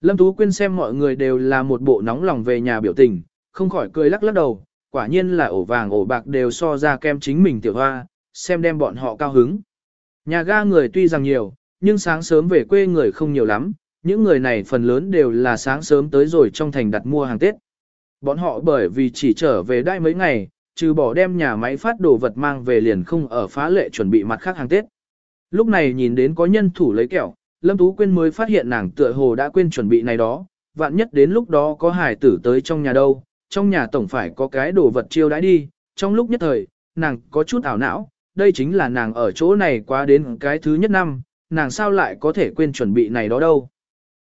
[SPEAKER 1] Lâm Tú Quyên xem mọi người đều là một bộ nóng lòng về nhà biểu tình, không khỏi cười lắc lắc đầu, quả nhiên là ổ vàng ổ bạc đều so ra kem chính mình tiểu hoa, xem đem bọn họ cao hứng. Nhà ga người tuy rằng nhiều, nhưng sáng sớm về quê người không nhiều lắm, những người này phần lớn đều là sáng sớm tới rồi trong thành đặt mua hàng Tết. Bọn họ bởi vì chỉ trở về đai mấy ngày, trừ bỏ đem nhà máy phát đồ vật mang về liền không ở phá lệ chuẩn bị mặt khác hàng Tết. Lúc này nhìn đến có nhân thủ lấy kẹo, Lâm Tú Quyên mới phát hiện nàng tựa hồ đã quên chuẩn bị này đó, vạn nhất đến lúc đó có hải tử tới trong nhà đâu, trong nhà tổng phải có cái đồ vật chiêu đãi đi, trong lúc nhất thời, nàng có chút ảo não, đây chính là nàng ở chỗ này quá đến cái thứ nhất năm, nàng sao lại có thể quên chuẩn bị này đó đâu.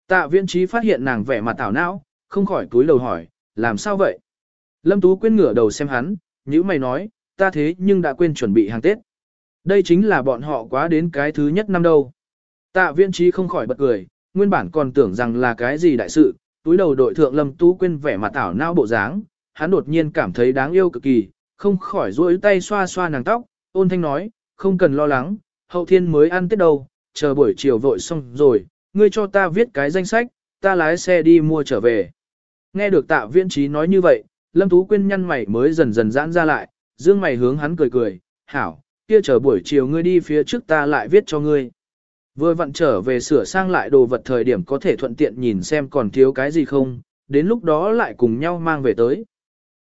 [SPEAKER 1] Tạ viễn trí phát hiện nàng vẻ mặt ảo não, không khỏi túi lầu hỏi, làm sao vậy? Lâm Tú Quyên ngửa đầu xem hắn, như mày nói, ta thế nhưng đã quên chuẩn bị hàng Tết. Đây chính là bọn họ quá đến cái thứ nhất năm đâu. Tạ viễn trí không khỏi bật cười, nguyên bản còn tưởng rằng là cái gì đại sự, túi đầu đội thượng Lâm Tú Quyên vẻ mặt ảo não bộ dáng, hắn đột nhiên cảm thấy đáng yêu cực kỳ, không khỏi duỗi tay xoa xoa nàng tóc, ôn thanh nói, không cần lo lắng, hậu thiên mới ăn Tết đâu, chờ buổi chiều vội xong rồi, ngươi cho ta viết cái danh sách, ta lái xe đi mua trở về. Nghe được tạ viễn trí nói như vậy, Lâm Tú Quyên nhăn mày mới dần dần giãn ra lại, dương mày hướng hắn cười cười, hảo, kia chờ buổi chiều ngươi đi phía trước ta lại viết cho ngươi. Vừa vặn trở về sửa sang lại đồ vật thời điểm có thể thuận tiện nhìn xem còn thiếu cái gì không, đến lúc đó lại cùng nhau mang về tới.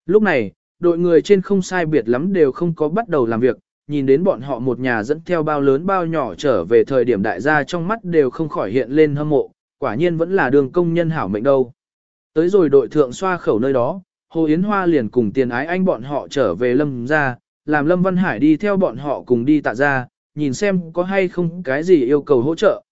[SPEAKER 1] Lúc này, đội người trên không sai biệt lắm đều không có bắt đầu làm việc, nhìn đến bọn họ một nhà dẫn theo bao lớn bao nhỏ trở về thời điểm đại gia trong mắt đều không khỏi hiện lên hâm mộ, quả nhiên vẫn là đường công nhân hảo mệnh đâu. Tới rồi đội thượng xoa khẩu nơi đó, Hồ Yến Hoa liền cùng tiền ái anh bọn họ trở về lâm ra, làm Lâm Văn Hải đi theo bọn họ cùng đi tạ ra, nhìn xem có hay không cái gì yêu cầu hỗ trợ.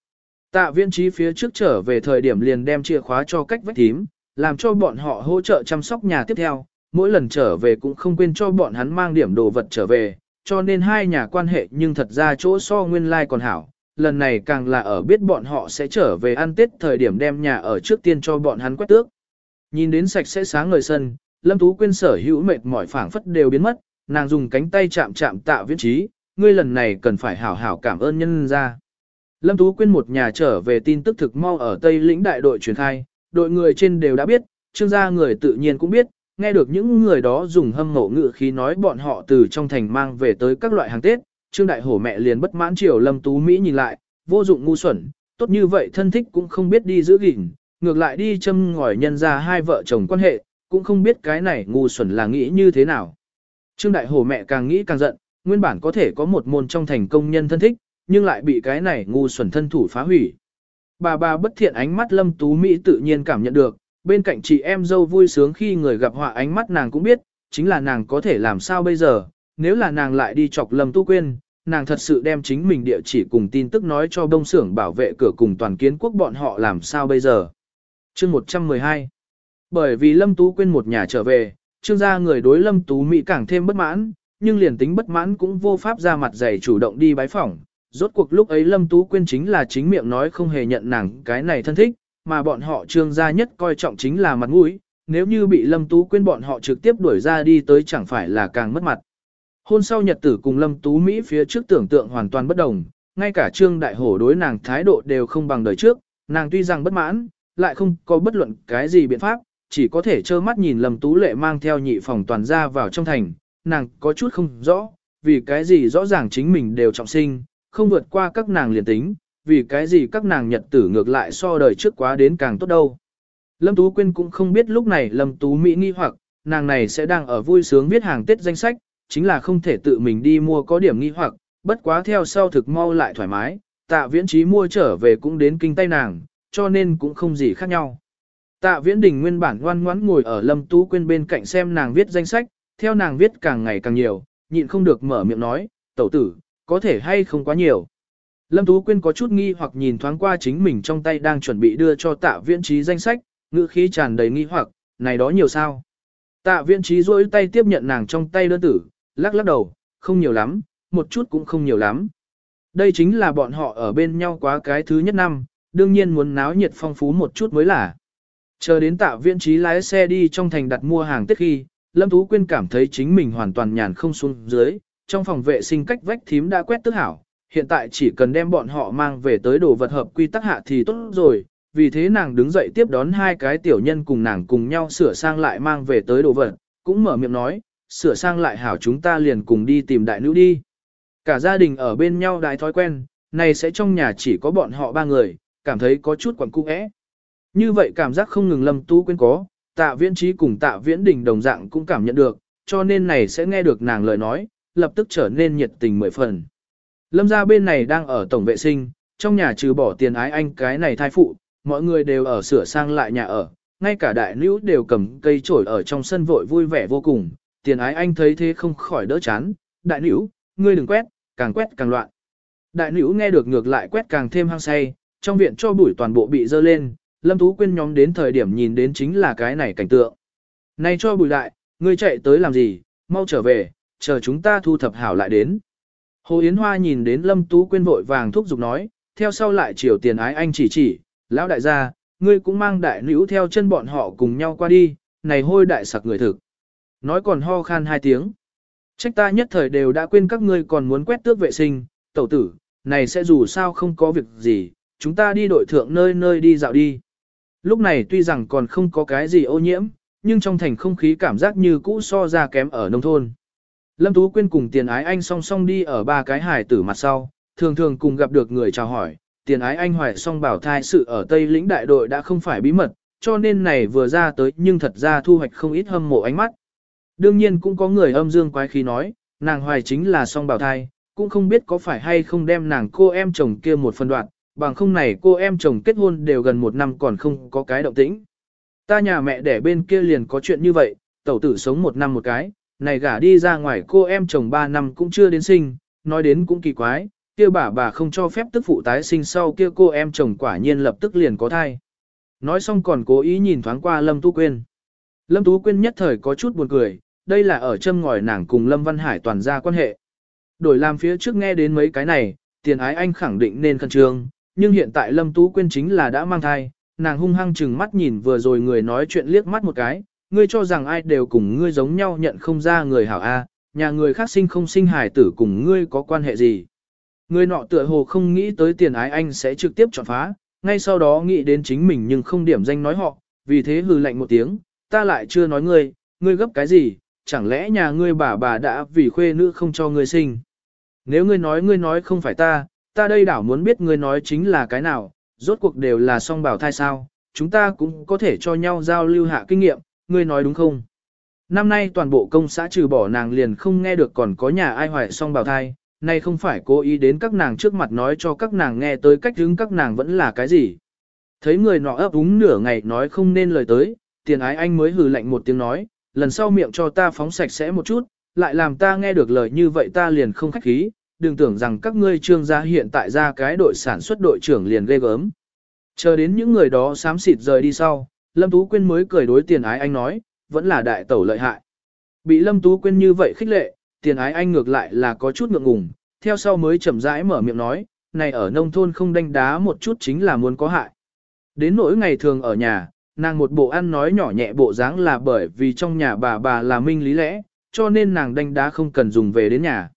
[SPEAKER 1] Tạ viên trí phía trước trở về thời điểm liền đem chìa khóa cho cách vách thím, làm cho bọn họ hỗ trợ chăm sóc nhà tiếp theo, mỗi lần trở về cũng không quên cho bọn hắn mang điểm đồ vật trở về, cho nên hai nhà quan hệ nhưng thật ra chỗ so nguyên lai like còn hảo. Lần này càng là ở biết bọn họ sẽ trở về ăn tết thời điểm đem nhà ở trước tiên cho bọn hắn quét tước. Nhìn đến sạch sẽ sáng ngời sân, Lâm Tú Quyên sở hữu mệt mỏi phảng phất đều biến mất, nàng dùng cánh tay chạm chạm tạ viễn trí, ngươi lần này cần phải hảo hảo cảm ơn nhân ra. Lâm Tú Quyên một nhà trở về tin tức thực mau ở Tây lĩnh đại đội truyền khai, đội người trên đều đã biết, trương gia người tự nhiên cũng biết, nghe được những người đó dùng hâm mộ ngự khí nói bọn họ từ trong thành mang về tới các loại hàng Tết, trương đại hổ mẹ liền bất mãn chiều Lâm Tú Mỹ nhìn lại, vô dụng ngu xuẩn, tốt như vậy thân thích cũng không biết đi giữ gìn, ngược lại đi châm ngòi nhân ra hai vợ chồng quan hệ, cũng không biết cái này ngu xuẩn là nghĩ như thế nào. Trương đại hổ mẹ càng nghĩ càng giận, nguyên bản có thể có một môn trong thành công nhân thân thích, nhưng lại bị cái này ngu xuẩn thân thủ phá hủy. Bà bà bất thiện ánh mắt Lâm Tú Mỹ tự nhiên cảm nhận được, bên cạnh chị em dâu vui sướng khi người gặp họa ánh mắt nàng cũng biết, chính là nàng có thể làm sao bây giờ, nếu là nàng lại đi chọc Lâm Tu Quyên, nàng thật sự đem chính mình địa chỉ cùng tin tức nói cho đông xưởng bảo vệ cửa cùng toàn kiến quốc bọn họ làm sao bây giờ. Chương 112 bởi vì Lâm Tú Quyên một nhà trở về, trương gia người đối Lâm Tú Mỹ càng thêm bất mãn, nhưng liền tính bất mãn cũng vô pháp ra mặt dày chủ động đi bái phỏng. Rốt cuộc lúc ấy Lâm Tú Quyên chính là chính miệng nói không hề nhận nàng cái này thân thích, mà bọn họ trương gia nhất coi trọng chính là mặt mũi, nếu như bị Lâm Tú Quyên bọn họ trực tiếp đuổi ra đi tới chẳng phải là càng mất mặt. Hôn sau nhật tử cùng Lâm Tú Mỹ phía trước tưởng tượng hoàn toàn bất đồng, ngay cả trương đại hổ đối nàng thái độ đều không bằng đời trước, nàng tuy rằng bất mãn, lại không có bất luận cái gì biện pháp, chỉ có thể trơ mắt nhìn Lâm Tú Lệ mang theo nhị phòng toàn ra vào trong thành, nàng có chút không rõ, vì cái gì rõ ràng chính mình đều trọng sinh, không vượt qua các nàng liền tính, vì cái gì các nàng nhật tử ngược lại so đời trước quá đến càng tốt đâu. Lâm Tú Quyên cũng không biết lúc này Lâm Tú Mỹ nghi hoặc, nàng này sẽ đang ở vui sướng viết hàng Tết danh sách, chính là không thể tự mình đi mua có điểm nghi hoặc, bất quá theo sau thực mau lại thoải mái, tạ viễn trí mua trở về cũng đến kinh tay nàng, cho nên cũng không gì khác nhau. Tạ viễn đình nguyên bản ngoan ngoãn ngồi ở Lâm Tú Quyên bên cạnh xem nàng viết danh sách, theo nàng viết càng ngày càng nhiều, nhịn không được mở miệng nói, tẩu tử, có thể hay không quá nhiều. Lâm Tú Quyên có chút nghi hoặc nhìn thoáng qua chính mình trong tay đang chuẩn bị đưa cho tạ viễn trí danh sách, ngữ khí tràn đầy nghi hoặc, này đó nhiều sao. Tạ viễn trí rôi tay tiếp nhận nàng trong tay đơn tử, lắc lắc đầu, không nhiều lắm, một chút cũng không nhiều lắm. Đây chính là bọn họ ở bên nhau quá cái thứ nhất năm, đương nhiên muốn náo nhiệt phong phú một chút mới là. Chờ đến tạ viễn trí lái xe đi trong thành đặt mua hàng tết khi, Lâm Tú Quyên cảm thấy chính mình hoàn toàn nhàn không xuống dưới, trong phòng vệ sinh cách vách thím đã quét tức hảo, hiện tại chỉ cần đem bọn họ mang về tới đồ vật hợp quy tắc hạ thì tốt rồi, vì thế nàng đứng dậy tiếp đón hai cái tiểu nhân cùng nàng cùng nhau sửa sang lại mang về tới đồ vật, cũng mở miệng nói, sửa sang lại hảo chúng ta liền cùng đi tìm đại nữ đi. Cả gia đình ở bên nhau đại thói quen, này sẽ trong nhà chỉ có bọn họ ba người, cảm thấy có chút quẩn cung ẽ. Như vậy cảm giác không ngừng lâm tu Quyên có, tạ viễn trí cùng tạ viễn đình đồng dạng cũng cảm nhận được, cho nên này sẽ nghe được nàng lời nói, lập tức trở nên nhiệt tình mười phần. Lâm gia bên này đang ở tổng vệ sinh, trong nhà trừ bỏ tiền ái anh cái này thai phụ, mọi người đều ở sửa sang lại nhà ở, ngay cả đại nữ đều cầm cây trổi ở trong sân vội vui vẻ vô cùng, tiền ái anh thấy thế không khỏi đỡ chán, đại nữ, ngươi đừng quét, càng quét càng loạn. Đại nữ nghe được ngược lại quét càng thêm hăng say, trong viện cho bụi toàn bộ bị dơ lên, Lâm Tú Quyên nhóm đến thời điểm nhìn đến chính là cái này cảnh tượng. Này cho bùi lại, ngươi chạy tới làm gì, mau trở về, chờ chúng ta thu thập hảo lại đến. Hồ Yến Hoa nhìn đến Lâm Tú Quyên vội vàng thúc giục nói, theo sau lại chiều tiền ái anh chỉ chỉ, lão đại gia, ngươi cũng mang đại nữ theo chân bọn họ cùng nhau qua đi, này hôi đại sặc người thực. Nói còn ho khan hai tiếng. Trách ta nhất thời đều đã quên các ngươi còn muốn quét tước vệ sinh, tẩu tử, này sẽ dù sao không có việc gì, chúng ta đi đội thượng nơi nơi đi dạo đi. Lúc này tuy rằng còn không có cái gì ô nhiễm, nhưng trong thành không khí cảm giác như cũ so ra kém ở nông thôn. Lâm Tú Quyên cùng tiền ái anh song song đi ở ba cái hải tử mặt sau, thường thường cùng gặp được người chào hỏi, tiền ái anh hoài song bảo thai sự ở Tây lĩnh đại đội đã không phải bí mật, cho nên này vừa ra tới nhưng thật ra thu hoạch không ít hâm mộ ánh mắt. Đương nhiên cũng có người âm dương quái khí nói, nàng hoài chính là song bảo thai, cũng không biết có phải hay không đem nàng cô em chồng kia một phần đoạn, bằng không này cô em chồng kết hôn đều gần một năm còn không có cái động tĩnh. Ta nhà mẹ đẻ bên kia liền có chuyện như vậy, tẩu tử sống một năm một cái, này gả đi ra ngoài cô em chồng ba năm cũng chưa đến sinh, nói đến cũng kỳ quái, kia bà bà không cho phép tức phụ tái sinh sau kia cô em chồng quả nhiên lập tức liền có thai. Nói xong còn cố ý nhìn thoáng qua Lâm Tú Quyên. Lâm Tú Quyên nhất thời có chút buồn cười, đây là ở châm ngòi nàng cùng Lâm Văn Hải toàn ra quan hệ. Đổi làm phía trước nghe đến mấy cái này, tiền ái anh khẳng định nên khẩn trương, nhưng hiện tại Lâm Tú Quyên chính là đã mang thai, nàng hung hăng chừng mắt nhìn vừa rồi người nói chuyện liếc mắt một cái, ngươi cho rằng ai đều cùng ngươi giống nhau nhận không ra người hảo A, nhà người khác sinh không sinh hài tử cùng ngươi có quan hệ gì. Người nọ tựa hồ không nghĩ tới tiền ái anh sẽ trực tiếp chọn phá, ngay sau đó nghĩ đến chính mình nhưng không điểm danh nói họ, vì thế hừ lạnh một tiếng, ta lại chưa nói ngươi, ngươi gấp cái gì, chẳng lẽ nhà ngươi bà bà đã vì khuê nữ không cho ngươi sinh. Nếu ngươi nói ngươi nói không phải ta, ta đây đảo muốn biết ngươi nói chính là cái nào, rốt cuộc đều là song bảo thai sao, chúng ta cũng có thể cho nhau giao lưu hạ kinh nghiệm, ngươi nói đúng không? Năm nay toàn bộ công xã trừ bỏ nàng liền không nghe được còn có nhà ai hoài song bảo thai, nay không phải cố ý đến các nàng trước mặt nói cho các nàng nghe tới cách hướng các nàng vẫn là cái gì. Thấy người nọ ấp úng nửa ngày nói không nên lời tới, tiền ái anh mới hừ lạnh một tiếng nói, lần sau miệng cho ta phóng sạch sẽ một chút, lại làm ta nghe được lời như vậy ta liền không khách khí, đừng tưởng rằng các ngươi trương gia hiện tại ra cái đội sản xuất đội trưởng liền ghê gớm. Chờ đến những người đó xám xịt rời đi sau, Lâm Tú Quyên mới cười đối tiền ái anh nói, vẫn là đại tẩu lợi hại. Bị Lâm Tú Quyên như vậy khích lệ, tiền ái anh ngược lại là có chút ngượng ngùng, theo sau mới chậm rãi mở miệng nói, này ở nông thôn không đánh đá một chút chính là muốn có hại. Đến nỗi ngày thường ở nhà, nàng một bộ ăn nói nhỏ nhẹ bộ dáng là bởi vì trong nhà bà bà là minh lý lẽ, cho nên nàng đánh đá không cần dùng về đến nhà.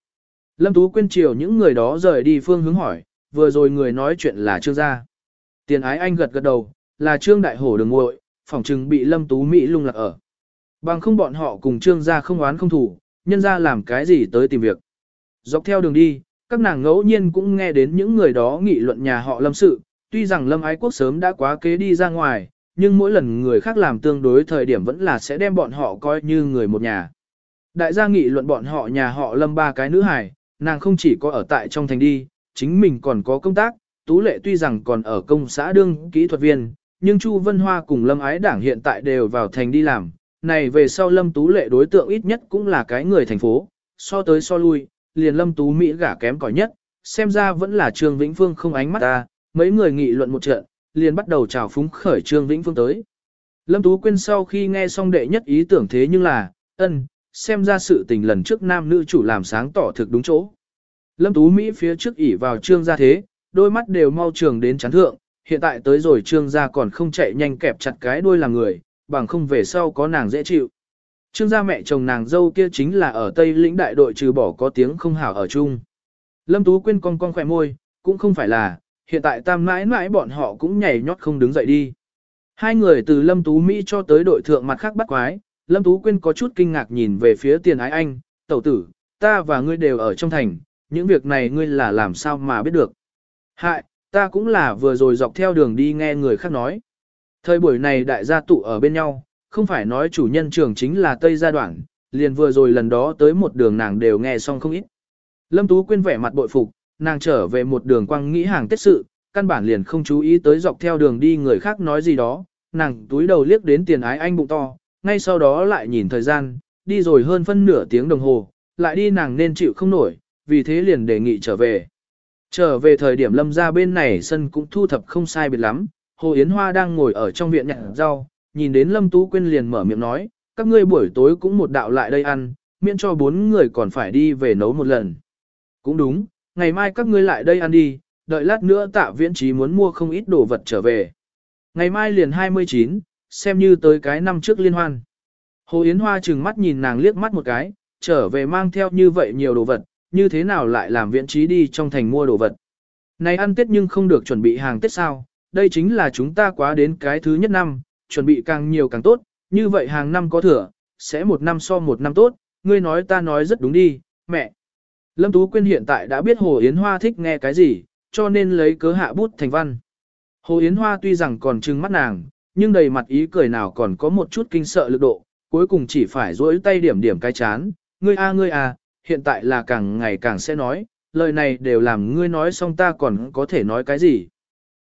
[SPEAKER 1] Lâm Tú Quyên chiều những người đó rời đi phương hướng hỏi, vừa rồi người nói chuyện là Trương gia. Tiền ái anh gật gật đầu, là Trương Đại Hổ đường ngội, phòng trừng bị Lâm Tú Mỹ lung lạc ở. Bằng không bọn họ cùng Trương gia không oán không thủ, nhân ra làm cái gì tới tìm việc. Dọc theo đường đi, các nàng ngẫu nhiên cũng nghe đến những người đó nghị luận nhà họ Lâm sự, tuy rằng Lâm Ái Quốc sớm đã quá kế đi ra ngoài, nhưng mỗi lần người khác làm tương đối thời điểm vẫn là sẽ đem bọn họ coi như người một nhà. Đại gia nghị luận bọn họ nhà họ Lâm ba cái nữ hài, nàng không chỉ có ở tại trong thành đi, chính mình còn có công tác, Tú Lệ tuy rằng còn ở công xã đương kỹ thuật viên, nhưng Chu Vân Hoa cùng Lâm Ái Đảng hiện tại đều vào thành đi làm, này về sau Lâm Tú Lệ đối tượng ít nhất cũng là cái người thành phố, so tới so lui, liền Lâm Tú Mỹ gả kém cỏi nhất, xem ra vẫn là Trương Vĩnh Phương không ánh mắt ta, mấy người nghị luận một trận, liền bắt đầu chào phúng khởi Trương Vĩnh Phương tới. Lâm Tú Quyên sau khi nghe xong đệ nhất ý tưởng thế nhưng là, ân, xem ra sự tình lần trước nam nữ chủ làm sáng tỏ thực đúng chỗ. Lâm Tú Mỹ phía trước ỉ vào trương gia thế, đôi mắt đều mau trường đến chán thượng, hiện tại tới rồi trương gia còn không chạy nhanh kẹp chặt cái đuôi làm người, bằng không về sau có nàng dễ chịu. Trương gia mẹ chồng nàng dâu kia chính là ở Tây lĩnh đại đội trừ bỏ có tiếng không hảo ở chung. Lâm Tú Quyên cong cong khỏe môi, cũng không phải là, hiện tại tam mãi mãi bọn họ cũng nhảy nhót không đứng dậy đi. Hai người từ Lâm Tú Mỹ cho tới đội thượng mặt khác bắt quái, Lâm Tú Quyên có chút kinh ngạc nhìn về phía tiền ái anh, tẩu tử, ta và ngươi đều ở trong thành, những việc này ngươi là làm sao mà biết được. Hại, ta cũng là vừa rồi dọc theo đường đi nghe người khác nói. Thời buổi này đại gia tụ ở bên nhau, không phải nói chủ nhân trường chính là Tây Gia Đoạn, liền vừa rồi lần đó tới một đường nàng đều nghe xong không ít. Lâm Tú Quyên vẻ mặt bội phục, nàng trở về một đường quăng nghĩ hàng tết sự, căn bản liền không chú ý tới dọc theo đường đi người khác nói gì đó, nàng túi đầu liếc đến tiền ái anh bụng to, ngay sau đó lại nhìn thời gian, đi rồi hơn phân nửa tiếng đồng hồ, lại đi nàng nên chịu không nổi, vì thế liền đề nghị trở về. Trở về thời điểm lâm ra bên này sân cũng thu thập không sai biệt lắm, Hồ Yến Hoa đang ngồi ở trong viện nhặt rau, nhìn đến Lâm Tú Quyên liền mở miệng nói, các ngươi buổi tối cũng một đạo lại đây ăn, miễn cho bốn người còn phải đi về nấu một lần. Cũng đúng, ngày mai các ngươi lại đây ăn đi, đợi lát nữa tạ viễn trí muốn mua không ít đồ vật trở về. Ngày mai liền 29, xem như tới cái năm trước liên hoan. Hồ Yến Hoa chừng mắt nhìn nàng liếc mắt một cái, trở về mang theo như vậy nhiều đồ vật, như thế nào lại làm viện trí đi trong thành mua đồ vật. Này ăn Tết nhưng không được chuẩn bị hàng Tết sao, đây chính là chúng ta quá đến cái thứ nhất năm, chuẩn bị càng nhiều càng tốt, như vậy hàng năm có thừa, sẽ một năm so một năm tốt, ngươi nói ta nói rất đúng đi, mẹ. Lâm Tú Quyên hiện tại đã biết Hồ Yến Hoa thích nghe cái gì, cho nên lấy cớ hạ bút thành văn. Hồ Yến Hoa tuy rằng còn trừng mắt nàng, nhưng đầy mặt ý cười nào còn có một chút kinh sợ lực độ, cuối cùng chỉ phải duỗi tay điểm điểm cái chán, ngươi a ngươi a, hiện tại là càng ngày càng sẽ nói, lời này đều làm ngươi nói xong ta còn có thể nói cái gì.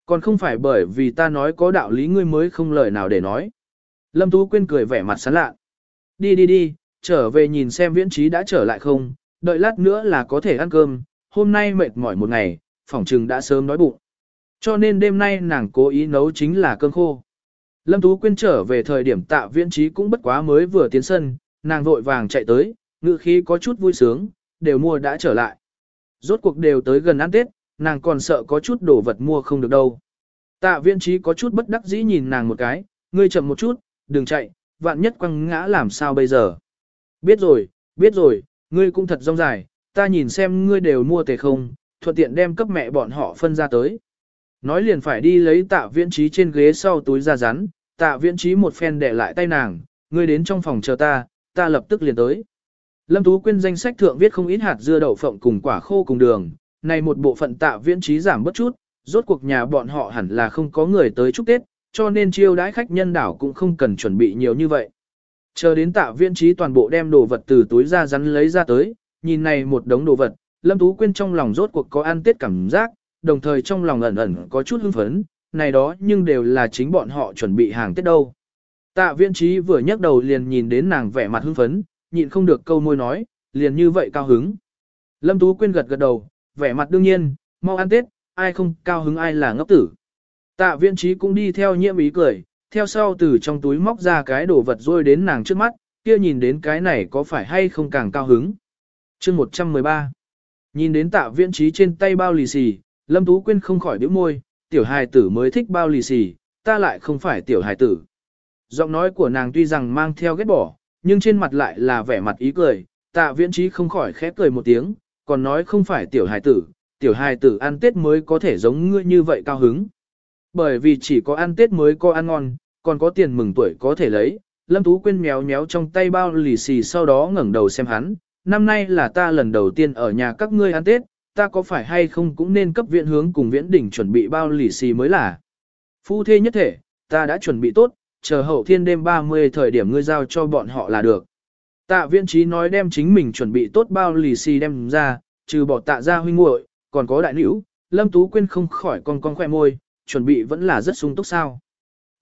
[SPEAKER 1] Còn không phải bởi vì ta nói có đạo lý ngươi mới không lời nào để nói. Lâm Tú Quyên cười vẻ mặt sán lạ. Đi đi đi, trở về nhìn xem viễn trí đã trở lại không, đợi lát nữa là có thể ăn cơm, hôm nay mệt mỏi một ngày, phỏng trừng đã sớm đói bụng. Cho nên đêm nay nàng cố ý nấu chính là cơm khô. Lâm Tú Quyên trở về thời điểm tạ viễn trí cũng bất quá mới vừa tiến sân, nàng vội vàng chạy tới, ngự khí có chút vui sướng, đều mua đã trở lại. Rốt cuộc đều tới gần ăn Tết, nàng còn sợ có chút đồ vật mua không được đâu. Tạ viễn trí có chút bất đắc dĩ nhìn nàng một cái, ngươi chậm một chút, đừng chạy, vạn nhất quăng ngã làm sao bây giờ. Biết rồi, biết rồi, ngươi cũng thật rong dài, ta nhìn xem ngươi đều mua tề không, thuận tiện đem cấp mẹ bọn họ phân ra tới. Nói liền phải đi lấy tạ viễn trí trên ghế sau túi ra rắn, tạ viễn trí một phen để lại tay nàng, ngươi đến trong phòng chờ ta, ta lập tức liền tới. Lâm Tú Quyên danh sách thượng viết không ít hạt dưa đậu phộng cùng quả khô cùng đường, này một bộ phận tạ viễn trí giảm bất chút, rốt cuộc nhà bọn họ hẳn là không có người tới chúc Tết, cho nên chiêu đãi khách nhân đảo cũng không cần chuẩn bị nhiều như vậy. Chờ đến tạ viễn trí toàn bộ đem đồ vật từ túi ra rắn lấy ra tới, nhìn này một đống đồ vật, Lâm Tú Quyên trong lòng rốt cuộc có ăn Tết cảm giác, đồng thời trong lòng ẩn ẩn có chút hưng phấn, này đó nhưng đều là chính bọn họ chuẩn bị hàng Tết đâu. Tạ viễn trí vừa nhấc đầu liền nhìn đến nàng vẻ mặt hưng phấn, nhịn không được câu môi nói, liền như vậy cao hứng. Lâm Tú Quyên gật gật đầu, vẻ mặt đương nhiên, mau ăn Tết, ai không cao hứng ai là ngốc tử. Tạ viễn trí cũng đi theo nhiễm ý cười, theo sau từ trong túi móc ra cái đồ vật rôi đến nàng trước mắt, kia nhìn đến cái này có phải hay không càng cao hứng. chương 113 Nhìn đến tạ viễn trí trên tay bao lì xì, Lâm Tú Quyên không khỏi biểu môi, tiểu hài tử mới thích bao lì xì, ta lại không phải tiểu hài tử. Giọng nói của nàng tuy rằng mang theo ghét bỏ, nhưng trên mặt lại là vẻ mặt ý cười, tạ viễn trí không khỏi khép cười một tiếng, còn nói không phải tiểu hài tử, tiểu hài tử ăn Tết mới có thể giống ngươi như vậy cao hứng. Bởi vì chỉ có ăn Tết mới có ăn ngon, còn có tiền mừng tuổi có thể lấy, Lâm Tú Quyên méo méo trong tay bao lì xì sau đó ngẩng đầu xem hắn, năm nay là ta lần đầu tiên ở nhà các ngươi ăn Tết, ta có phải hay không cũng nên cấp viện hướng cùng viễn đỉnh chuẩn bị bao lì xì mới là. Phu thê nhất thể, ta đã chuẩn bị tốt, chờ hậu thiên đêm 30 thời điểm ngươi giao cho bọn họ là được. Tạ viễn trí nói đem chính mình chuẩn bị tốt bao lì xì đem ra, trừ bỏ tạ ra huynh muội còn có đại nữ, Lâm Tú Quyên không khỏi con con khoe môi, chuẩn bị vẫn là rất sung túc sao.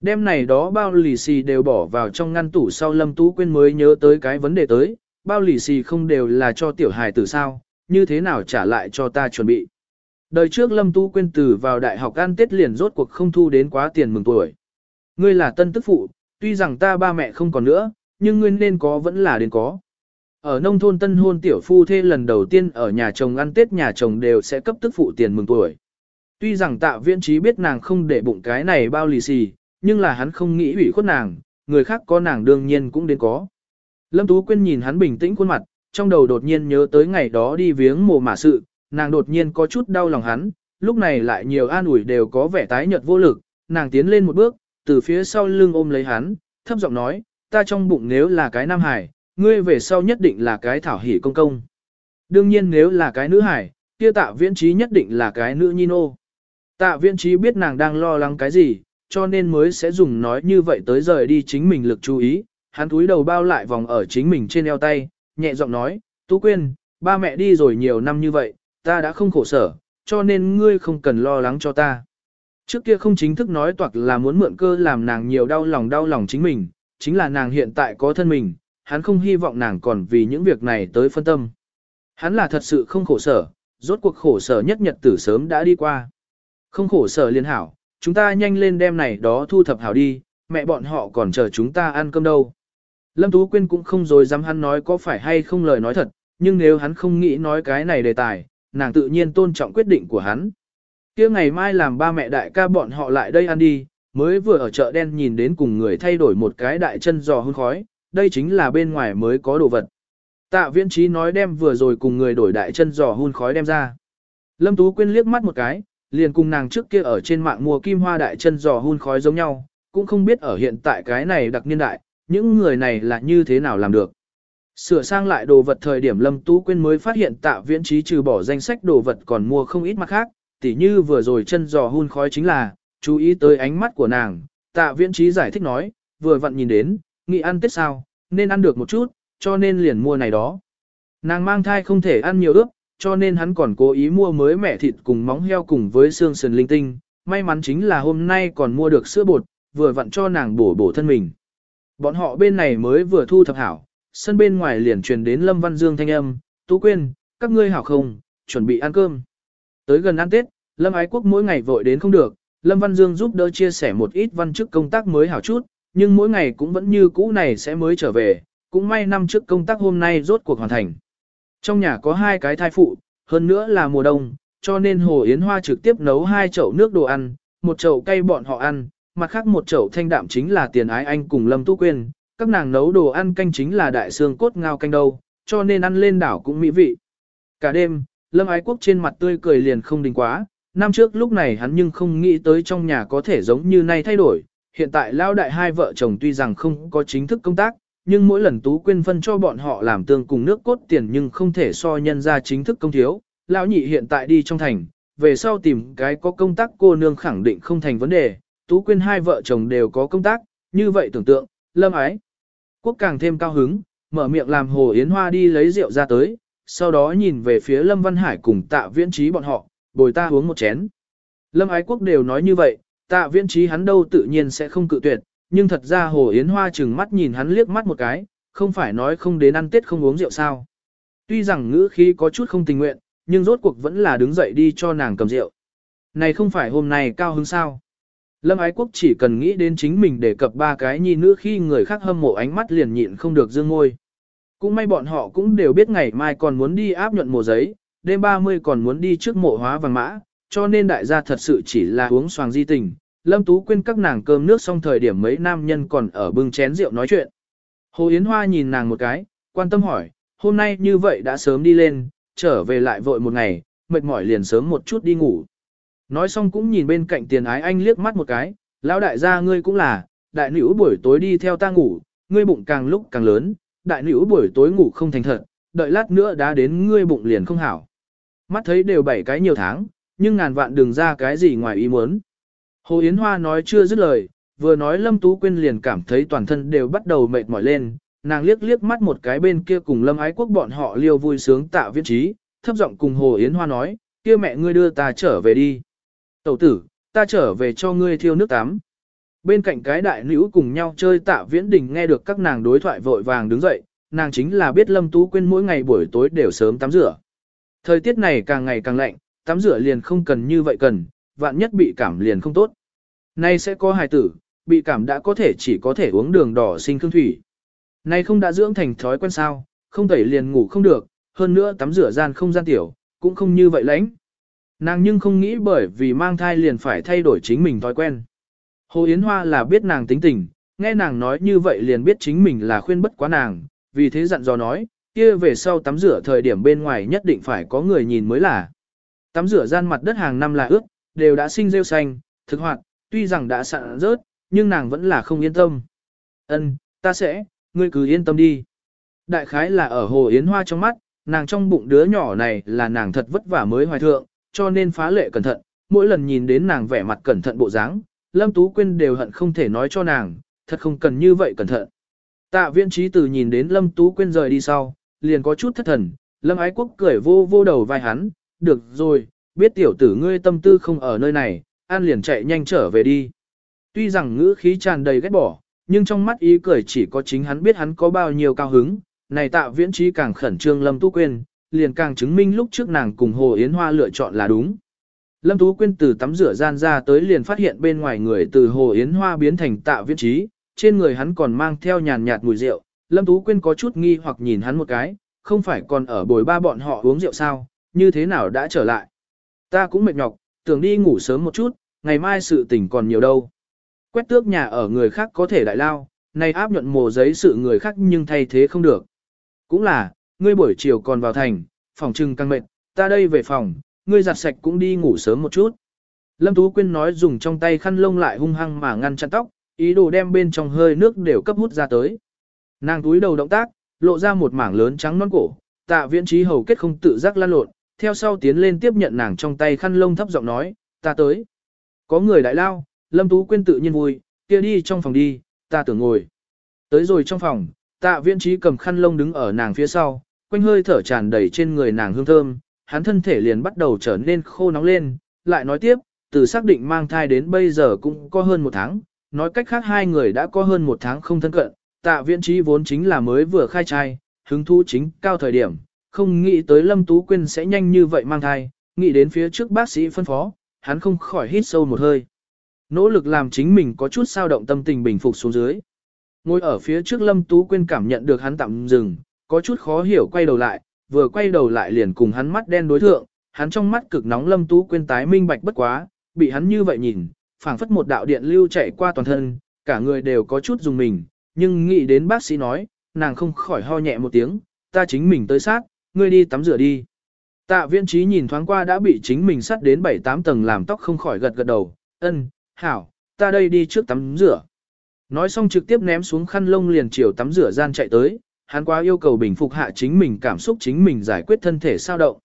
[SPEAKER 1] Đêm này đó bao lì xì đều bỏ vào trong ngăn tủ sau Lâm Tú Quyên mới nhớ tới cái vấn đề tới, bao lì xì không đều là cho tiểu hài tử sao, như thế nào trả lại cho ta chuẩn bị. Đời trước Lâm Tú Quyên từ vào đại học ăn Tết liền rốt cuộc không thu đến quá tiền mừng tuổi. Ngươi là tân tức phụ, tuy rằng ta ba mẹ không còn nữa, nhưng ngươi nên có vẫn là đến có. Ở nông thôn tân hôn tiểu phu thê lần đầu tiên ở nhà chồng ăn Tết nhà chồng đều sẽ cấp tức phụ tiền mừng tuổi. Tuy rằng tạ viễn trí biết nàng không để bụng cái này bao lì xì, nhưng là hắn không nghĩ ủy khuất nàng, người khác có nàng đương nhiên cũng đến có. Lâm Tú Quyên nhìn hắn bình tĩnh khuôn mặt, trong đầu đột nhiên nhớ tới ngày đó đi viếng mồ mả sự, nàng đột nhiên có chút đau lòng hắn, lúc này lại nhiều an ủi đều có vẻ tái nhợt vô lực, nàng tiến lên một bước, từ phía sau lưng ôm lấy hắn, thấp giọng nói, ta trong bụng nếu là cái nam hải, ngươi về sau nhất định là cái thảo hỷ công công. Đương nhiên nếu là cái nữ hải, kia tạ viễn trí nhất định là cái nữ nhi nô. Tạ viễn trí biết nàng đang lo lắng cái gì, cho nên mới sẽ dùng nói như vậy tới rời đi chính mình lực chú ý, hắn túi đầu bao lại vòng ở chính mình trên eo tay, nhẹ giọng nói, Tú Quyên, ba mẹ đi rồi nhiều năm như vậy, ta đã không khổ sở, cho nên ngươi không cần lo lắng cho ta. Trước kia không chính thức nói toạc là muốn mượn cơ làm nàng nhiều đau lòng đau lòng chính mình, chính là nàng hiện tại có thân mình, hắn không hy vọng nàng còn vì những việc này tới phân tâm. Hắn là thật sự không khổ sở, rốt cuộc khổ sở nhất nhật tử sớm đã đi qua. Không khổ sở liên hảo, chúng ta nhanh lên đem này đó thu thập hảo đi, mẹ bọn họ còn chờ chúng ta ăn cơm đâu. Lâm Tú Quyên cũng không rồi dám hắn nói có phải hay không lời nói thật, nhưng nếu hắn không nghĩ nói cái này đề tài, nàng tự nhiên tôn trọng quyết định của hắn. kia ngày mai làm ba mẹ đại ca bọn họ lại đây ăn đi, mới vừa ở chợ đen nhìn đến cùng người thay đổi một cái đại chân giò hôn khói, đây chính là bên ngoài mới có đồ vật. Tạ viễn trí nói đem vừa rồi cùng người đổi đại chân giò hun khói đem ra. Lâm Tú Quyên liếc mắt một cái, liền cùng nàng trước kia ở trên mạng mua kim hoa đại chân giò hun khói giống nhau, cũng không biết ở hiện tại cái này đặc niên đại, những người này là như thế nào làm được. Sửa sang lại đồ vật thời điểm Lâm Tú Quyên mới phát hiện tạ viễn trí trừ bỏ danh sách đồ vật còn mua không ít mặt khác, tỉ như vừa rồi chân giò hun khói chính là, chú ý tới ánh mắt của nàng, tạ viễn trí giải thích nói, vừa vặn nhìn đến, nghĩ ăn tết sao, nên ăn được một chút, cho nên liền mua này đó. Nàng mang thai không thể ăn nhiều ướp, cho nên hắn còn cố ý mua mới mẻ thịt cùng móng heo cùng với xương sườn linh tinh, may mắn chính là hôm nay còn mua được sữa bột, vừa vặn cho nàng bổ bổ thân mình. Bọn họ bên này mới vừa thu thập hảo, sân bên ngoài liền truyền đến Lâm Văn Dương thanh âm, Tú Quyên, các ngươi hảo không, chuẩn bị ăn cơm. Tới gần ăn Tết, Lâm Ái Quốc mỗi ngày vội đến không được, Lâm Văn Dương giúp đỡ chia sẻ một ít văn chức công tác mới hảo chút, nhưng mỗi ngày cũng vẫn như cũ này sẽ mới trở về, cũng may năm trước công tác hôm nay rốt cuộc hoàn thành. Trong nhà có hai cái thai phụ, hơn nữa là mùa đông, cho nên Hồ Yến Hoa trực tiếp nấu hai chậu nước đồ ăn, một chậu cay bọn họ ăn, mặt khác một chậu thanh đạm chính là tiền ái anh cùng Lâm Tu Quyên, các nàng nấu đồ ăn canh chính là đại xương cốt ngao canh đâu, cho nên ăn lên đảo cũng mỹ vị. Cả đêm, Lâm Ái Quốc trên mặt tươi cười liền không đình quá, năm trước lúc này hắn nhưng không nghĩ tới trong nhà có thể giống như nay thay đổi, hiện tại lao đại hai vợ chồng tuy rằng không có chính thức công tác, nhưng mỗi lần Tú Quyên phân cho bọn họ làm tương cùng nước cốt tiền nhưng không thể so nhân ra chính thức công thiếu. Lão nhị hiện tại đi trong thành, về sau tìm cái có công tác cô nương khẳng định không thành vấn đề, Tú Quyên hai vợ chồng đều có công tác, như vậy tưởng tượng, lâm ái. Quốc càng thêm cao hứng, mở miệng làm Hồ Yến Hoa đi lấy rượu ra tới, sau đó nhìn về phía Lâm Văn Hải cùng tạ viễn trí bọn họ, bồi ta uống một chén. Lâm Ái Quốc đều nói như vậy, tạ viễn trí hắn đâu tự nhiên sẽ không cự tuyệt, nhưng thật ra Hồ Yến Hoa chừng mắt nhìn hắn liếc mắt một cái, không phải nói không đến ăn Tết không uống rượu sao. Tuy rằng ngữ khí có chút không tình nguyện, nhưng rốt cuộc vẫn là đứng dậy đi cho nàng cầm rượu. Này không phải hôm nay cao hứng sao. Lâm Ái Quốc chỉ cần nghĩ đến chính mình để cập ba cái nhi nữ khi người khác hâm mộ ánh mắt liền nhịn không được dương ngôi. Cũng may bọn họ cũng đều biết ngày mai còn muốn đi áp nhuận mộ giấy, đêm 30 còn muốn đi trước mộ hóa vàng mã, cho nên đại gia thật sự chỉ là uống xoàng di tình. Lâm Tú quên các nàng cơm nước xong thời điểm mấy nam nhân còn ở bưng chén rượu nói chuyện. Hồ Yến Hoa nhìn nàng một cái, quan tâm hỏi, hôm nay như vậy đã sớm đi lên, trở về lại vội một ngày, mệt mỏi liền sớm một chút đi ngủ. Nói xong cũng nhìn bên cạnh tiền ái anh liếc mắt một cái, lão đại gia ngươi cũng là, đại nữ buổi tối đi theo ta ngủ, ngươi bụng càng lúc càng lớn, đại nữ buổi tối ngủ không thành thật, đợi lát nữa đã đến ngươi bụng liền không hảo. Mắt thấy đều bảy cái nhiều tháng, nhưng ngàn vạn đừng ra cái gì ngoài ý muốn. Hồ Yến Hoa nói chưa dứt lời, vừa nói Lâm Tú Quyên liền cảm thấy toàn thân đều bắt đầu mệt mỏi lên, nàng liếc liếc mắt một cái bên kia cùng Lâm Ái Quốc bọn họ liêu vui sướng tạo viễn trí, thấp giọng cùng Hồ Yến Hoa nói, kia mẹ ngươi đưa ta trở về đi. Tẩu tử, ta trở về cho ngươi thiêu nước tắm. Bên cạnh cái đại nữ cùng nhau chơi tạ viễn đình nghe được các nàng đối thoại vội vàng đứng dậy, nàng chính là biết Lâm Tú Quyên mỗi ngày buổi tối đều sớm tắm rửa. Thời tiết này càng ngày càng lạnh, tắm rửa liền không cần như vậy cần, vạn nhất bị cảm liền không tốt. Nay sẽ có hài tử, bị cảm đã có thể chỉ có thể uống đường đỏ sinh cương thủy. Nay không đã dưỡng thành thói quen sao, không tẩy liền ngủ không được, hơn nữa tắm rửa gian không gian tiểu, cũng không như vậy lãnh. Nàng nhưng không nghĩ bởi vì mang thai liền phải thay đổi chính mình thói quen. Hồ Yến Hoa là biết nàng tính tình, nghe nàng nói như vậy liền biết chính mình là khuyên bất quá nàng, vì thế dặn dò nói, kia về sau tắm rửa thời điểm bên ngoài nhất định phải có người nhìn mới là. Tắm rửa gian mặt đất hàng năm là ướt, đều đã sinh rêu xanh, thực hoạt, tuy rằng đã sạn rớt, nhưng nàng vẫn là không yên tâm. Ân, ta sẽ, ngươi cứ yên tâm đi. Đại khái là ở Hồ Yến Hoa trong mắt, nàng trong bụng đứa nhỏ này là nàng thật vất vả mới hoài thượng, cho nên phá lệ cẩn thận, mỗi lần nhìn đến nàng vẻ mặt cẩn thận bộ dáng, Lâm Tú Quyên đều hận không thể nói cho nàng, thật không cần như vậy cẩn thận. Tạ Viễn trí từ nhìn đến Lâm Tú Quyên rời đi sau, liền có chút thất thần, Lâm Ái Quốc cười vô vô đầu vai hắn, được rồi, biết tiểu tử ngươi tâm tư không ở nơi này, an liền chạy nhanh trở về đi. Tuy rằng ngữ khí tràn đầy ghét bỏ, nhưng trong mắt ý cười chỉ có chính hắn biết hắn có bao nhiêu cao hứng, này tạ viễn trí càng khẩn trương Lâm Tú Quyên, liền càng chứng minh lúc trước nàng cùng Hồ Yến Hoa lựa chọn là đúng. Lâm Tú Quyên từ tắm rửa gian ra tới liền phát hiện bên ngoài người từ Hồ Yến Hoa biến thành tạ viễn trí, trên người hắn còn mang theo nhàn nhạt mùi rượu. Lâm Tú Quyên có chút nghi hoặc nhìn hắn một cái, không phải còn ở bồi ba bọn họ uống rượu sao, như thế nào đã trở lại. Ta cũng mệt nhọc, tưởng đi ngủ sớm một chút, ngày mai sự tình còn nhiều đâu. Quét tước nhà ở người khác có thể đại lao, nay áp nhuận mồ giấy sự người khác nhưng thay thế không được. Cũng là, ngươi buổi chiều còn vào thành, phòng trưng căng mệt, ta đây về phòng, ngươi giặt sạch cũng đi ngủ sớm một chút. Lâm Tú Quyên nói dùng trong tay khăn lông lại hung hăng mà ngăn chặn tóc, ý đồ đem bên trong hơi nước đều cấp hút ra tới. Nàng túi đầu động tác, lộ ra một mảng lớn trắng non cổ, tạ viễn trí hầu kết không tự giác lan lộn, theo sau tiến lên tiếp nhận nàng trong tay khăn lông thấp giọng nói, ta tới. Có người đại lao, Lâm Tú Quyên tự nhiên vui, kia đi trong phòng đi, ta tưởng ngồi. Tới rồi trong phòng, tạ viễn trí cầm khăn lông đứng ở nàng phía sau, quanh hơi thở tràn đầy trên người nàng hương thơm, hắn thân thể liền bắt đầu trở nên khô nóng lên, lại nói tiếp, từ xác định mang thai đến bây giờ cũng có hơn một tháng, nói cách khác hai người đã có hơn một tháng không thân cận, Tạ viễn trí vốn chính là mới vừa khai trai, hứng thú chính cao thời điểm, không nghĩ tới Lâm Tú Quyên sẽ nhanh như vậy mang thai, nghĩ đến phía trước bác sĩ phân phó, hắn không khỏi hít sâu một hơi. Nỗ lực làm chính mình có chút sao động tâm tình bình phục xuống dưới. Ngồi ở phía trước Lâm Tú Quyên cảm nhận được hắn tạm dừng, có chút khó hiểu quay đầu lại, vừa quay đầu lại liền cùng hắn mắt đen đối thượng, hắn trong mắt cực nóng Lâm Tú Quyên tái minh bạch bất quá, bị hắn như vậy nhìn, phảng phất một đạo điện lưu chạy qua toàn thân, cả người đều có chút dùng mình, nhưng nghĩ đến bác sĩ nói, nàng không khỏi ho nhẹ một tiếng, ta chính mình tới sát, ngươi đi tắm rửa đi. Tạ viễn trí nhìn thoáng qua đã bị chính mình sắt đến 7-8 tầng làm tóc không khỏi gật gật đầu, ân, hảo, ta đây đi trước tắm rửa. Nói xong trực tiếp ném xuống khăn lông liền chiều tắm rửa gian chạy tới, hắn quá yêu cầu bình phục hạ chính mình cảm xúc chính mình giải quyết thân thể sao động.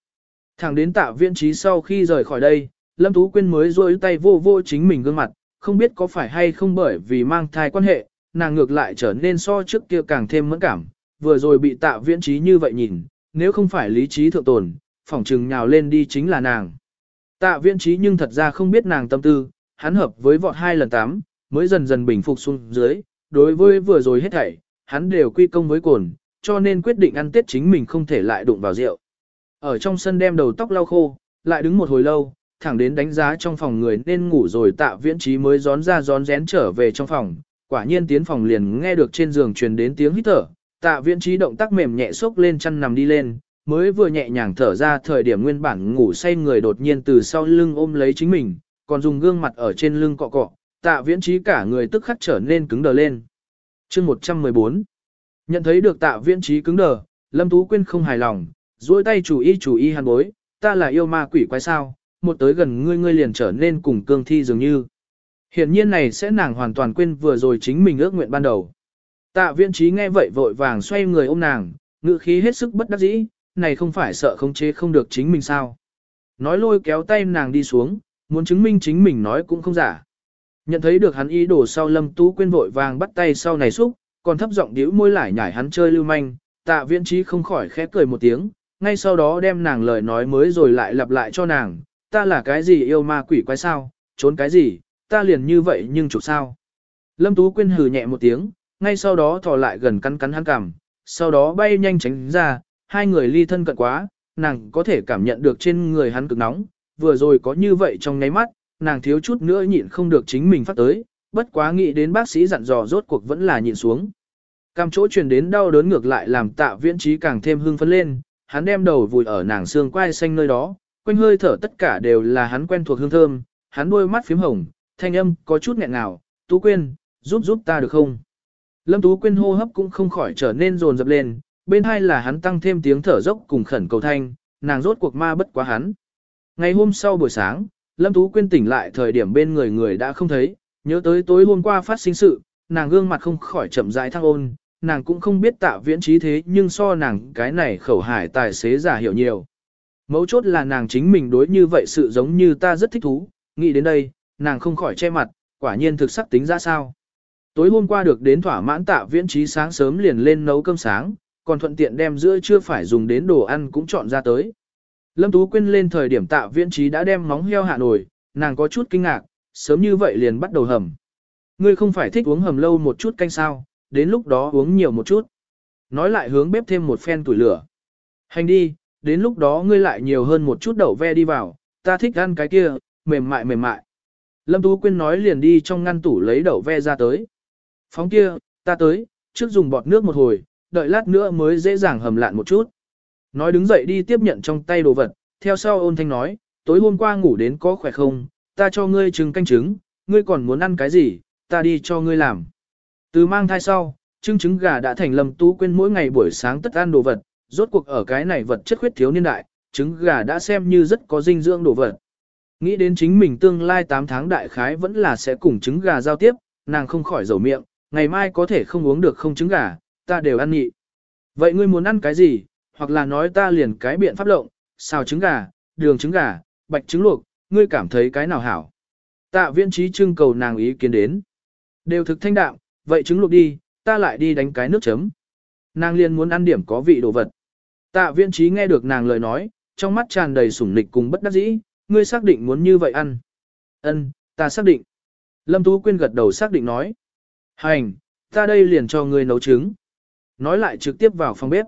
[SPEAKER 1] Thẳng đến tạ viễn trí sau khi rời khỏi đây, Lâm Tú Quyên mới rôi tay vô vô chính mình gương mặt, không biết có phải hay không bởi vì mang thai quan hệ, nàng ngược lại trở nên so trước kia càng thêm mẫn cảm, vừa rồi bị tạ viễn trí như vậy nhìn, nếu không phải lý trí thượng tồn, phỏng trừng nhào lên đi chính là nàng. Tạ viễn trí nhưng thật ra không biết nàng tâm tư, hắn hợp với vọt hai lần tám, mới dần dần bình phục xuống dưới, đối với vừa rồi hết thảy, hắn đều quy công với cồn, cho nên quyết định ăn tết chính mình không thể lại đụng vào rượu. Ở trong sân đem đầu tóc lau khô, lại đứng một hồi lâu, thẳng đến đánh giá trong phòng người nên ngủ rồi tạ viễn trí mới gión ra gión rén trở về trong phòng, quả nhiên tiến phòng liền nghe được trên giường truyền đến tiếng hít thở, tạ viễn trí động tác mềm nhẹ xốc lên chăn nằm đi lên, mới vừa nhẹ nhàng thở ra thời điểm nguyên bản ngủ say người đột nhiên từ sau lưng ôm lấy chính mình, còn dùng gương mặt ở trên lưng cọ cọ, tạ viễn trí cả người tức khắc trở nên cứng đờ lên chương 114 Nhận thấy được tạ viễn trí cứng đờ, Lâm Tú Quyên không hài lòng, duỗi tay chủ y chủ y hàn bối, ta là yêu ma quỷ quái sao, một tới gần ngươi ngươi liền trở nên cùng cương thi dường như. Hiển nhiên này sẽ nàng hoàn toàn quên vừa rồi chính mình ước nguyện ban đầu. Tạ viễn trí nghe vậy vội vàng xoay người ôm nàng, ngữ khí hết sức bất đắc dĩ, này không phải sợ không chế không được chính mình sao. Nói lôi kéo tay nàng đi xuống, muốn chứng minh chính mình nói cũng không giả. Nhận thấy được hắn ý đồ sau lâm tú quên vội vàng bắt tay sau này xúc, còn thấp giọng điếu môi lại nhảy hắn chơi lưu manh, tạ viễn trí không khỏi khẽ cười một tiếng, ngay sau đó đem nàng lời nói mới rồi lại lặp lại cho nàng, ta là cái gì yêu ma quỷ quái sao, trốn cái gì, ta liền như vậy nhưng chụp sao. Lâm Tú Quyên hừ nhẹ một tiếng, ngay sau đó thò lại gần cắn cắn hắn cằm, sau đó bay nhanh tránh ra, hai người ly thân cận quá, nàng có thể cảm nhận được trên người hắn cực nóng, vừa rồi có như vậy trong ngáy mắt, nàng thiếu chút nữa nhịn không được chính mình phát tới, bất quá nghĩ đến bác sĩ dặn dò rốt cuộc vẫn là nhịn xuống. Cam chỗ truyền đến đau đớn ngược lại làm tạ viễn trí càng thêm hưng phấn lên, hắn đem đầu vùi ở nàng xương quai xanh nơi đó, quanh hơi thở tất cả đều là hắn quen thuộc hương thơm, hắn đôi mắt phím hồng, thanh âm có chút nghẹn ngào, Tú Quyên, giúp giúp ta được không? Lâm Tú Quyên hô hấp cũng không khỏi trở nên rồn rập lên, bên hai là hắn tăng thêm tiếng thở dốc cùng khẩn cầu thanh, nàng rốt cuộc ma bất quá hắn. Ngày hôm sau buổi sáng, Lâm Tú Quyên tỉnh lại thời điểm bên người người đã không thấy, nhớ tới tối hôm qua phát sinh sự, nàng gương mặt không khỏi chậm rãi thăng ôn, nàng cũng không biết tạ viễn trí thế nhưng so nàng cái này khẩu hải tài xế giả hiểu nhiều. Mấu chốt là nàng chính mình đối như vậy sự giống như ta rất thích thú, nghĩ đến đây, nàng không khỏi che mặt, quả nhiên thực sắc tính ra sao. Tối hôm qua được đến thỏa mãn tạ viễn trí sáng sớm liền lên nấu cơm sáng, còn thuận tiện đem giữa chưa phải dùng đến đồ ăn cũng chọn ra tới. Lâm Tú Quyên lên thời điểm tạ viễn trí đã đem móng heo hạ nổi, nàng có chút kinh ngạc, sớm như vậy liền bắt đầu hầm. Ngươi không phải thích uống hầm lâu một chút canh sao, đến lúc đó uống nhiều một chút. Nói lại hướng bếp thêm một phen tuổi lửa. Hành đi, đến lúc đó ngươi lại nhiều hơn một chút đậu ve đi vào, ta thích ăn cái kia, mềm mại mềm mại. Lâm Tú Quyên nói liền đi trong ngăn tủ lấy đậu ve ra tới. Phóng kia, ta tới, trước dùng bọt nước một hồi, đợi lát nữa mới dễ dàng hầm lạn một chút. Nói đứng dậy đi tiếp nhận trong tay đồ vật, theo sau ôn thanh nói, tối hôm qua ngủ đến có khỏe không, ta cho ngươi trứng canh trứng, ngươi còn muốn ăn cái gì, ta đi cho ngươi làm. Từ mang thai sau, trứng trứng gà đã thành lầm Tú quên mỗi ngày buổi sáng tất ăn đồ vật, rốt cuộc ở cái này vật chất khuyết thiếu niên đại, trứng gà đã xem như rất có dinh dưỡng đồ vật. Nghĩ đến chính mình tương lai 8 tháng đại khái vẫn là sẽ cùng trứng gà giao tiếp, nàng không khỏi dầu miệng, ngày mai có thể không uống được không trứng gà, ta đều ăn nhị. Vậy ngươi muốn ăn cái gì, hoặc là nói ta liền cái biện pháp lộng, xào trứng gà, đường trứng gà, bạch trứng luộc, ngươi cảm thấy cái nào hảo. Tạ viễn trí trưng cầu nàng ý kiến đến. Đều thực thanh đạm, vậy trứng luộc đi, ta lại đi đánh cái nước chấm. Nàng liền muốn ăn điểm có vị đồ vật. Tạ viễn trí nghe được nàng lời nói, trong mắt tràn đầy sủng nịch cùng bất đắc dĩ, ngươi xác định muốn như vậy ăn. Ân, ta xác định. Lâm Tú Quyên gật đầu xác định nói. Hành, Ta đây liền cho ngươi nấu trứng. Nói lại trực tiếp vào phòng bếp.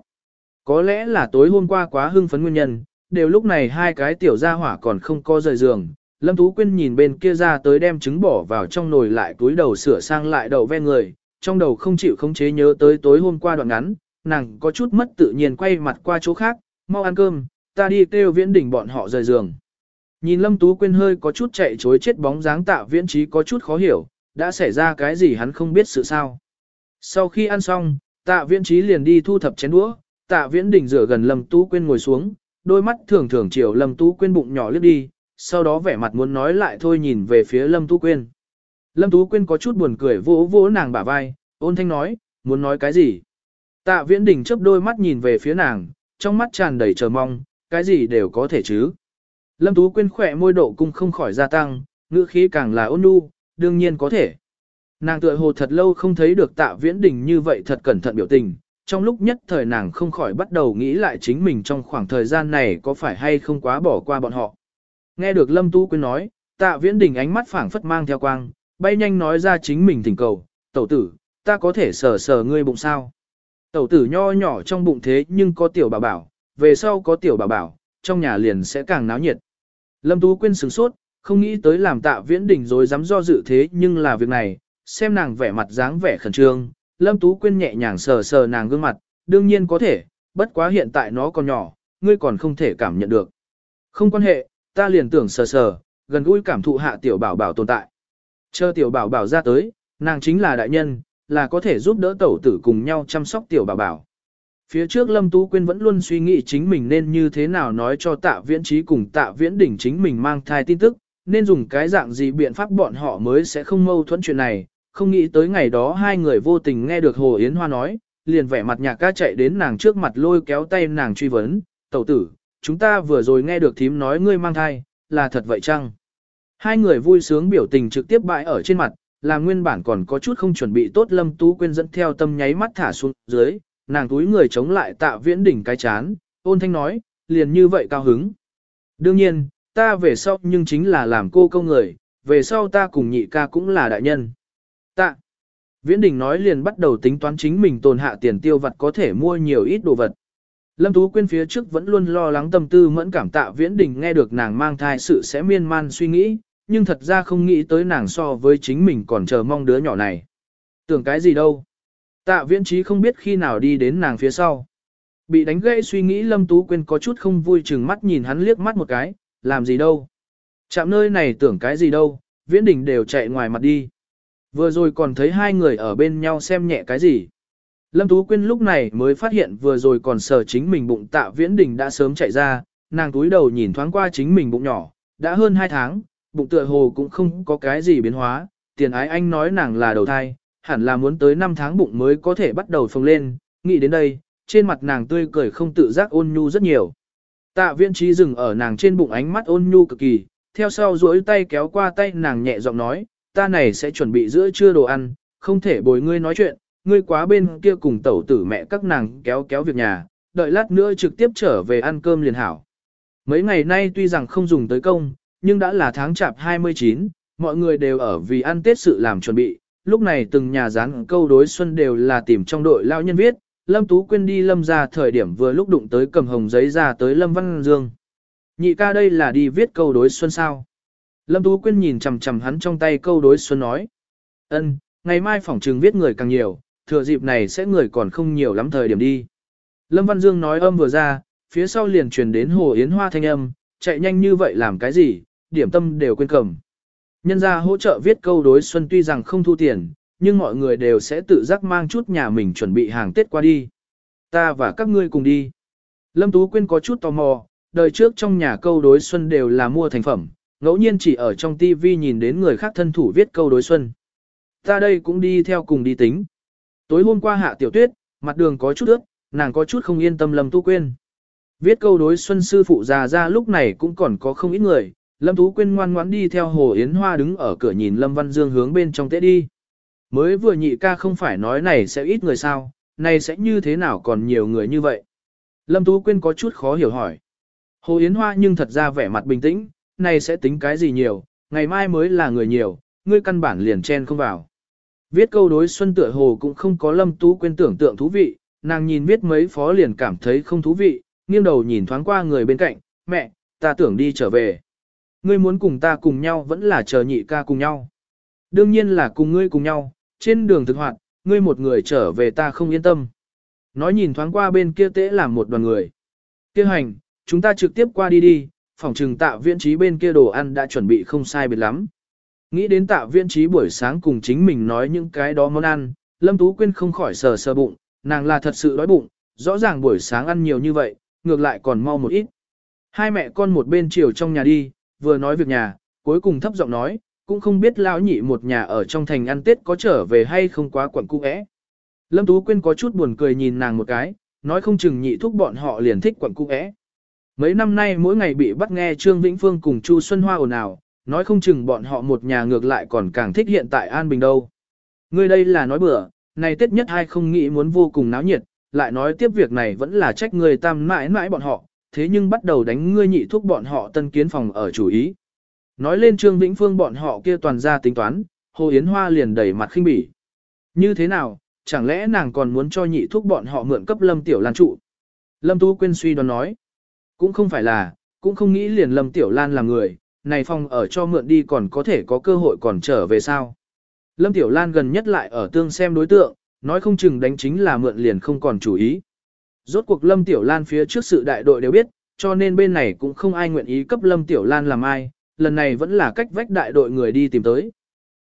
[SPEAKER 1] Có lẽ là tối hôm qua quá hưng phấn nguyên nhân, đều lúc này hai cái tiểu gia hỏa còn không có rời giường. Lâm Tú Quyên nhìn bên kia ra tới đem trứng bỏ vào trong nồi lại túi đầu sửa sang lại đầu ve người, trong đầu không chịu khống chế nhớ tới tối hôm qua đoạn ngắn, nàng có chút mất tự nhiên quay mặt qua chỗ khác, mau ăn cơm, ta đi kêu viễn đỉnh bọn họ rời giường. Nhìn Lâm Tú Quyên hơi có chút chạy chối chết bóng dáng tạ viễn trí có chút khó hiểu, đã xảy ra cái gì hắn không biết sự sao. Sau khi ăn xong, tạ viễn trí liền đi thu thập chén đũa, tạ viễn Đình rửa gần Lâm Tú Quyên ngồi xuống, đôi mắt thường thường chiều Lâm Tú Quyên bụng nhỏ liếc đi, sau đó vẻ mặt muốn nói lại thôi nhìn về phía Lâm Tú Quyên. Lâm Tú Quyên có chút buồn cười vỗ vỗ nàng bả vai, ôn thanh nói, muốn nói cái gì. Tạ viễn Đình chớp đôi mắt nhìn về phía nàng, trong mắt tràn đầy chờ mong, cái gì đều có thể chứ. Lâm Tú Quyên khỏe môi độ cung không khỏi gia tăng, ngữ khí càng là ôn nhu, đương nhiên có thể. Nàng tựa hồ thật lâu không thấy được tạ viễn đình như vậy thật cẩn thận biểu tình, trong lúc nhất thời nàng không khỏi bắt đầu nghĩ lại chính mình trong khoảng thời gian này có phải hay không quá bỏ qua bọn họ. Nghe được Lâm Tú Quyên nói, tạ viễn đình ánh mắt phảng phất mang theo quang, bay nhanh nói ra chính mình thỉnh cầu, tẩu tử, ta có thể sờ sờ ngươi bụng sao. Tẩu tử nho nhỏ trong bụng thế nhưng có tiểu bà bảo, về sau có tiểu bà bảo, trong nhà liền sẽ càng náo nhiệt. Lâm Tú Quyên sửng sốt, không nghĩ tới làm tạ viễn đình rồi dám do dự thế nhưng là việc này, xem nàng vẻ mặt dáng vẻ khẩn trương, Lâm Tú Quyên nhẹ nhàng sờ sờ nàng gương mặt, đương nhiên có thể, bất quá hiện tại nó còn nhỏ, ngươi còn không thể cảm nhận được. Không quan hệ, ta liền tưởng sờ sờ, gần gũi cảm thụ hạ tiểu bảo bảo tồn tại. Chờ tiểu bảo bảo ra tới, nàng chính là đại nhân, là có thể giúp đỡ tẩu tử cùng nhau chăm sóc tiểu bảo bảo. Phía trước Lâm Tú Quyên vẫn luôn suy nghĩ chính mình nên như thế nào nói cho tạ viễn trí cùng tạ viễn đỉnh chính mình mang thai tin tức, nên dùng cái dạng gì biện pháp bọn họ mới sẽ không mâu thuẫn chuyện này, không nghĩ tới ngày đó hai người vô tình nghe được Hồ Yến Hoa nói, liền vẻ mặt nhạc ca chạy đến nàng trước mặt lôi kéo tay nàng truy vấn, tẩu tử, chúng ta vừa rồi nghe được thím nói ngươi mang thai, là thật vậy chăng? Hai người vui sướng biểu tình trực tiếp bãi ở trên mặt, là nguyên bản còn có chút không chuẩn bị tốt Lâm Tú Quyên dẫn theo tâm nháy mắt thả xuống dưới, nàng túi người chống lại tạ viễn đỉnh cái chán, ôn thanh nói, liền như vậy cao hứng. Đương nhiên, ta về sau nhưng chính là làm cô câu người, về sau ta cùng nhị ca cũng là đại nhân. Tạ. Viễn Đình nói liền bắt đầu tính toán chính mình tồn hạ tiền tiêu vật có thể mua nhiều ít đồ vật. Lâm Tú Quyên phía trước vẫn luôn lo lắng tâm tư mẫn cảm tạ Viễn Đình nghe được nàng mang thai sự sẽ miên man suy nghĩ, nhưng thật ra không nghĩ tới nàng so với chính mình còn chờ mong đứa nhỏ này. Tưởng cái gì đâu. Tạ Viễn Trí không biết khi nào đi đến nàng phía sau. Bị đánh gãy suy nghĩ Lâm Tú Quyên có chút không vui chừng mắt nhìn hắn liếc mắt một cái, làm gì đâu. Chạm nơi này tưởng cái gì đâu, Viễn Đình đều chạy ngoài mặt đi. Vừa rồi còn thấy hai người ở bên nhau xem nhẹ cái gì. Lâm Tú Quyên lúc này mới phát hiện vừa rồi còn sờ chính mình bụng tạ viễn đình đã sớm chạy ra, nàng túi đầu nhìn thoáng qua chính mình bụng nhỏ, đã hơn 2 tháng, bụng tựa hồ cũng không có cái gì biến hóa, tiền ái anh nói nàng là đầu thai, hẳn là muốn tới 5 tháng bụng mới có thể bắt đầu phồng lên, nghĩ đến đây, trên mặt nàng tươi cười không tự giác ôn nhu rất nhiều. Tạ viễn trí dừng ở nàng trên bụng ánh mắt ôn nhu cực kỳ, theo sau duỗi tay kéo qua tay nàng nhẹ giọng nói, ta này sẽ chuẩn bị giữa trưa đồ ăn, không thể bồi ngươi nói chuyện, ngươi quá bên kia cùng tẩu tử mẹ các nàng kéo kéo việc nhà, đợi lát nữa trực tiếp trở về ăn cơm liền hảo. Mấy ngày nay tuy rằng không dùng tới công, nhưng đã là tháng chạp 29, mọi người đều ở vì ăn Tết sự làm chuẩn bị, lúc này từng nhà dán câu đối xuân đều là tìm trong đội lao nhân viết, Lâm Tú quên đi Lâm ra thời điểm vừa lúc đụng tới cầm hồng giấy ra tới Lâm Văn Dương. Nhị ca đây là đi viết câu đối xuân sao. Lâm Tú Quyên nhìn chằm chằm hắn trong tay câu đối xuân nói. ân, ngày mai phỏng trừng viết người càng nhiều, thừa dịp này sẽ người còn không nhiều lắm thời điểm đi. Lâm Văn Dương nói âm vừa ra, phía sau liền truyền đến Hồ Yến Hoa thanh âm, chạy nhanh như vậy làm cái gì, điểm tâm đều quên cầm. Nhân ra hỗ trợ viết câu đối xuân tuy rằng không thu tiền, nhưng mọi người đều sẽ tự giác mang chút nhà mình chuẩn bị hàng Tết qua đi. Ta và các ngươi cùng đi. Lâm Tú Quyên có chút tò mò, đời trước trong nhà câu đối xuân đều là mua thành phẩm, ngẫu nhiên chỉ ở trong TV nhìn đến người khác thân thủ viết câu đối xuân. Ta đây cũng đi theo cùng đi tính. Tối hôm qua hạ tiểu tuyết, mặt đường có chút ướt, nàng có chút không yên tâm Lâm Tú Quyên. Viết câu đối xuân sư phụ già ra lúc này cũng còn có không ít người, Lâm Tú Quyên ngoan ngoãn đi theo Hồ Yến Hoa đứng ở cửa nhìn Lâm Văn Dương hướng bên trong tế đi. Mới vừa nhị ca không phải nói này sẽ ít người sao, này sẽ như thế nào còn nhiều người như vậy. Lâm Tú Quyên có chút khó hiểu hỏi. Hồ Yến Hoa nhưng thật ra vẻ mặt bình tĩnh, này sẽ tính cái gì nhiều, ngày mai mới là người nhiều, ngươi căn bản liền chen không vào. Viết câu đối xuân tựa hồ cũng không có lâm tú quên tưởng tượng thú vị, nàng nhìn viết mấy phó liền cảm thấy không thú vị, nghiêng đầu nhìn thoáng qua người bên cạnh, mẹ, ta tưởng đi trở về. Ngươi muốn cùng ta cùng nhau vẫn là chờ nhị ca cùng nhau. Đương nhiên là cùng ngươi cùng nhau, trên đường thực hoạt, ngươi một người trở về ta không yên tâm. Nói nhìn thoáng qua bên kia tễ làm một đoàn người. Kêu hành, chúng ta trực tiếp qua đi đi, phòng trừng tạ viễn trí bên kia đồ ăn đã chuẩn bị không sai biệt lắm. Nghĩ đến tạ viễn trí buổi sáng cùng chính mình nói những cái đó món ăn, Lâm Tú Quyên không khỏi sờ sờ bụng, nàng là thật sự đói bụng, rõ ràng buổi sáng ăn nhiều như vậy, ngược lại còn mau một ít. Hai mẹ con một bên chiều trong nhà đi, vừa nói việc nhà, cuối cùng thấp giọng nói, cũng không biết lão nhị một nhà ở trong thành ăn Tết có trở về hay không quá quẩn cung ẽ. Lâm Tú Quyên có chút buồn cười nhìn nàng một cái, nói không chừng nhị thúc bọn họ liền thích quẩn cung ẽ. Mấy năm nay mỗi ngày bị bắt nghe Trương Vĩnh Phương cùng Chu Xuân Hoa ồn ào, nói không chừng bọn họ một nhà ngược lại còn càng thích hiện tại An Bình đâu. Ngươi đây là nói bừa, này Tết nhất hai không nghĩ muốn vô cùng náo nhiệt, lại nói tiếp việc này vẫn là trách người tam mãi mãi bọn họ, thế nhưng bắt đầu đánh ngươi nhị thúc bọn họ tân kiến phòng ở chủ ý. Nói lên Trương Vĩnh Phương bọn họ kia toàn ra tính toán, Hồ Yến Hoa liền đẩy mặt khinh bỉ. Như thế nào, chẳng lẽ nàng còn muốn cho nhị thúc bọn họ mượn cấp Lâm Tiểu Lan trụ? Lâm Tú Quyên suy đoán nói. Cũng không phải là, cũng không nghĩ liền Lâm Tiểu Lan là người, này phòng ở cho mượn đi còn có thể có cơ hội còn trở về sao. Lâm Tiểu Lan gần nhất lại ở tương xem đối tượng, nói không chừng đánh chính là mượn liền không còn chủ ý. Rốt cuộc Lâm Tiểu Lan phía trước sự đại đội đều biết, cho nên bên này cũng không ai nguyện ý cấp Lâm Tiểu Lan làm ai, lần này vẫn là cách vách đại đội người đi tìm tới.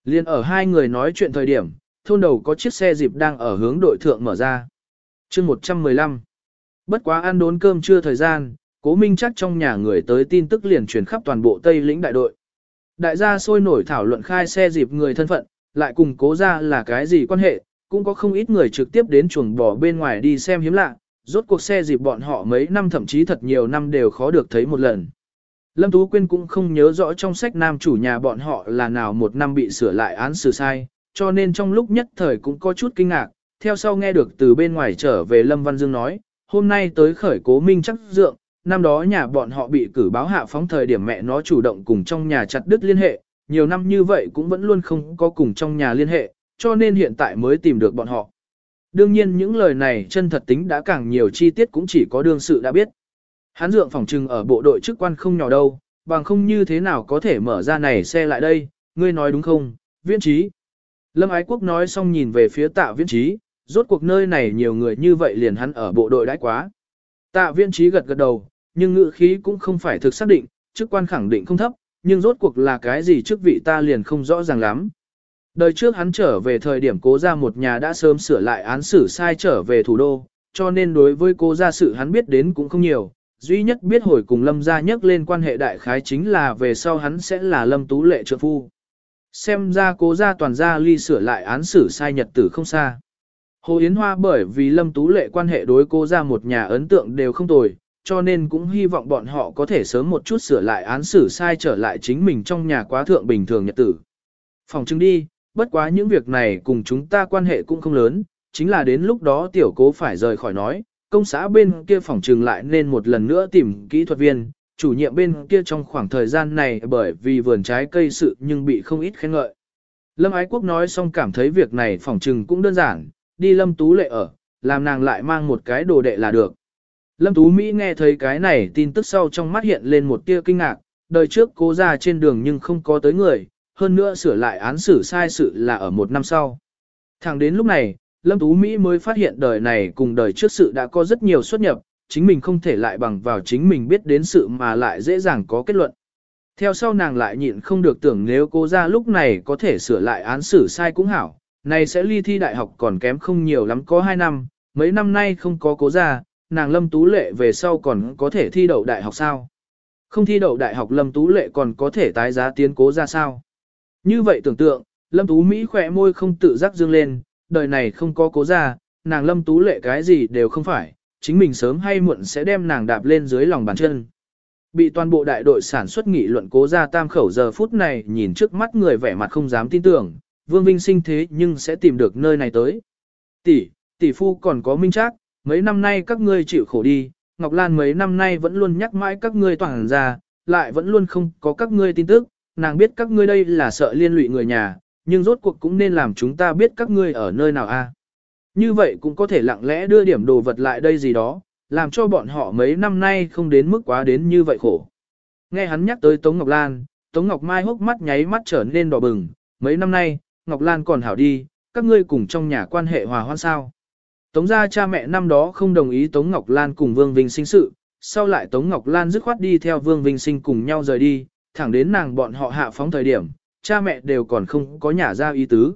[SPEAKER 1] Liên ở hai người nói chuyện thời điểm, thôn đầu có chiếc xe dịp đang ở hướng đội thượng mở ra. chương 115. Bất quá ăn đốn cơm chưa thời gian, cố minh chắc trong nhà người tới tin tức liền truyền khắp toàn bộ Tây lĩnh đại đội. Đại gia sôi nổi thảo luận khai xe dịp người thân phận, lại cùng cố ra là cái gì quan hệ, cũng có không ít người trực tiếp đến chuồng bò bên ngoài đi xem hiếm lạ, rốt cuộc xe dịp bọn họ mấy năm thậm chí thật nhiều năm đều khó được thấy một lần. Lâm Tú Quyên cũng không nhớ rõ trong sách nam chủ nhà bọn họ là nào một năm bị sửa lại án xử sai, cho nên trong lúc nhất thời cũng có chút kinh ngạc, theo sau nghe được từ bên ngoài trở về Lâm Văn Dương nói, hôm nay tới khởi cố minh chắc dượng, năm đó nhà bọn họ bị cử báo hạ phóng thời điểm mẹ nó chủ động cùng trong nhà chặt đứt liên hệ, nhiều năm như vậy cũng vẫn luôn không có cùng trong nhà liên hệ, cho nên hiện tại mới tìm được bọn họ. Đương nhiên những lời này chân thật tính đã càng nhiều chi tiết cũng chỉ có đương sự đã biết. Hắn dượng phòng trừng ở bộ đội chức quan không nhỏ đâu, bằng không như thế nào có thể mở ra này xe lại đây, ngươi nói đúng không, viễn trí. Lâm Ái Quốc nói xong nhìn về phía tạ viễn trí, rốt cuộc nơi này nhiều người như vậy liền hắn ở bộ đội đãi quá. Tạ viễn trí gật gật đầu, nhưng ngữ khí cũng không phải thực xác định, chức quan khẳng định không thấp, nhưng rốt cuộc là cái gì chức vị ta liền không rõ ràng lắm. Đời trước hắn trở về thời điểm cố ra một nhà đã sớm sửa lại án xử sai trở về thủ đô, cho nên đối với cố gia sự hắn biết đến cũng không nhiều, duy nhất biết hồi cùng lâm gia nhắc lên quan hệ đại khái chính là về sau hắn sẽ là lâm tú lệ trợ phu. Xem ra cố gia toàn gia ly sửa lại án xử sai nhật tử không xa. Hồ Yến Hoa bởi vì lâm tú lệ quan hệ đối cố gia một nhà ấn tượng đều không tồi, cho nên cũng hy vọng bọn họ có thể sớm một chút sửa lại án xử sai trở lại chính mình trong nhà quá thượng bình thường nhật tử. Phòng chứng đi, bất quá những việc này cùng chúng ta quan hệ cũng không lớn, chính là đến lúc đó tiểu cố phải rời khỏi nói, công xã bên kia phòng trừng lại nên một lần nữa tìm kỹ thuật viên, chủ nhiệm bên kia trong khoảng thời gian này bởi vì vườn trái cây sự nhưng bị không ít khen ngợi. Lâm Ái Quốc nói xong cảm thấy việc này phòng trừng cũng đơn giản, đi Lâm Tú Lệ ở, làm nàng lại mang một cái đồ đệ là được. Lâm Tú Mỹ nghe thấy cái này tin tức sau trong mắt hiện lên một tia kinh ngạc, đời trước cố ra trên đường nhưng không có tới người, hơn nữa sửa lại án xử sai sự là ở một năm sau. Thẳng đến lúc này, Lâm Tú Mỹ mới phát hiện đời này cùng đời trước sự đã có rất nhiều xuất nhập, chính mình không thể lại bằng vào chính mình biết đến sự mà lại dễ dàng có kết luận. Theo sau nàng lại nhịn không được tưởng nếu cô ra lúc này có thể sửa lại án xử sai cũng hảo, này sẽ ly thi đại học còn kém không nhiều lắm có 2 năm, mấy năm nay không có cố ra, nàng Lâm Tú Lệ về sau còn có thể thi đậu đại học sao? Không thi đậu đại học Lâm Tú Lệ còn có thể tái giá tiến cố ra sao? Như vậy tưởng tượng, Lâm Tú Mỹ khỏe môi không tự giác dương lên, đời này không có cố ra, nàng Lâm Tú Lệ cái gì đều không phải, chính mình sớm hay muộn sẽ đem nàng đạp lên dưới lòng bàn chân. Bị toàn bộ đại đội sản xuất nghị luận cố ra tam khẩu giờ phút này nhìn trước mắt người vẻ mặt không dám tin tưởng, Vương Vinh sinh thế nhưng sẽ tìm được nơi này tới. Tỷ, tỷ phu còn có minh chắc, mấy năm nay các ngươi chịu khổ đi, Ngọc Lan mấy năm nay vẫn luôn nhắc mãi các ngươi toàn ra, lại vẫn luôn không có các ngươi tin tức, nàng biết các ngươi đây là sợ liên lụy người nhà, nhưng rốt cuộc cũng nên làm chúng ta biết các ngươi ở nơi nào a. Như vậy cũng có thể lặng lẽ đưa điểm đồ vật lại đây gì đó, làm cho bọn họ mấy năm nay không đến mức quá đến như vậy khổ. Nghe hắn nhắc tới Tống Ngọc Lan, Tống Ngọc Mai hốc mắt nháy mắt trở nên đỏ bừng, mấy năm nay, Ngọc Lan còn hảo đi, các ngươi cùng trong nhà quan hệ hòa hoãn sao. Tống gia cha mẹ năm đó không đồng ý Tống Ngọc Lan cùng Vương Vinh sinh sự, sau lại Tống Ngọc Lan dứt khoát đi theo Vương Vinh sinh cùng nhau rời đi, thẳng đến nàng bọn họ hạ phóng thời điểm, cha mẹ đều còn không có nhà ra ý tứ.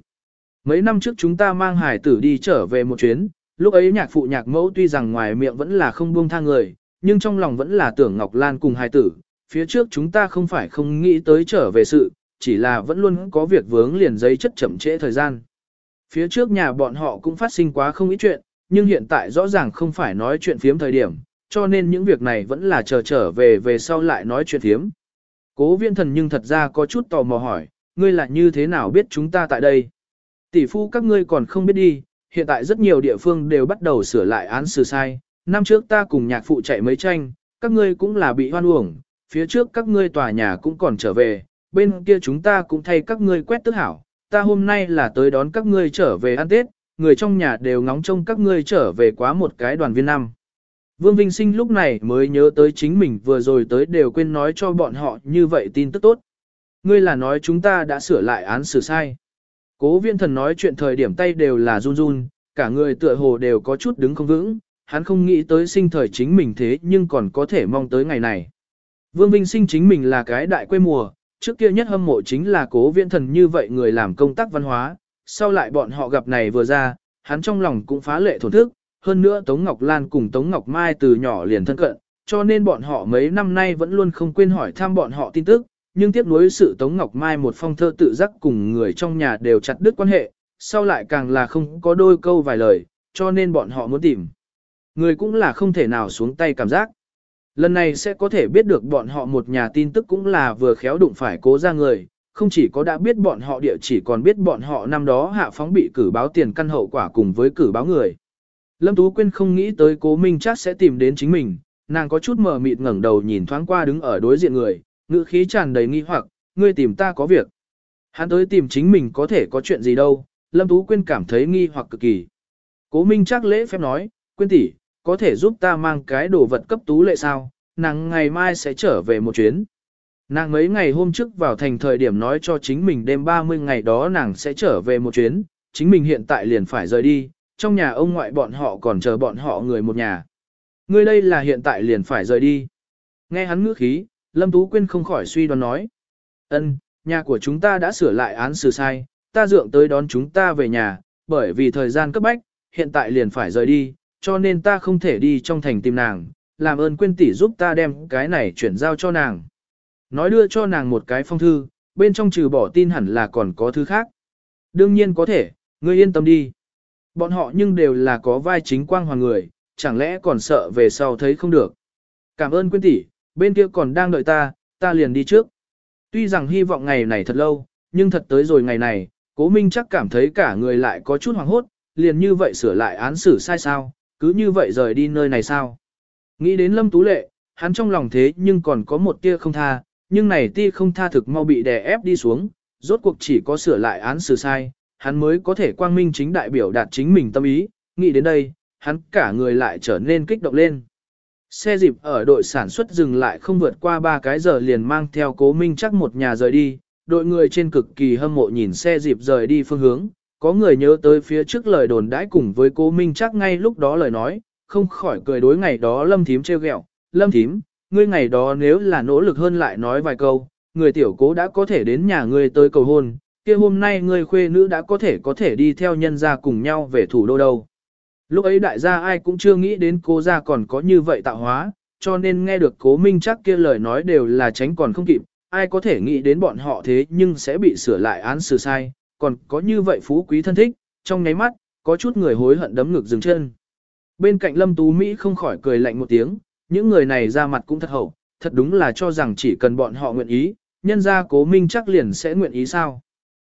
[SPEAKER 1] Mấy năm trước chúng ta mang hải tử đi trở về một chuyến, lúc ấy nhạc phụ nhạc mẫu tuy rằng ngoài miệng vẫn là không buông tha người, nhưng trong lòng vẫn là tưởng Ngọc Lan cùng hải tử, phía trước chúng ta không phải không nghĩ tới trở về sự, chỉ là vẫn luôn có việc vướng liền giấy chất chậm trễ thời gian. Phía trước nhà bọn họ cũng phát sinh quá không ít chuyện, nhưng hiện tại rõ ràng không phải nói chuyện phiếm thời điểm, cho nên những việc này vẫn là chờ trở về về sau lại nói chuyện phiếm. Cố viên thần nhưng thật ra có chút tò mò hỏi, ngươi là như thế nào biết chúng ta tại đây? Tỷ phu các ngươi còn không biết đi, hiện tại rất nhiều địa phương đều bắt đầu sửa lại án xử sai. Năm trước ta cùng nhạc phụ chạy mấy tranh, các ngươi cũng là bị hoan uổng, phía trước các ngươi tòa nhà cũng còn trở về, bên kia chúng ta cũng thay các ngươi quét tức hảo. Ta hôm nay là tới đón các ngươi trở về ăn Tết, người trong nhà đều ngóng trông các ngươi trở về quá một cái đoàn viên năm. Vương Vinh Sinh lúc này mới nhớ tới chính mình vừa rồi tới đều quên nói cho bọn họ như vậy tin tức tốt. Ngươi là nói chúng ta đã sửa lại án xử sai. Cố viên thần nói chuyện thời điểm tay đều là run run, cả người tựa hồ đều có chút đứng không vững, hắn không nghĩ tới sinh thời chính mình thế nhưng còn có thể mong tới ngày này. Vương Vinh sinh chính mình là cái đại quê mùa, trước kia nhất hâm mộ chính là cố viên thần như vậy người làm công tác văn hóa, sau lại bọn họ gặp này vừa ra, hắn trong lòng cũng phá lệ thổn thức, hơn nữa Tống Ngọc Lan cùng Tống Ngọc Mai từ nhỏ liền thân cận, cho nên bọn họ mấy năm nay vẫn luôn không quên hỏi thăm bọn họ tin tức, nhưng tiếc nuối sự Tống Ngọc Mai một phong thơ tự giác cùng người trong nhà đều chặt đứt quan hệ, sau lại càng là không có đôi câu vài lời, cho nên bọn họ muốn tìm. Người cũng là không thể nào xuống tay cảm giác. Lần này sẽ có thể biết được bọn họ một nhà tin tức cũng là vừa khéo đụng phải cố ra người, không chỉ có đã biết bọn họ địa chỉ còn biết bọn họ năm đó hạ phóng bị cử báo tiền căn hậu quả cùng với cử báo người. Lâm Tú Quyên không nghĩ tới cố Minh chắc sẽ tìm đến chính mình, nàng có chút mờ mịt ngẩng đầu nhìn thoáng qua đứng ở đối diện người, ngữ khí tràn đầy nghi hoặc, ngươi tìm ta có việc. Hắn tới tìm chính mình có thể có chuyện gì đâu, Lâm Tú Quyên cảm thấy nghi hoặc cực kỳ. Cố Minh chắc lễ phép nói, Quyên tỷ, có thể giúp ta mang cái đồ vật cấp tú lệ sao, nàng ngày mai sẽ trở về một chuyến. Nàng mấy ngày hôm trước vào thành thời điểm nói cho chính mình đêm 30 ngày đó nàng sẽ trở về một chuyến, chính mình hiện tại liền phải rời đi, trong nhà ông ngoại bọn họ còn chờ bọn họ người một nhà. Ngươi đây là hiện tại liền phải rời đi. Nghe hắn ngữ khí, Lâm Tú Quyên không khỏi suy đoán nói. ân nhà của chúng ta đã sửa lại án xử sai, ta dượng tới đón chúng ta về nhà, bởi vì thời gian cấp bách, hiện tại liền phải rời đi, cho nên ta không thể đi trong thành tìm nàng, làm ơn Quyên tỷ giúp ta đem cái này chuyển giao cho nàng. Nói đưa cho nàng một cái phong thư, bên trong trừ bỏ tin hẳn là còn có thứ khác. Đương nhiên có thể, ngươi yên tâm đi. Bọn họ nhưng đều là có vai chính quang hoàng người, chẳng lẽ còn sợ về sau thấy không được. Cảm ơn Quyên tỷ, bên kia còn đang đợi ta, ta liền đi trước. Tuy rằng hy vọng ngày này thật lâu, nhưng thật tới rồi ngày này, cố minh chắc cảm thấy cả người lại có chút hoảng hốt, liền như vậy sửa lại án xử sai sao, cứ như vậy rời đi nơi này sao. Nghĩ đến lâm tú lệ, hắn trong lòng thế nhưng còn có một tia không tha, nhưng này ti không tha thực mau bị đè ép đi xuống, rốt cuộc chỉ có sửa lại án xử sai, hắn mới có thể quang minh chính đại biểu đạt chính mình tâm ý, nghĩ đến đây, hắn cả người lại trở nên kích động lên. Xe dịp ở đội sản xuất dừng lại không vượt qua 3 cái giờ liền mang theo cố minh chắc một nhà rời đi, đội người trên cực kỳ hâm mộ nhìn xe dịp rời đi phương hướng, có người nhớ tới phía trước lời đồn đãi cùng với cố minh chắc ngay lúc đó lời nói, không khỏi cười đối ngày đó lâm thím treo gẹo, lâm thím, ngươi ngày đó nếu là nỗ lực hơn lại nói vài câu, người tiểu cố đã có thể đến nhà ngươi tới cầu hôn, kia hôm nay ngươi khuê nữ đã có thể có thể đi theo nhân gia cùng nhau về thủ đô đâu. Lúc ấy đại gia ai cũng chưa nghĩ đến cố gia còn có như vậy tạo hóa, cho nên nghe được cố minh chắc kia lời nói đều là tránh còn không kịp, ai có thể nghĩ đến bọn họ thế nhưng sẽ bị sửa lại án xử sai, còn có như vậy phú quý thân thích, trong nháy mắt, có chút người hối hận đấm ngực dừng chân. Bên cạnh Lâm Tú Mỹ không khỏi cười lạnh một tiếng, những người này ra mặt cũng thật hậu, thật đúng là cho rằng chỉ cần bọn họ nguyện ý, nhân gia cố minh chắc liền sẽ nguyện ý sao.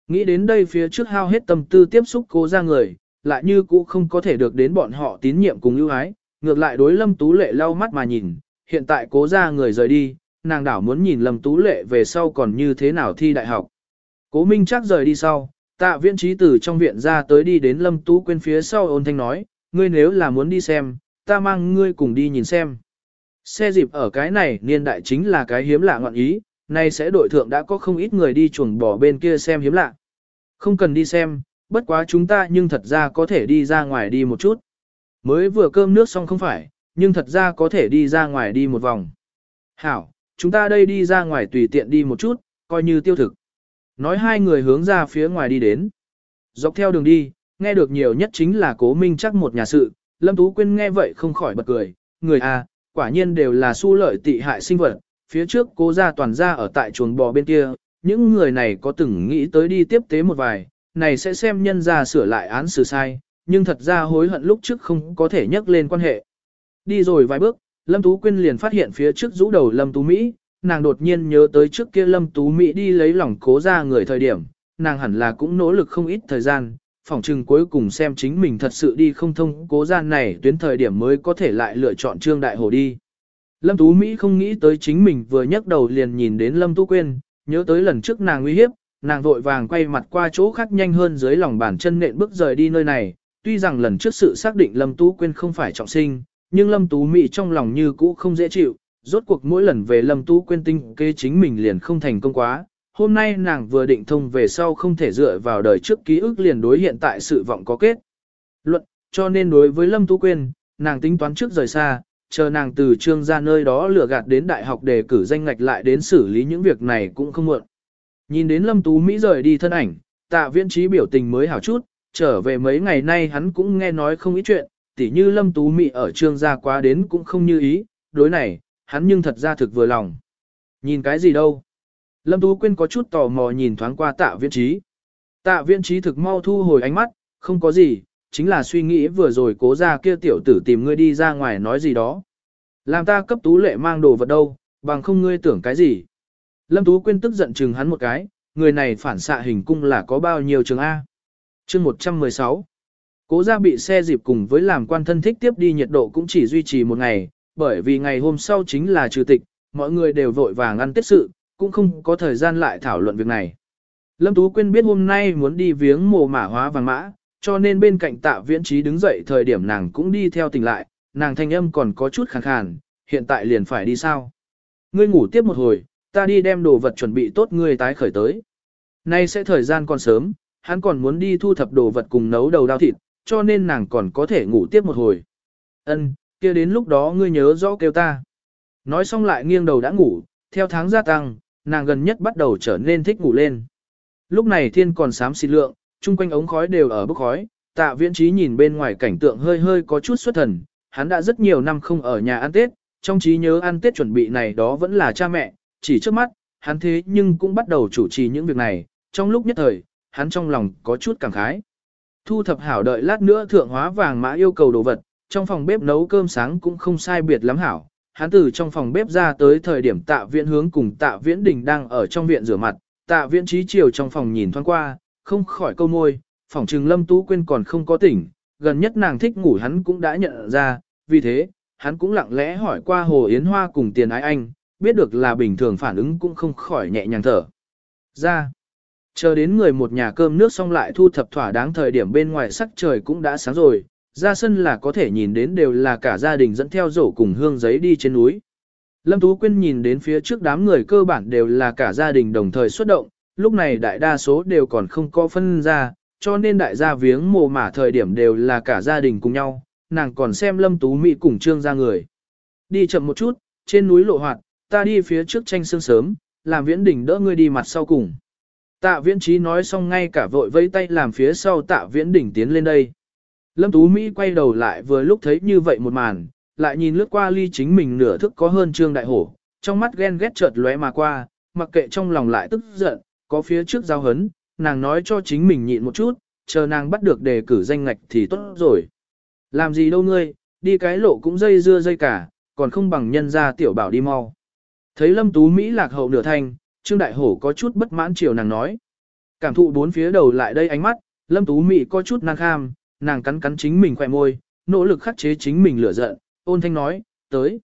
[SPEAKER 1] Nghĩ đến đây phía trước hao hết tâm tư tiếp xúc cố ra người, lại như cũ không có thể được đến bọn họ tín nhiệm cùng ưu ái, ngược lại đối Lâm Tú Lệ lau mắt mà nhìn, hiện tại cố ra người rời đi, nàng đảo muốn nhìn Lâm Tú Lệ về sau còn như thế nào thi đại học. Cố Minh chắc rời đi sau, Tạ viễn trí từ trong viện ra tới đi đến Lâm Tú Quyên phía sau ôn thanh nói, ngươi nếu là muốn đi xem, ta mang ngươi cùng đi nhìn xem. Xe dịp ở cái này niên đại chính là cái hiếm lạ ngọn ý, nay sẽ đội thượng đã có không ít người đi chuồng bò bên kia xem hiếm lạ. Không cần đi xem, bất quá chúng ta nhưng thật ra có thể đi ra ngoài đi một chút. Mới vừa cơm nước xong không phải, nhưng thật ra có thể đi ra ngoài đi một vòng. Hảo, chúng ta đây đi ra ngoài tùy tiện đi một chút, coi như tiêu thực. Nói hai người hướng ra phía ngoài đi đến. Dọc theo đường đi, nghe được nhiều nhất chính là cố minh chắc một nhà sự, Lâm Tú Quyên nghe vậy không khỏi bật cười, người à, quả nhiên đều là su lợi tị hại sinh vật, phía trước cố gia toàn gia ở tại chuồng bò bên kia, những người này có từng nghĩ tới đi tiếp tế một vài, này sẽ xem nhân ra sửa lại án xử sai, nhưng thật ra hối hận lúc trước không có thể nhắc lên quan hệ. Đi rồi vài bước, Lâm Tú Quyên liền phát hiện phía trước rũ đầu Lâm Tú Mỹ, nàng đột nhiên nhớ tới trước kia Lâm Tú Mỹ đi lấy lòng cố ra người thời điểm, nàng hẳn là cũng nỗ lực không ít thời gian, phỏng chừng cuối cùng xem chính mình thật sự đi không thông cố gian này tuyến thời điểm mới có thể lại lựa chọn Trương Đại Hồ đi. Lâm Tú Mỹ không nghĩ tới chính mình vừa nhấc đầu liền nhìn đến Lâm Tú Quyên, nhớ tới lần trước nàng nguy hiếp, nàng vội vàng quay mặt qua chỗ khác nhanh hơn dưới lòng bàn chân nện bước rời đi nơi này, tuy rằng lần trước sự xác định Lâm Tú Quyên không phải trọng sinh, nhưng Lâm Tú Mỹ trong lòng như cũ không dễ chịu, rốt cuộc mỗi lần về Lâm Tú Quyên tinh kế chính mình liền không thành công quá. Hôm nay nàng vừa định thông về sau không thể dựa vào đời trước ký ức liền đối hiện tại sự vọng có kết. Luận, cho nên đối với Lâm Tú Quyên, nàng tính toán trước rời xa, chờ nàng từ trương ra nơi đó lừa gạt đến đại học để cử danh ngạch lại đến xử lý những việc này cũng không muộn. Nhìn đến Lâm Tú Mỹ rời đi thân ảnh, tạ viễn trí biểu tình mới hảo chút, trở về mấy ngày nay hắn cũng nghe nói không ít chuyện, tỉ như Lâm Tú Mỹ ở trương gia quá đến cũng không như ý, đối này, hắn nhưng thật ra thực vừa lòng. Nhìn cái gì đâu? Lâm Tú Quyên có chút tò mò nhìn thoáng qua tạ viễn trí. Tạ viễn trí thực mau thu hồi ánh mắt, không có gì, chính là suy nghĩ vừa rồi cố ra kia tiểu tử tìm ngươi đi ra ngoài nói gì đó. Làm ta cấp tú lệ mang đồ vật đâu, bằng không ngươi tưởng cái gì. Lâm Tú Quyên tức giận chừng hắn một cái, người này phản xạ hình cung là có bao nhiêu trường A. chương 116. Cố ra bị xe dịp cùng với làm quan thân thích tiếp đi nhiệt độ cũng chỉ duy trì một ngày, bởi vì ngày hôm sau chính là trừ tịch, mọi người đều vội vàng ăn tiết sự, cũng không có thời gian lại thảo luận việc này. Lâm Tú Quyên biết hôm nay muốn đi viếng mồ mả hóa vàng mã, cho nên bên cạnh tạ viễn trí đứng dậy thời điểm nàng cũng đi theo tỉnh lại, nàng thanh âm còn có chút khàn khàn, hiện tại liền phải đi sao. Ngươi ngủ tiếp một hồi, ta đi đem đồ vật chuẩn bị tốt ngươi tái khởi tới. Nay sẽ thời gian còn sớm, hắn còn muốn đi thu thập đồ vật cùng nấu đầu đao thịt, cho nên nàng còn có thể ngủ tiếp một hồi. Ân, kia đến lúc đó ngươi nhớ rõ kêu ta. Nói xong lại nghiêng đầu đã ngủ, theo tháng gia tăng, nàng gần nhất bắt đầu trở nên thích ngủ lên. Lúc này thiên còn sám xịt lượng, chung quanh ống khói đều ở bức khói, tạ viễn trí nhìn bên ngoài cảnh tượng hơi hơi có chút xuất thần, hắn đã rất nhiều năm không ở nhà ăn Tết, trong trí nhớ ăn Tết chuẩn bị này đó vẫn là cha mẹ, chỉ trước mắt, hắn thế nhưng cũng bắt đầu chủ trì những việc này, trong lúc nhất thời, hắn trong lòng có chút cảm khái. Thu thập hảo đợi lát nữa thượng hóa vàng mã yêu cầu đồ vật, trong phòng bếp nấu cơm sáng cũng không sai biệt lắm hảo. Hắn từ trong phòng bếp ra tới thời điểm tạ viễn hướng cùng tạ viễn đình đang ở trong viện rửa mặt, tạ viễn trí chiều trong phòng nhìn thoáng qua, không khỏi câu môi, phòng trừng lâm tú quên còn không có tỉnh, gần nhất nàng thích ngủ hắn cũng đã nhận ra, vì thế, hắn cũng lặng lẽ hỏi qua Hồ Yến Hoa cùng tiền ái anh, biết được là bình thường phản ứng cũng không khỏi nhẹ nhàng thở. Ra, chờ đến người một nhà cơm nước xong lại thu thập thỏa đáng thời điểm bên ngoài sắc trời cũng đã sáng rồi, ra sân là có thể nhìn đến đều là cả gia đình dẫn theo rổ cùng hương giấy đi trên núi. Lâm Tú Quyên nhìn đến phía trước đám người cơ bản đều là cả gia đình đồng thời xuất động, lúc này đại đa số đều còn không có phân ra, cho nên đại gia viếng mồ mả thời điểm đều là cả gia đình cùng nhau, nàng còn xem Lâm Tú Mỹ cùng trương ra người. Đi chậm một chút, trên núi lộ hoạt, ta đi phía trước tranh sương sớm, làm viễn đỉnh đỡ ngươi đi mặt sau cùng. Tạ viễn trí nói xong ngay cả vội vây tay làm phía sau tạ viễn đỉnh tiến lên đây. Lâm Tú Mỹ quay đầu lại vừa lúc thấy như vậy một màn, lại nhìn lướt qua ly chính mình nửa thức có hơn trương đại hổ, trong mắt ghen ghét chợt lóe mà qua, mặc kệ trong lòng lại tức giận, có phía trước giao hấn, nàng nói cho chính mình nhịn một chút, chờ nàng bắt được đề cử danh ngạch thì tốt rồi. Làm gì đâu ngươi, đi cái lộ cũng dây dưa dây cả, còn không bằng nhân ra tiểu bảo đi mau. Thấy Lâm Tú Mỹ lạc hậu nửa thanh, Trương Đại Hổ có chút bất mãn chiều nàng nói. Cảm thụ bốn phía đầu lại đây ánh mắt, Lâm Tú Mỹ có chút năng kham, nàng cắn cắn chính mình khỏe môi, nỗ lực khắc chế chính mình lửa giận, ôn thanh nói, tới.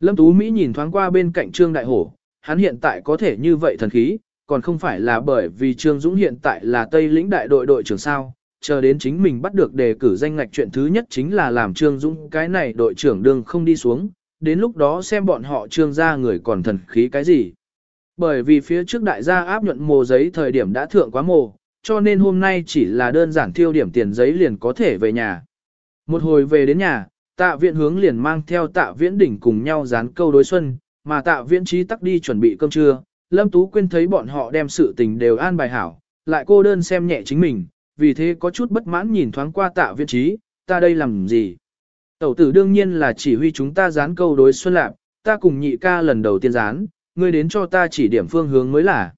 [SPEAKER 1] Lâm Tú Mỹ nhìn thoáng qua bên cạnh Trương Đại Hổ, hắn hiện tại có thể như vậy thần khí, còn không phải là bởi vì Trương Dũng hiện tại là Tây lĩnh đại đội đội trưởng sao, chờ đến chính mình bắt được đề cử danh ngạch chuyện thứ nhất chính là làm Trương Dũng cái này đội trưởng đương không đi xuống, đến lúc đó xem bọn họ trương gia người còn thần khí cái gì. Bởi vì phía trước đại gia áp nhuận mồ giấy thời điểm đã thượng quá mồ, cho nên hôm nay chỉ là đơn giản thiêu điểm tiền giấy liền có thể về nhà. Một hồi về đến nhà, tạ viện hướng liền mang theo tạ viễn đỉnh cùng nhau dán câu đối xuân, mà tạ viễn trí tắc đi chuẩn bị cơm trưa. Lâm Tú Quyên thấy bọn họ đem sự tình đều an bài hảo, lại cô đơn xem nhẹ chính mình, vì thế có chút bất mãn nhìn thoáng qua tạ viễn trí, ta đây làm gì? Tẩu tử đương nhiên là chỉ huy chúng ta dán câu đối xuân lạc, ta cùng nhị ca lần đầu tiên dán, ngươi đến cho ta chỉ điểm phương hướng mới là.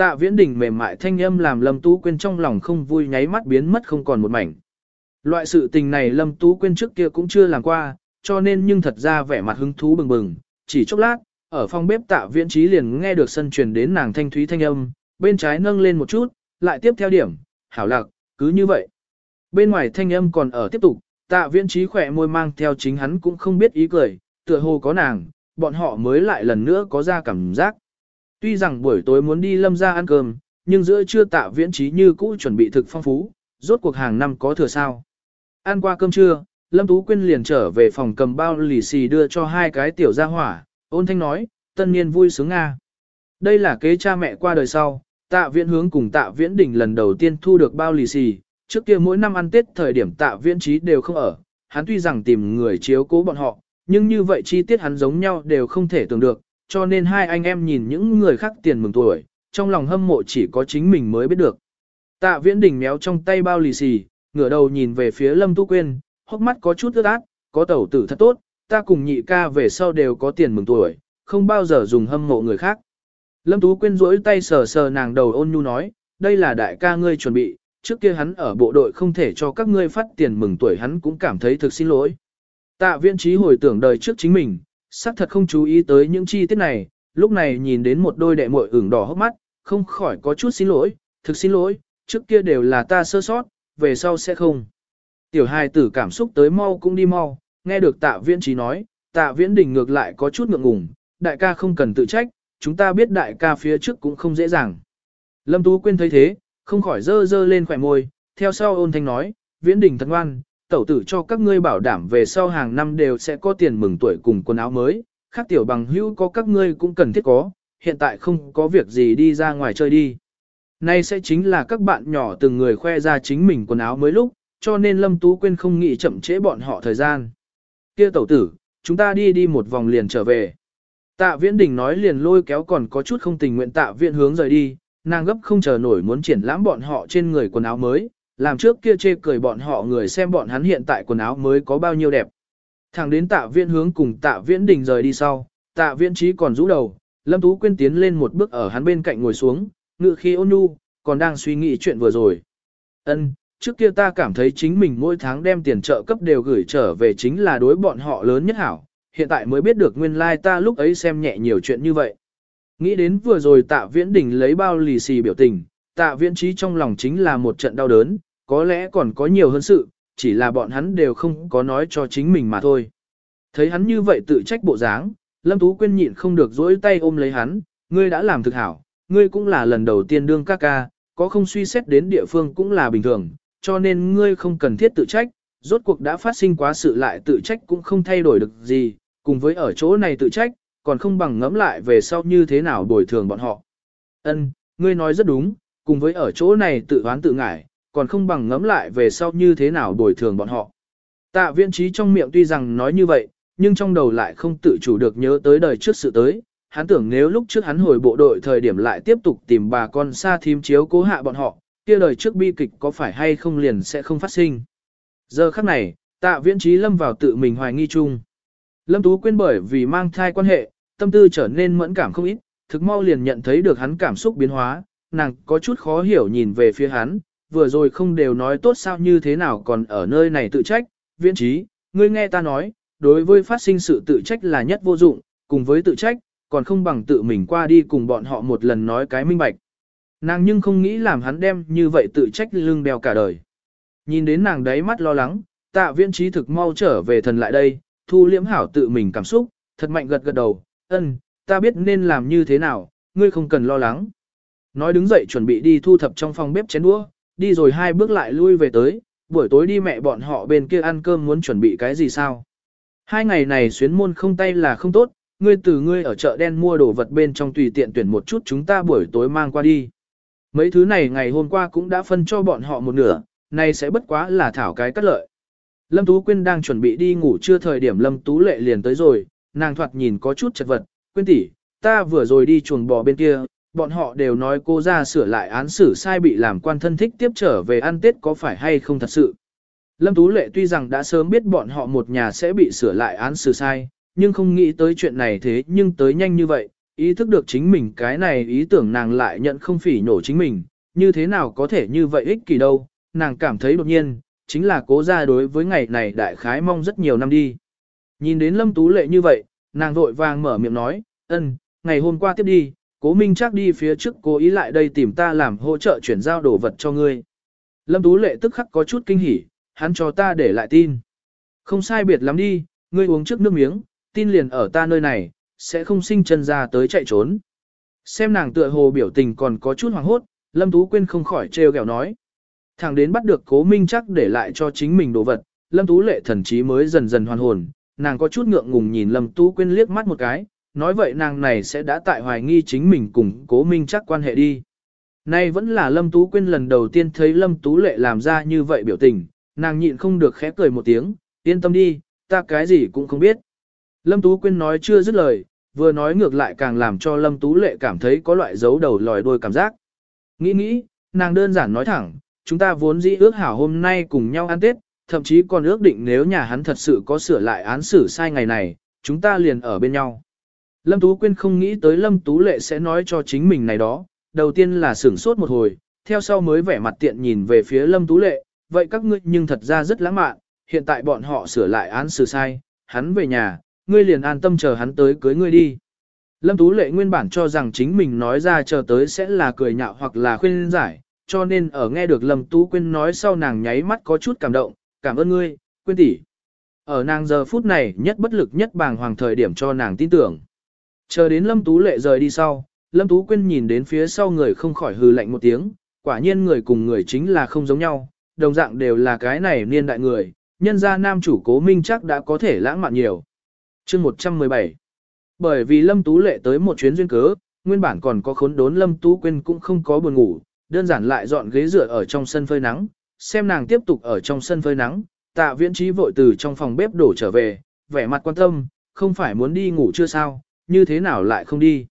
[SPEAKER 1] Tạ viễn đình mềm mại thanh âm làm Lâm Tú Quyên trong lòng không vui nháy mắt biến mất không còn một mảnh. Loại sự tình này Lâm Tú Quyên trước kia cũng chưa làm qua, cho nên nhưng thật ra vẻ mặt hứng thú bừng bừng, chỉ chốc lát, ở phòng bếp tạ viễn trí liền nghe được sân truyền đến nàng thanh thúy thanh âm, bên trái nâng lên một chút, lại tiếp theo điểm, hảo lạc, cứ như vậy. Bên ngoài thanh âm còn ở tiếp tục, tạ viễn trí khỏe môi mang theo chính hắn cũng không biết ý cười, tựa hồ có nàng, bọn họ mới lại lần nữa có ra cảm giác. Tuy rằng buổi tối muốn đi lâm ra ăn cơm, nhưng giữa trưa tạ viễn trí như cũ chuẩn bị thực phong phú, rốt cuộc hàng năm có thừa sao. Ăn qua cơm trưa, Lâm Tú Quyên liền trở về phòng cầm bao lì xì đưa cho hai cái tiểu gia hỏa, ôn thanh nói, tân niên vui sướng Nga. Đây là kế cha mẹ qua đời sau, tạ viễn hướng cùng tạ viễn đỉnh lần đầu tiên thu được bao lì xì, trước kia mỗi năm ăn Tết thời điểm tạ viễn trí đều không ở, hắn tuy rằng tìm người chiếu cố bọn họ, nhưng như vậy chi tiết hắn giống nhau đều không thể tưởng được, cho nên hai anh em nhìn những người khác tiền mừng tuổi, trong lòng hâm mộ chỉ có chính mình mới biết được. Tạ viễn đỉnh méo trong tay bao lì xì, ngửa đầu nhìn về phía Lâm Tu Quyên, hốc mắt có chút ướt át, có tẩu tử thật tốt, ta cùng nhị ca về sau đều có tiền mừng tuổi, không bao giờ dùng hâm mộ người khác. Lâm Tú Quyên rỗi tay sờ sờ nàng đầu ôn nhu nói, đây là đại ca ngươi chuẩn bị, trước kia hắn ở bộ đội không thể cho các ngươi phát tiền mừng tuổi hắn cũng cảm thấy thực xin lỗi. Tạ viễn trí hồi tưởng đời trước chính mình, xác thật không chú ý tới những chi tiết này, lúc này nhìn đến một đôi đệ muội ửng đỏ hốc mắt, không khỏi có chút xin lỗi, thực xin lỗi, trước kia đều là ta sơ sót, về sau sẽ không. Tiểu hài tử cảm xúc tới mau cũng đi mau, nghe được tạ viễn trí nói, tạ viễn đình ngược lại có chút ngượng ngùng, đại ca không cần tự trách, chúng ta biết đại ca phía trước cũng không dễ dàng. Lâm Tú Quyên thấy thế, không khỏi dơ dơ lên khỏe môi, theo sau ôn thanh nói, viễn đình thật ngoan, tẩu tử cho các ngươi bảo đảm về sau hàng năm đều sẽ có tiền mừng tuổi cùng quần áo mới, khác tiểu bằng hữu có các ngươi cũng cần thiết có, hiện tại không có việc gì đi ra ngoài chơi đi. Nay sẽ chính là các bạn nhỏ từng người khoe ra chính mình quần áo mới lúc, cho nên Lâm Tú Quyên không nghĩ chậm trễ bọn họ thời gian. Kia tẩu tử, chúng ta đi đi một vòng liền trở về. Tạ Viễn Đình nói liền lôi kéo còn có chút không tình nguyện Tạ Viễn hướng rời đi, nàng gấp không chờ nổi muốn triển lãm bọn họ trên người quần áo mới, làm trước kia chê cười bọn họ người xem bọn hắn hiện tại quần áo mới có bao nhiêu đẹp. Thẳng đến Tạ Viễn hướng cùng Tạ Viễn Đình rời đi sau, Tạ Viễn trí còn rũ đầu, Lâm Tú Quyên tiến lên một bước ở hắn bên cạnh ngồi xuống, ngự khi ôn nhu, còn đang suy nghĩ chuyện vừa rồi. Ân, trước kia ta cảm thấy chính mình mỗi tháng đem tiền trợ cấp đều gửi trở về chính là đối bọn họ lớn nhất hảo, hiện tại mới biết được nguyên lai like ta lúc ấy xem nhẹ nhiều chuyện như vậy. Nghĩ đến vừa rồi tạ viễn Đình lấy bao lì xì biểu tình, tạ viễn trí trong lòng chính là một trận đau đớn, có lẽ còn có nhiều hơn sự, chỉ là bọn hắn đều không có nói cho chính mình mà thôi. Thấy hắn như vậy tự trách bộ dáng, Lâm Tú Quyên nhịn không được dỗi tay ôm lấy hắn, ngươi đã làm thực hảo, ngươi cũng là lần đầu tiên đương ca ca, có không suy xét đến địa phương cũng là bình thường, cho nên ngươi không cần thiết tự trách, rốt cuộc đã phát sinh quá sự lại tự trách cũng không thay đổi được gì, cùng với ở chỗ này tự trách, còn không bằng ngẫm lại về sau như thế nào bồi thường bọn họ. Ân, ngươi nói rất đúng, cùng với ở chỗ này tự oán tự ngại, còn không bằng ngẫm lại về sau như thế nào bồi thường bọn họ. Tạ viễn trí trong miệng tuy rằng nói như vậy, nhưng trong đầu lại không tự chủ được nhớ tới đời trước sự tới, hắn tưởng nếu lúc trước hắn hồi bộ đội thời điểm lại tiếp tục tìm bà con xa thím chiếu cố hạ bọn họ, kia đời trước bi kịch có phải hay không liền sẽ không phát sinh. Giờ khắc này, tạ viễn trí lâm vào tự mình hoài nghi chung. Lâm Tú Quyên bởi vì mang thai quan hệ, tâm tư trở nên mẫn cảm không ít, thực mau liền nhận thấy được hắn cảm xúc biến hóa, nàng có chút khó hiểu nhìn về phía hắn, vừa rồi không đều nói tốt sao như thế nào còn ở nơi này tự trách, viễn trí, ngươi nghe ta nói, đối với phát sinh sự tự trách là nhất vô dụng, cùng với tự trách, còn không bằng tự mình qua đi cùng bọn họ một lần nói cái minh bạch. Nàng nhưng không nghĩ làm hắn đem như vậy tự trách lưng bèo cả đời. Nhìn đến nàng đáy mắt lo lắng, tạ viễn trí thực mau trở về thần lại đây, thu liễm hảo tự mình cảm xúc, thật mạnh gật gật đầu, ân, ta biết nên làm như thế nào, ngươi không cần lo lắng. Nói đứng dậy chuẩn bị đi thu thập trong phòng bếp chén đũa, đi rồi hai bước lại lui về tới, buổi tối đi mẹ bọn họ bên kia ăn cơm muốn chuẩn bị cái gì sao. Hai ngày này xuyến môn không tay là không tốt, ngươi từ ngươi ở chợ đen mua đồ vật bên trong tùy tiện tuyển một chút chúng ta buổi tối mang qua đi. Mấy thứ này ngày hôm qua cũng đã phân cho bọn họ một nửa, nay sẽ bất quá là thảo cái cắt lợi. Lâm Tú Quyên đang chuẩn bị đi ngủ chưa thời điểm Lâm Tú Lệ liền tới rồi, nàng thoạt nhìn có chút chật vật, Quyên tỷ, ta vừa rồi đi chuồng bò bên kia, bọn họ đều nói cô ra sửa lại án xử sai bị làm quan thân thích tiếp trở về ăn Tết có phải hay không thật sự. Lâm Tú Lệ tuy rằng đã sớm biết bọn họ một nhà sẽ bị sửa lại án xử sai, nhưng không nghĩ tới chuyện này thế nhưng tới nhanh như vậy, ý thức được chính mình cái này ý tưởng nàng lại nhận không phỉ nổ chính mình, như thế nào có thể như vậy ích kỷ đâu, nàng cảm thấy đột nhiên, chính là cố ra đối với ngày này đại khái mong rất nhiều năm đi. Nhìn đến Lâm Tú Lệ như vậy, nàng vội vàng mở miệng nói, ân, ngày hôm qua tiếp đi, cố minh chắc đi phía trước cố ý lại đây tìm ta làm hỗ trợ chuyển giao đồ vật cho ngươi. Lâm Tú Lệ tức khắc có chút kinh hỉ, hắn cho ta để lại tin. Không sai biệt lắm đi, ngươi uống trước nước miếng, tin liền ở ta nơi này, sẽ không sinh chân ra tới chạy trốn. Xem nàng tựa hồ biểu tình còn có chút hoàng hốt, Lâm Tú Quyên không khỏi trêu ghẹo nói. thằng đến bắt được cố minh chắc để lại cho chính mình đồ vật, Lâm Tú lệ thần chí mới dần dần hoàn hồn, nàng có chút ngượng ngùng nhìn Lâm Tú Quyên liếc mắt một cái, nói vậy nàng này sẽ đã tại hoài nghi chính mình cùng cố minh chắc quan hệ đi. Nay vẫn là Lâm Tú Quyên lần đầu tiên thấy Lâm Tú Lệ làm ra như vậy biểu tình, nàng nhịn không được khẽ cười một tiếng, yên tâm đi, ta cái gì cũng không biết. Lâm Tú Quyên nói chưa dứt lời, vừa nói ngược lại càng làm cho Lâm Tú Lệ cảm thấy có loại dấu đầu lòi đuôi cảm giác. Nghĩ nghĩ, nàng đơn giản nói thẳng, chúng ta vốn dĩ ước hảo hôm nay cùng nhau ăn Tết, thậm chí còn ước định nếu nhà hắn thật sự có sửa lại án xử sai ngày này, chúng ta liền ở bên nhau. Lâm Tú Quyên không nghĩ tới Lâm Tú Lệ sẽ nói cho chính mình này đó, đầu tiên là sửng sốt một hồi, theo sau mới vẻ mặt tiện nhìn về phía Lâm Tú Lệ, vậy các ngươi nhưng thật ra rất lãng mạn, hiện tại bọn họ sửa lại án xử sai, hắn về nhà, ngươi liền an tâm chờ hắn tới cưới ngươi đi. Lâm Tú Lệ nguyên bản cho rằng chính mình nói ra chờ tới sẽ là cười nhạo hoặc là khuyên giải, cho nên ở nghe được Lâm Tú Quyên nói sau nàng nháy mắt có chút cảm động, cảm ơn ngươi, Quyên tỷ. Ở nàng giờ phút này nhất bất lực nhất bàng hoàng thời điểm cho nàng tin tưởng. Chờ đến Lâm Tú Lệ rời đi sau, Lâm Tú Quyên nhìn đến phía sau người không khỏi hừ lạnh một tiếng, quả nhiên người cùng người chính là không giống nhau, đồng dạng đều là cái này niên đại người, nhân gia nam chủ cố minh chắc đã có thể lãng mạn nhiều. chương 117 Bởi vì Lâm Tú Lệ tới một chuyến duyên cớ, nguyên bản còn có khốn đốn Lâm Tú Quyên cũng không có buồn ngủ, đơn giản lại dọn ghế dựa ở trong sân phơi nắng, xem nàng tiếp tục ở trong sân phơi nắng, tạ viễn trí vội từ trong phòng bếp đổ trở về, vẻ mặt quan tâm, không phải muốn đi ngủ chưa sao, như thế nào lại không đi.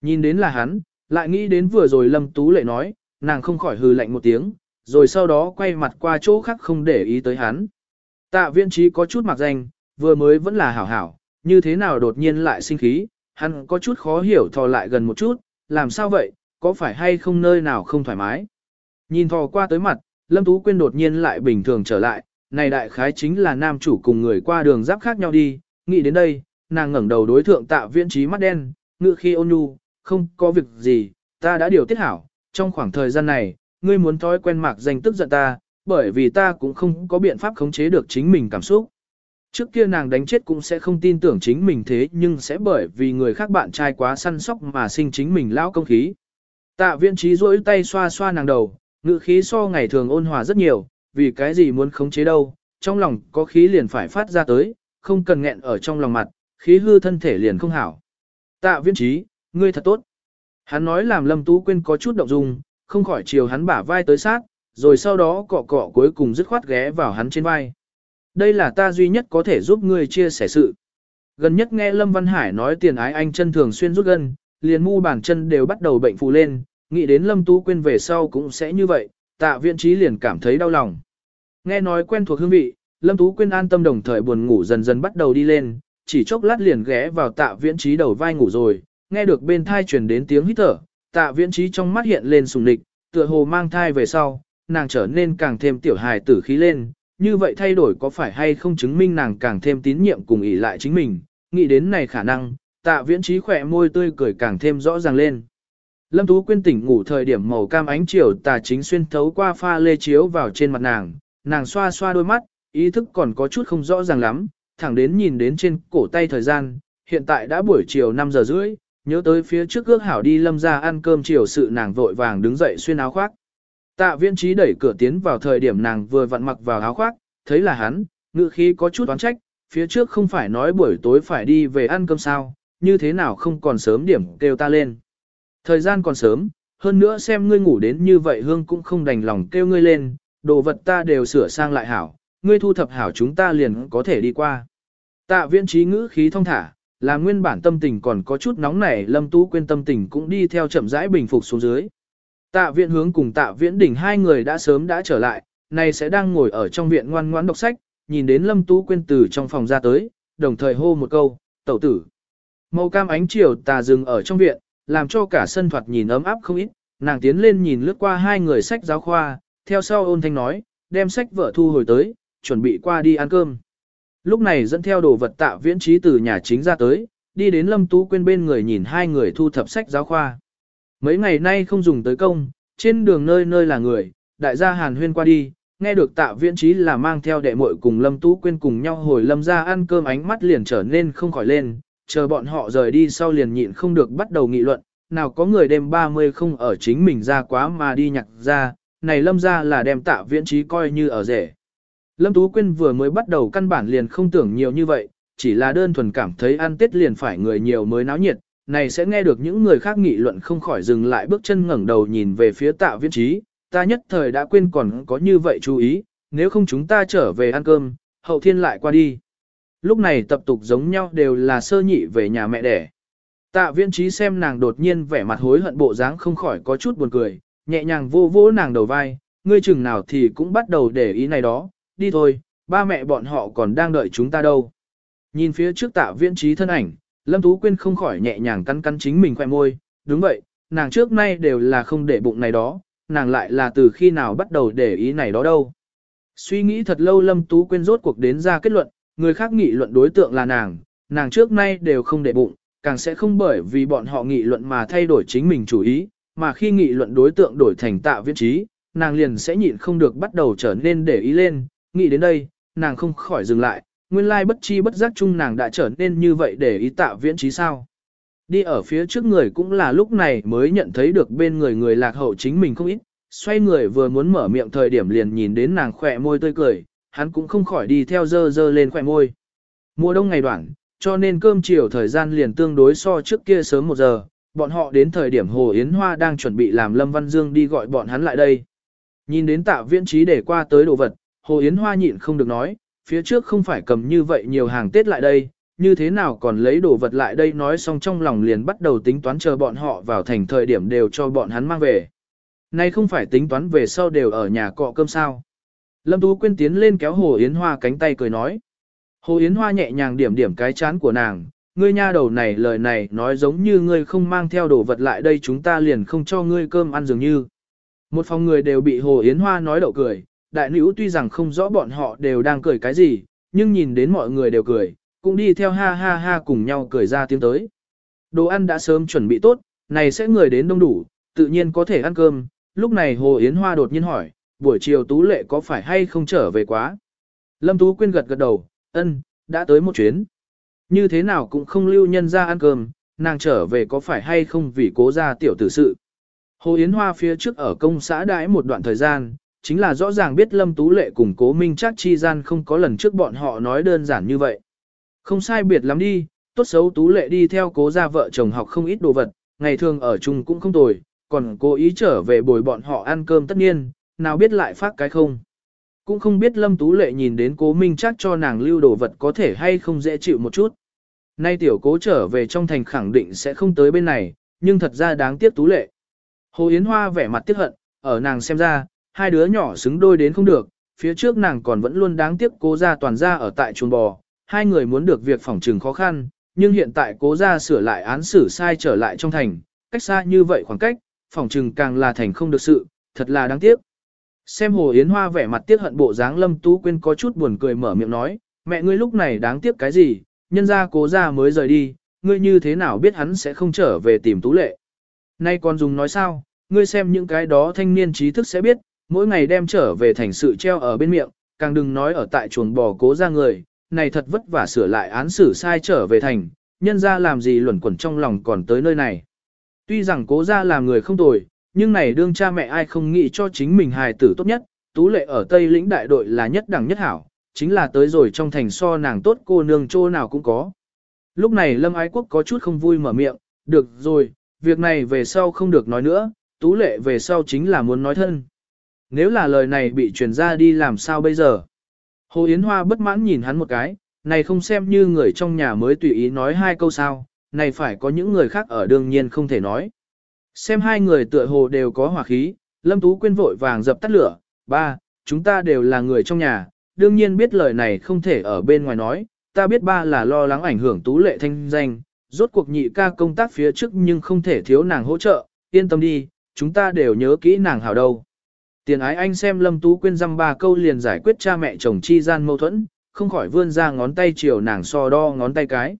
[SPEAKER 1] Nhìn đến là hắn, lại nghĩ đến vừa rồi Lâm Tú Lệ nói, nàng không khỏi hừ lạnh một tiếng, rồi sau đó quay mặt qua chỗ khác không để ý tới hắn. Tạ Viên trí có chút mặc danh, vừa mới vẫn là hảo hảo, như thế nào đột nhiên lại sinh khí, hắn có chút khó hiểu thò lại gần một chút, làm sao vậy, có phải hay không nơi nào không thoải mái. Nhìn thò qua tới mặt, Lâm Tú Quyên đột nhiên lại bình thường trở lại, này đại khái chính là nam chủ cùng người qua đường giáp khác nhau đi, nghĩ đến đây, nàng ngẩng đầu đối thượng tạ viễn trí mắt đen, ngự khi ôn nhu, không có việc gì, ta đã điều tiết hảo, trong khoảng thời gian này, ngươi muốn thói quen mạc danh tức giận ta, bởi vì ta cũng không có biện pháp khống chế được chính mình cảm xúc. Trước kia nàng đánh chết cũng sẽ không tin tưởng chính mình thế nhưng sẽ bởi vì người khác bạn trai quá săn sóc mà sinh chính mình lão công khí. Tạ viên trí rỗi tay xoa xoa nàng đầu, ngự khí so ngày thường ôn hòa rất nhiều, vì cái gì muốn khống chế đâu, trong lòng có khí liền phải phát ra tới, không cần nghẹn ở trong lòng mặt, khí hư thân thể liền không hảo. Tạ viên trí, ngươi thật tốt. Hắn nói làm Lâm Tú Quyên có chút động dung, không khỏi chiều hắn bả vai tới sát, rồi sau đó cọ cọ cuối cùng dứt khoát ghé vào hắn trên vai. Đây là ta duy nhất có thể giúp ngươi chia sẻ sự. Gần nhất nghe Lâm Văn Hải nói tiền ái anh chân thường xuyên rút gân, liền mu bàn chân đều bắt đầu bệnh phù lên, nghĩ đến Lâm Tú Quyên về sau cũng sẽ như vậy, tạ viện trí liền cảm thấy đau lòng. Nghe nói quen thuộc hương vị, Lâm Tú Quyên an tâm đồng thời buồn ngủ dần dần bắt đầu đi lên, chỉ chốc lát liền ghé vào tạ viễn trí đầu vai ngủ rồi, nghe được bên thai truyền đến tiếng hít thở, tạ viễn trí trong mắt hiện lên sùng địch, tựa hồ mang thai về sau, nàng trở nên càng thêm tiểu hài tử khí lên, như vậy thay đổi có phải hay không chứng minh nàng càng thêm tín nhiệm cùng ỷ lại chính mình, nghĩ đến này khả năng, tạ viễn trí khỏe môi tươi cười càng thêm rõ ràng lên. Lâm Tú Quyên tỉnh ngủ thời điểm màu cam ánh chiều tà chính xuyên thấu qua pha lê chiếu vào trên mặt nàng, nàng xoa xoa đôi mắt, ý thức còn có chút không rõ ràng lắm, thẳng đến nhìn đến trên cổ tay thời gian, hiện tại đã buổi chiều 5 giờ rưỡi, nhớ tới phía trước ước hảo đi lâm ra ăn cơm chiều sự nàng vội vàng đứng dậy xuyên áo khoác. Tạ viên trí đẩy cửa tiến vào thời điểm nàng vừa vặn mặc vào áo khoác, thấy là hắn, ngự khí có chút oán trách, phía trước không phải nói buổi tối phải đi về ăn cơm sao, như thế nào không còn sớm điểm kêu ta lên. Thời gian còn sớm, hơn nữa xem ngươi ngủ đến như vậy hương cũng không đành lòng kêu ngươi lên, đồ vật ta đều sửa sang lại hảo, ngươi thu thập hảo chúng ta liền có thể đi qua. Tạ viễn trí ngữ khí thông thả, là nguyên bản tâm tình còn có chút nóng nảy lâm tú quên tâm tình cũng đi theo chậm rãi bình phục xuống dưới. Tạ viện hướng cùng tạ viễn đỉnh hai người đã sớm đã trở lại, này sẽ đang ngồi ở trong viện ngoan ngoãn đọc sách, nhìn đến lâm tú quên từ trong phòng ra tới, đồng thời hô một câu, tẩu tử. Màu cam ánh chiều tà dừng ở trong viện, làm cho cả sân thoạt nhìn ấm áp không ít, nàng tiến lên nhìn lướt qua hai người sách giáo khoa, theo sau ôn thanh nói, đem sách vợ thu hồi tới, chuẩn bị qua đi ăn cơm. Lúc này dẫn theo đồ vật tạ viễn trí từ nhà chính ra tới, đi đến Lâm Tú Quyên bên người nhìn hai người thu thập sách giáo khoa. Mấy ngày nay không dùng tới công, trên đường nơi nơi là người, đại gia Hàn Huyên qua đi, nghe được tạ viễn trí là mang theo đệ muội cùng Lâm Tú Quyên cùng nhau hồi Lâm ra ăn cơm ánh mắt liền trở nên không khỏi lên, chờ bọn họ rời đi sau liền nhịn không được bắt đầu nghị luận, nào có người đêm 30 không ở chính mình ra quá mà đi nhặt ra, này Lâm ra là đem tạ viễn trí coi như ở rể. Lâm Tú Quyên vừa mới bắt đầu căn bản liền không tưởng nhiều như vậy, chỉ là đơn thuần cảm thấy ăn tết liền phải người nhiều mới náo nhiệt, này sẽ nghe được những người khác nghị luận không khỏi dừng lại bước chân ngẩng đầu nhìn về phía tạ Viên trí, ta nhất thời đã quên còn có như vậy chú ý, nếu không chúng ta trở về ăn cơm, hậu thiên lại qua đi. Lúc này tập tục giống nhau đều là sơ nhị về nhà mẹ đẻ. Tạ Viên trí xem nàng đột nhiên vẻ mặt hối hận bộ dáng không khỏi có chút buồn cười, nhẹ nhàng vô vỗ nàng đầu vai, ngươi chừng nào thì cũng bắt đầu để ý này đó, đi thôi, ba mẹ bọn họ còn đang đợi chúng ta đâu. Nhìn phía trước tạ viễn trí thân ảnh, Lâm Tú Quyên không khỏi nhẹ nhàng cắn cắn chính mình khoẻ môi, đúng vậy, nàng trước nay đều là không để bụng này đó, nàng lại là từ khi nào bắt đầu để ý này đó đâu. Suy nghĩ thật lâu Lâm Tú Quyên rốt cuộc đến ra kết luận, người khác nghị luận đối tượng là nàng, nàng trước nay đều không để bụng, càng sẽ không bởi vì bọn họ nghị luận mà thay đổi chính mình chủ ý, mà khi nghị luận đối tượng đổi thành tạ viễn trí, nàng liền sẽ nhịn không được bắt đầu trở nên để ý lên, nghĩ đến đây, nàng không khỏi dừng lại, nguyên lai bất chi bất giác chung nàng đã trở nên như vậy để ý tạ viễn trí sao. Đi ở phía trước người cũng là lúc này mới nhận thấy được bên người người lạc hậu chính mình không ít, xoay người vừa muốn mở miệng thời điểm liền nhìn đến nàng khỏe môi tươi cười, hắn cũng không khỏi đi theo dơ dơ lên khỏe môi. Mùa đông ngày đoạn, cho nên cơm chiều thời gian liền tương đối so trước kia sớm một giờ, bọn họ đến thời điểm Hồ Yến Hoa đang chuẩn bị làm Lâm Văn Dương đi gọi bọn hắn lại đây. Nhìn đến tạ viễn trí để qua tới đồ vật, Hồ Yến Hoa nhịn không được nói, phía trước không phải cầm như vậy nhiều hàng Tết lại đây, như thế nào còn lấy đồ vật lại đây nói xong trong lòng liền bắt đầu tính toán chờ bọn họ vào thành thời điểm đều cho bọn hắn mang về. Nay không phải tính toán về sau đều ở nhà cọ cơm sao. Lâm Tú Quyên tiến lên kéo Hồ Yến Hoa cánh tay cười nói. Hồ Yến Hoa nhẹ nhàng điểm điểm cái chán của nàng, ngươi nha đầu này lời này nói giống như ngươi không mang theo đồ vật lại đây chúng ta liền không cho ngươi cơm ăn dường như. Một phòng người đều bị Hồ Yến Hoa nói đậu cười, đại nữ tuy rằng không rõ bọn họ đều đang cười cái gì, nhưng nhìn đến mọi người đều cười, cũng đi theo ha ha ha cùng nhau cười ra tiếng tới. Đồ ăn đã sớm chuẩn bị tốt, này sẽ người đến đông đủ, tự nhiên có thể ăn cơm, lúc này Hồ Yến Hoa đột nhiên hỏi, buổi chiều Tú Lệ có phải hay không trở về quá? Lâm Tú Quyên gật gật đầu, ân, đã tới một chuyến. Như thế nào cũng không lưu nhân ra ăn cơm, nàng trở về có phải hay không vì cố ra tiểu tử sự. Hồ Yến Hoa phía trước ở công xã đãi một đoạn thời gian, chính là rõ ràng biết Lâm Tú Lệ cùng Cố Minh trác chi gian không có lần trước bọn họ nói đơn giản như vậy. Không sai biệt lắm đi, tốt xấu Tú Lệ đi theo cố gia vợ chồng học không ít đồ vật, ngày thường ở chung cũng không tồi, còn cố ý trở về bồi bọn họ ăn cơm tất nhiên, nào biết lại phát cái không. Cũng không biết Lâm Tú Lệ nhìn đến cố Minh trác cho nàng lưu đồ vật có thể hay không dễ chịu một chút. Nay tiểu cố trở về trong thành khẳng định sẽ không tới bên này, nhưng thật ra đáng tiếc Tú Lệ. Hồ Yến Hoa vẻ mặt tiếc hận, ở nàng xem ra, hai đứa nhỏ xứng đôi đến không được, phía trước nàng còn vẫn luôn đáng tiếc cố gia toàn gia ở tại chuồng bò, hai người muốn được việc phòng trừng khó khăn, nhưng hiện tại cố gia sửa lại án xử sai trở lại trong thành, cách xa như vậy khoảng cách, phòng trừng càng là thành không được sự, thật là đáng tiếc. Xem Hồ Yến Hoa vẻ mặt tiếc hận bộ dáng Lâm Tú Quyên có chút buồn cười mở miệng nói, mẹ ngươi lúc này đáng tiếc cái gì, nhân ra cố gia mới rời đi, ngươi như thế nào biết hắn sẽ không trở về tìm Tú Lệ. Nay còn dùng nói sao, ngươi xem những cái đó thanh niên trí thức sẽ biết, mỗi ngày đem trở về thành sự treo ở bên miệng, càng đừng nói ở tại chuồng bò cố ra người, này thật vất vả sửa lại án xử sai trở về thành, nhân ra làm gì luẩn quẩn trong lòng còn tới nơi này. Tuy rằng cố ra làm người không tồi, nhưng này đương cha mẹ ai không nghĩ cho chính mình hài tử tốt nhất, tú lệ ở Tây lĩnh đại đội là nhất đẳng nhất hảo, chính là tới rồi trong thành so nàng tốt cô nương chỗ nào cũng có. Lúc này Lâm Ái Quốc có chút không vui mở miệng, được rồi, việc này về sau không được nói nữa, tú lệ về sau chính là muốn nói thân. Nếu là lời này bị truyền ra đi làm sao bây giờ? Hồ Yến Hoa bất mãn nhìn hắn một cái, này không xem như người trong nhà mới tùy ý nói hai câu sao, này phải có những người khác ở đương nhiên không thể nói. Xem hai người tựa hồ đều có hỏa khí, Lâm Tú Quyên vội vàng dập tắt lửa, ba, chúng ta đều là người trong nhà, đương nhiên biết lời này không thể ở bên ngoài nói, ta biết ba là lo lắng ảnh hưởng tú lệ thanh danh, rốt cuộc nhị ca công tác phía trước nhưng không thể thiếu nàng hỗ trợ, yên tâm đi, chúng ta đều nhớ kỹ nàng hảo đâu. Tiền ái anh xem Lâm Tú Quyên dăm ba câu liền giải quyết cha mẹ chồng chi gian mâu thuẫn, không khỏi vươn ra ngón tay chiều nàng so đo ngón tay cái.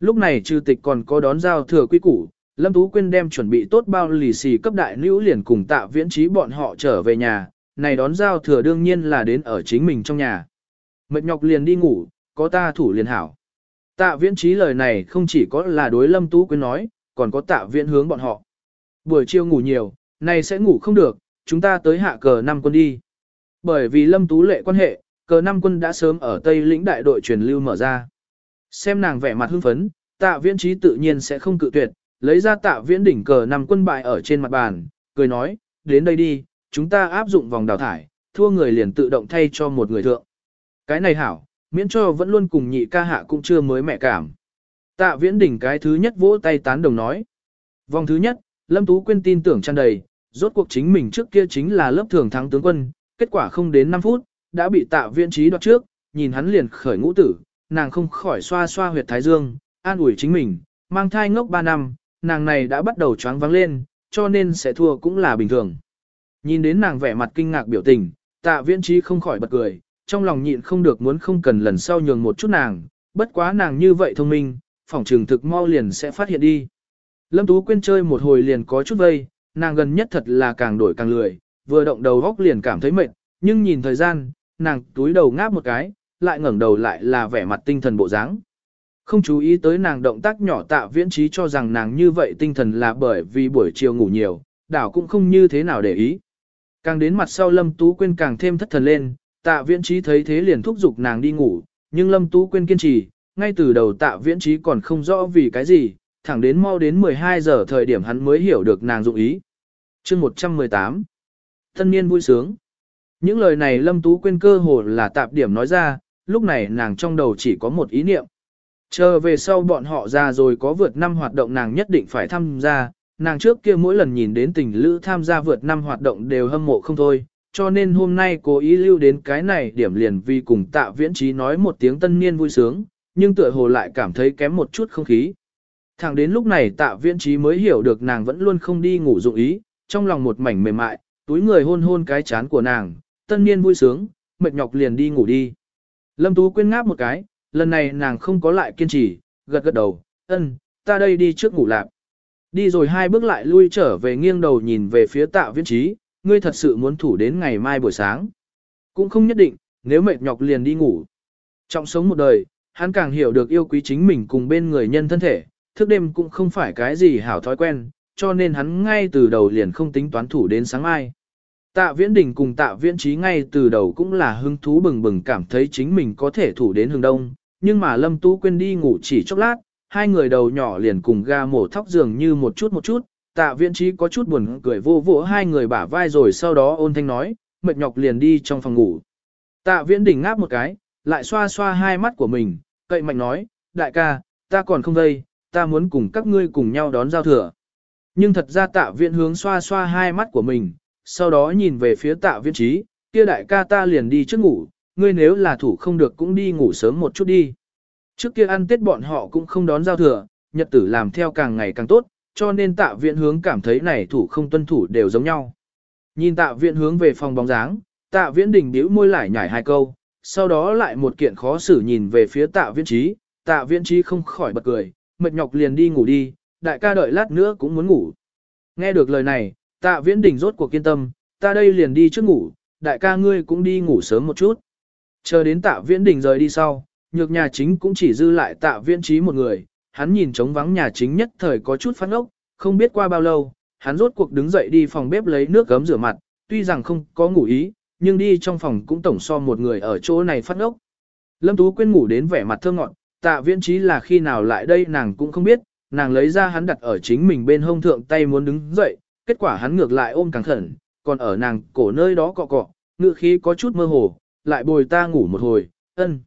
[SPEAKER 1] Lúc này trừ tịch còn có đón giao thừa quy củ, Lâm Tú Quyên đem chuẩn bị tốt bao lì xì cấp đại nữ liền cùng tạ viễn trí bọn họ trở về nhà, này đón giao thừa đương nhiên là đến ở chính mình trong nhà. Mệt nhọc liền đi ngủ, có ta thủ liền hảo. Tạ viễn trí lời này không chỉ có là đối Lâm Tú Quyên nói, còn có tạ viễn hướng bọn họ. Buổi chiều ngủ nhiều, này sẽ ngủ không được, chúng ta tới hạ cờ năm quân đi. Bởi vì Lâm Tú lệ quan hệ, cờ năm quân đã sớm ở Tây lĩnh đại đội truyền lưu mở ra. Xem nàng vẻ mặt hưng phấn, tạ viễn trí tự nhiên sẽ không cự tuyệt, lấy ra tạ viễn đỉnh cờ năm quân bại ở trên mặt bàn, cười nói, đến đây đi, chúng ta áp dụng vòng đào thải, thua người liền tự động thay cho một người thượng. Cái này hảo, miễn cho vẫn luôn cùng nhị ca hạ cũng chưa mới mẹ cảm. Tạ viễn đỉnh cái thứ nhất vỗ tay tán đồng nói. Vòng thứ nhất, Lâm Tú Quyên tin tưởng tràn đầy, rốt cuộc chính mình trước kia chính là lớp thường thắng tướng quân, kết quả không đến 5 phút, đã bị tạ viễn trí đoạt trước, nhìn hắn liền khởi ngũ tử, nàng không khỏi xoa xoa huyệt thái dương, an ủi chính mình, mang thai ngốc 3 năm, nàng này đã bắt đầu choáng vắng lên, cho nên sẽ thua cũng là bình thường. Nhìn đến nàng vẻ mặt kinh ngạc biểu tình, tạ viễn trí không khỏi bật cười, trong lòng nhịn không được muốn không cần lần sau nhường một chút nàng, bất quá nàng như vậy thông minh, phỏng trường thực mau liền sẽ phát hiện đi. Lâm Tú Quyên chơi một hồi liền có chút vây, nàng gần nhất thật là càng đổi càng lười, vừa động đầu góc liền cảm thấy mệt, nhưng nhìn thời gian, nàng túi đầu ngáp một cái, lại ngẩng đầu lại là vẻ mặt tinh thần bộ dáng. Không chú ý tới nàng động tác nhỏ tạ viễn trí cho rằng nàng như vậy tinh thần là bởi vì buổi chiều ngủ nhiều, đảo cũng không như thế nào để ý. Càng đến mặt sau Lâm Tú Quyên càng thêm thất thần lên, tạ viễn trí thấy thế liền thúc giục nàng đi ngủ, nhưng Lâm Tú Quyên kiên trì, ngay từ đầu tạ viễn trí còn không rõ vì cái gì, thẳng đến mau đến 12 giờ thời điểm hắn mới hiểu được nàng dụng ý. chương 118 Thân niên vui sướng Những lời này Lâm Tú quên cơ hồ là tạp điểm nói ra, lúc này nàng trong đầu chỉ có một ý niệm. Chờ về sau bọn họ ra rồi có vượt năm hoạt động nàng nhất định phải tham gia, nàng trước kia mỗi lần nhìn đến tình lữ tham gia vượt năm hoạt động đều hâm mộ không thôi, cho nên hôm nay cố ý lưu đến cái này điểm liền vì cùng tạ viễn trí nói một tiếng tân niên vui sướng, nhưng tựa hồ lại cảm thấy kém một chút không khí. Thẳng đến lúc này tạ viễn trí mới hiểu được nàng vẫn luôn không đi ngủ dụng ý, trong lòng một mảnh mềm mại, túi người hôn hôn cái chán của nàng, tân niên vui sướng, mệt nhọc liền đi ngủ đi. Lâm Tú quên ngáp một cái, lần này nàng không có lại kiên trì, gật gật đầu, ân, ta đây đi trước ngủ lạc. Đi rồi hai bước lại lui trở về nghiêng đầu nhìn về phía tạ viễn trí, ngươi thật sự muốn thủ đến ngày mai buổi sáng. Cũng không nhất định, nếu mệt nhọc liền đi ngủ. Trọng sống một đời, hắn càng hiểu được yêu quý chính mình cùng bên người nhân thân thể, thức đêm cũng không phải cái gì hảo thói quen, cho nên hắn ngay từ đầu liền không tính toán thủ đến sáng mai. Tạ viễn đình cùng tạ viễn trí ngay từ đầu cũng là hứng thú bừng bừng cảm thấy chính mình có thể thủ đến hướng đông, nhưng mà Lâm Tú quên đi ngủ chỉ chốc lát, hai người đầu nhỏ liền cùng ga mổ thóc dường như một chút một chút, tạ viễn trí có chút buồn cười vô vỗ hai người bả vai rồi sau đó ôn thanh nói, mệt nhọc liền đi trong phòng ngủ. Tạ viễn đình ngáp một cái, lại xoa xoa hai mắt của mình, cậy mạnh nói, đại ca, ta còn không đây, ta muốn cùng các ngươi cùng nhau đón giao thừa. Nhưng thật ra tạ viện hướng xoa xoa hai mắt của mình, sau đó nhìn về phía tạ viện trí, kia đại ca ta liền đi trước ngủ, ngươi nếu là thủ không được cũng đi ngủ sớm một chút đi. Trước kia ăn tết bọn họ cũng không đón giao thừa, nhật tử làm theo càng ngày càng tốt, cho nên tạ viện hướng cảm thấy này thủ không tuân thủ đều giống nhau. Nhìn tạ viện hướng về phòng bóng dáng, tạ viễn đình bĩu môi lại nhảy hai câu, sau đó lại một kiện khó xử nhìn về phía tạ viễn trí, tạ viễn trí không khỏi bật cười, mệt nhọc liền đi ngủ đi, đại ca đợi lát nữa cũng muốn ngủ. Nghe được lời này, tạ viễn đình rốt cuộc kiên tâm, ta đây liền đi trước ngủ, đại ca ngươi cũng đi ngủ sớm một chút. Chờ đến tạ viễn đình rời đi sau, nhược nhà chính cũng chỉ dư lại tạ viễn trí một người, hắn nhìn trống vắng nhà chính nhất thời có chút phát ốc, không biết qua bao lâu, hắn rốt cuộc đứng dậy đi phòng bếp lấy nước gấm rửa mặt, tuy rằng không có ngủ ý, nhưng đi trong phòng cũng tổng so một người ở chỗ này phát ốc. Lâm Tú Quyên ngủ đến vẻ mặt thơ ngọn, tạ viễn trí là khi nào lại đây nàng cũng không biết, nàng lấy ra hắn đặt ở chính mình bên hông thượng tay muốn đứng dậy, kết quả hắn ngược lại ôm càng khẩn, còn ở nàng cổ nơi đó cọ cọ, ngự khí có chút mơ hồ, lại bồi ta ngủ một hồi, ân.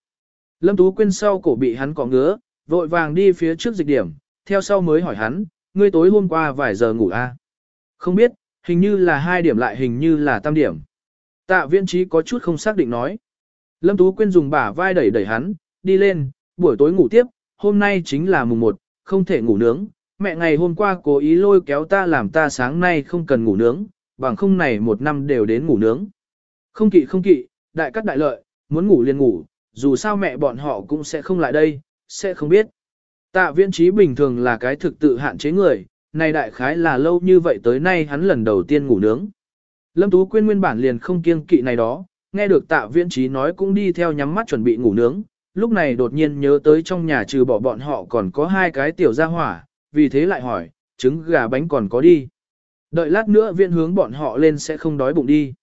[SPEAKER 1] Lâm Tú Quyên sau cổ bị hắn cọ ngứa, vội vàng đi phía trước dịch điểm, theo sau mới hỏi hắn, ngươi tối hôm qua vài giờ ngủ a? À? Không biết, hình như là hai điểm lại hình như là tam điểm. Tạ viễn trí có chút không xác định nói. Lâm Tú Quyên dùng bả vai đẩy đẩy hắn, đi lên, buổi tối ngủ tiếp, hôm nay chính là mùng 1, không thể ngủ nướng. Mẹ ngày hôm qua cố ý lôi kéo ta làm ta sáng nay không cần ngủ nướng, bằng không này một năm đều đến ngủ nướng. Không kỵ không kỵ, đại cắt đại lợi, muốn ngủ liền ngủ, dù sao mẹ bọn họ cũng sẽ không lại đây, sẽ không biết. Tạ viễn trí bình thường là cái thực tự hạn chế người, này đại khái là lâu như vậy tới nay hắn lần đầu tiên ngủ nướng. Lâm Tú Quyên nguyên bản liền không kiêng kỵ này đó, nghe được tạ viễn trí nói cũng đi theo nhắm mắt chuẩn bị ngủ nướng, lúc này đột nhiên nhớ tới trong nhà trừ bỏ bọn họ còn có hai cái tiểu gia hỏa, vì thế lại hỏi, trứng gà bánh còn có đi. Đợi lát nữa viện hướng bọn họ lên sẽ không đói bụng đi.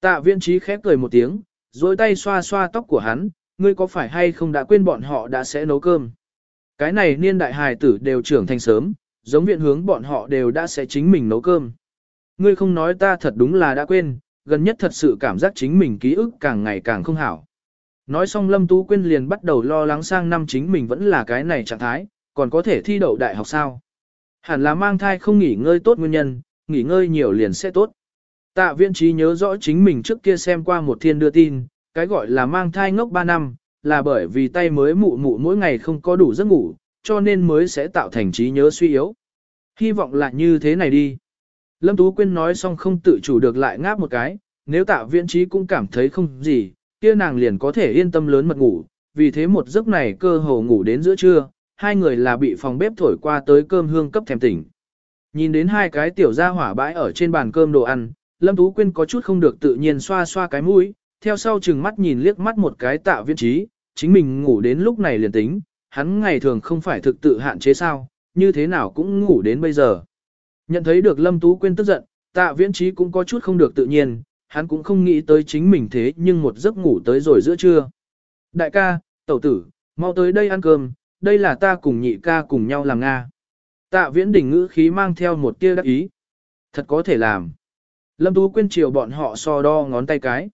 [SPEAKER 1] Tạ viên trí khép cười một tiếng, rồi tay xoa xoa tóc của hắn, ngươi có phải hay không đã quên bọn họ đã sẽ nấu cơm. Cái này niên đại hài tử đều trưởng thành sớm, giống viện hướng bọn họ đều đã sẽ chính mình nấu cơm. Ngươi không nói ta thật đúng là đã quên, gần nhất thật sự cảm giác chính mình ký ức càng ngày càng không hảo. Nói xong Lâm Tú Quyên liền bắt đầu lo lắng sang năm chính mình vẫn là cái này trạng thái, còn có thể thi đậu đại học sao. Hẳn là mang thai không nghỉ ngơi tốt nguyên nhân, nghỉ ngơi nhiều liền sẽ tốt. Tạ viện trí nhớ rõ chính mình trước kia xem qua một thiên đưa tin, cái gọi là mang thai ngốc 3 năm, là bởi vì tay mới mụ mụ mỗi ngày không có đủ giấc ngủ, cho nên mới sẽ tạo thành trí nhớ suy yếu. Hy vọng là như thế này đi. Lâm Tú Quyên nói xong không tự chủ được lại ngáp một cái, nếu tạ viễn trí cũng cảm thấy không gì, kia nàng liền có thể yên tâm lớn mật ngủ, vì thế một giấc này cơ hồ ngủ đến giữa trưa, hai người là bị phòng bếp thổi qua tới cơm hương cấp thèm tỉnh. Nhìn đến hai cái tiểu gia hỏa bãi ở trên bàn cơm đồ ăn, Lâm Tú Quyên có chút không được tự nhiên xoa xoa cái mũi, theo sau chừng mắt nhìn liếc mắt một cái tạ viễn trí, chính mình ngủ đến lúc này liền tính, hắn ngày thường không phải thực tự hạn chế sao, như thế nào cũng ngủ đến bây giờ. Nhận thấy được Lâm Tú Quyên tức giận, tạ viễn trí cũng có chút không được tự nhiên, hắn cũng không nghĩ tới chính mình thế nhưng một giấc ngủ tới rồi giữa trưa. Đại ca, tẩu tử, mau tới đây ăn cơm, đây là ta cùng nhị ca cùng nhau làm Nga. Tạ viễn đỉnh ngữ khí mang theo một tia đắc ý. Thật có thể làm. Lâm Tú Quyên chiều bọn họ so đo ngón tay cái.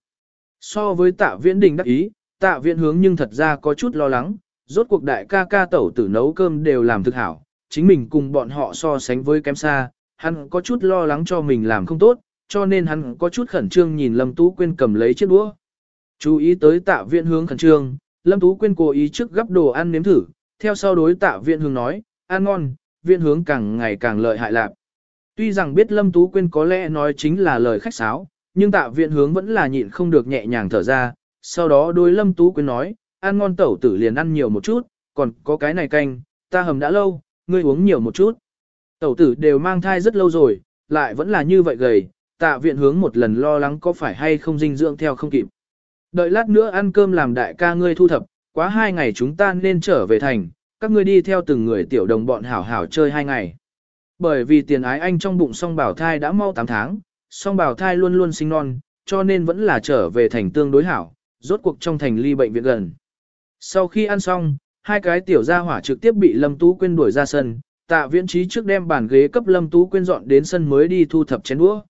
[SPEAKER 1] So với tạ viễn đình đắc ý, tạ viễn hướng nhưng thật ra có chút lo lắng, rốt cuộc đại ca ca tẩu tử nấu cơm đều làm thực hảo, chính mình cùng bọn họ so sánh với kém xa, hắn có chút lo lắng cho mình làm không tốt, cho nên hắn có chút khẩn trương nhìn Lâm Tú Quyên cầm lấy chiếc đũa. Chú ý tới tạ viện hướng khẩn trương, Lâm Tú Quyên cố ý trước gấp đồ ăn nếm thử, theo sau đối tạ viện hướng nói, ăn ngon, viện hướng càng ngày càng lợi hại lạc. Tuy rằng biết Lâm Tú Quyên có lẽ nói chính là lời khách sáo, nhưng tạ viện hướng vẫn là nhịn không được nhẹ nhàng thở ra, sau đó đối Lâm Tú Quyên nói, ăn ngon tẩu tử liền ăn nhiều một chút, còn có cái này canh, ta hầm đã lâu, ngươi uống nhiều một chút. Tẩu tử đều mang thai rất lâu rồi, lại vẫn là như vậy gầy, tạ viện hướng một lần lo lắng có phải hay không dinh dưỡng theo không kịp. Đợi lát nữa ăn cơm làm đại ca ngươi thu thập, quá hai ngày chúng ta nên trở về thành, các ngươi đi theo từng người tiểu đồng bọn hảo hảo chơi hai ngày. Bởi vì tiền ái anh trong bụng song bảo thai đã mau 8 tháng, song bảo thai luôn luôn sinh non, cho nên vẫn là trở về thành tương đối hảo, rốt cuộc trong thành ly bệnh viện gần. Sau khi ăn xong, hai cái tiểu gia hỏa trực tiếp bị Lâm Tú Quyên đuổi ra sân, tạ viễn trí trước đem bàn ghế cấp Lâm Tú Quyên dọn đến sân mới đi thu thập chén đũa.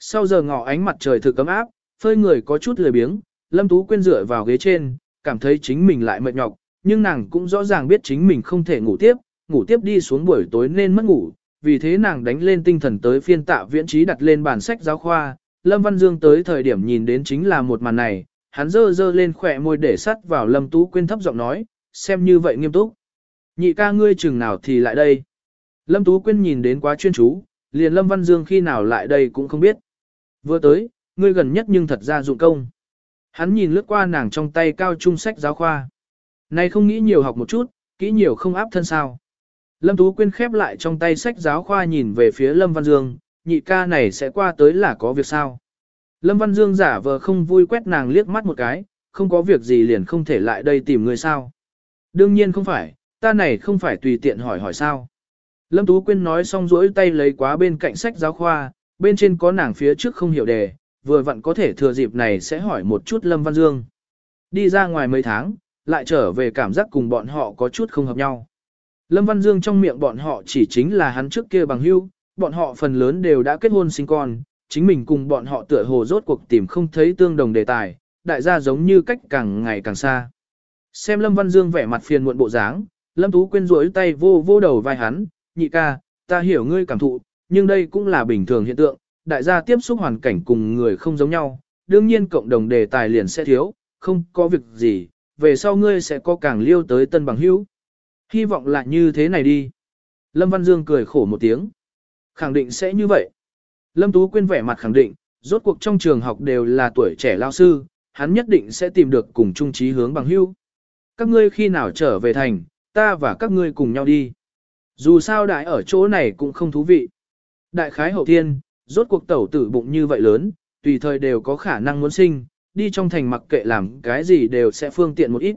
[SPEAKER 1] Sau giờ ngọ ánh mặt trời thực cấm áp, phơi người có chút lười biếng, Lâm Tú Quyên dựa vào ghế trên, cảm thấy chính mình lại mệt nhọc, nhưng nàng cũng rõ ràng biết chính mình không thể ngủ tiếp, ngủ tiếp đi xuống buổi tối nên mất ngủ, vì thế nàng đánh lên tinh thần tới phiên tạ viễn trí đặt lên bản sách giáo khoa, Lâm Văn Dương tới thời điểm nhìn đến chính là một màn này, hắn dơ dơ lên khỏe môi để sắt vào Lâm Tú Quyên thấp giọng nói, xem như vậy nghiêm túc. Nhị ca ngươi chừng nào thì lại đây. Lâm Tú Quyên nhìn đến quá chuyên chú, liền Lâm Văn Dương khi nào lại đây cũng không biết. Vừa tới, ngươi gần nhất nhưng thật ra dụng công. Hắn nhìn lướt qua nàng trong tay cao trung sách giáo khoa. Này không nghĩ nhiều học một chút, kỹ nhiều không áp thân sao. Lâm Tú Quyên khép lại trong tay sách giáo khoa nhìn về phía Lâm Văn Dương, nhị ca này sẽ qua tới là có việc sao. Lâm Văn Dương giả vờ không vui quét nàng liếc mắt một cái, không có việc gì liền không thể lại đây tìm người sao. Đương nhiên không phải, Ta này không phải tùy tiện hỏi hỏi sao. Lâm Tú Quyên nói xong rỗi tay lấy quá bên cạnh sách giáo khoa, bên trên có nàng phía trước không hiểu đề, vừa vặn có thể thừa dịp này sẽ hỏi một chút Lâm Văn Dương. Đi ra ngoài mấy tháng, lại trở về cảm giác cùng bọn họ có chút không hợp nhau. Lâm Văn Dương trong miệng bọn họ chỉ chính là hắn trước kia bằng hưu, bọn họ phần lớn đều đã kết hôn sinh con, chính mình cùng bọn họ tựa hồ rốt cuộc tìm không thấy tương đồng đề tài, đại gia giống như cách càng ngày càng xa. Xem Lâm Văn Dương vẻ mặt phiền muộn bộ dáng, Lâm Tú quên rối tay vô vô đầu vai hắn, nhị ca, ta hiểu ngươi cảm thụ, nhưng đây cũng là bình thường hiện tượng, đại gia tiếp xúc hoàn cảnh cùng người không giống nhau, đương nhiên cộng đồng đề tài liền sẽ thiếu, không có việc gì, về sau ngươi sẽ có càng liêu tới tân bằng hữu. Hy vọng là như thế này đi. Lâm Văn Dương cười khổ một tiếng. Khẳng định sẽ như vậy. Lâm Tú Quyên vẻ mặt khẳng định, rốt cuộc trong trường học đều là tuổi trẻ lao sư, hắn nhất định sẽ tìm được cùng chung trí hướng bằng hữu. Các ngươi khi nào trở về thành, ta và các ngươi cùng nhau đi. Dù sao đại ở chỗ này cũng không thú vị. Đại khái hậu thiên, rốt cuộc tẩu tử bụng như vậy lớn, tùy thời đều có khả năng muốn sinh, đi trong thành mặc kệ làm cái gì đều sẽ phương tiện một ít.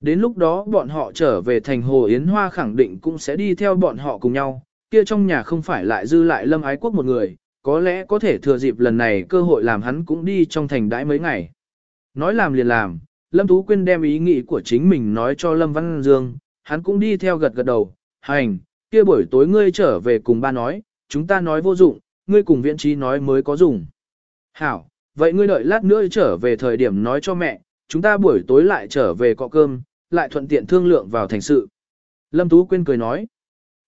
[SPEAKER 1] Đến lúc đó bọn họ trở về thành Hồ Yến Hoa khẳng định cũng sẽ đi theo bọn họ cùng nhau, kia trong nhà không phải lại dư lại lâm ái quốc một người, có lẽ có thể thừa dịp lần này cơ hội làm hắn cũng đi trong thành đãi mấy ngày. Nói làm liền làm, Lâm Tú Quyên đem ý nghĩ của chính mình nói cho Lâm Văn Dương, hắn cũng đi theo gật gật đầu, hành, kia buổi tối ngươi trở về cùng ba nói, chúng ta nói vô dụng, ngươi cùng viện trí nói mới có dùng. Hảo, vậy ngươi đợi lát nữa trở về thời điểm nói cho mẹ, chúng ta buổi tối lại trở về cọ cơm, lại thuận tiện thương lượng vào thành sự. Lâm Tú Quyên cười nói,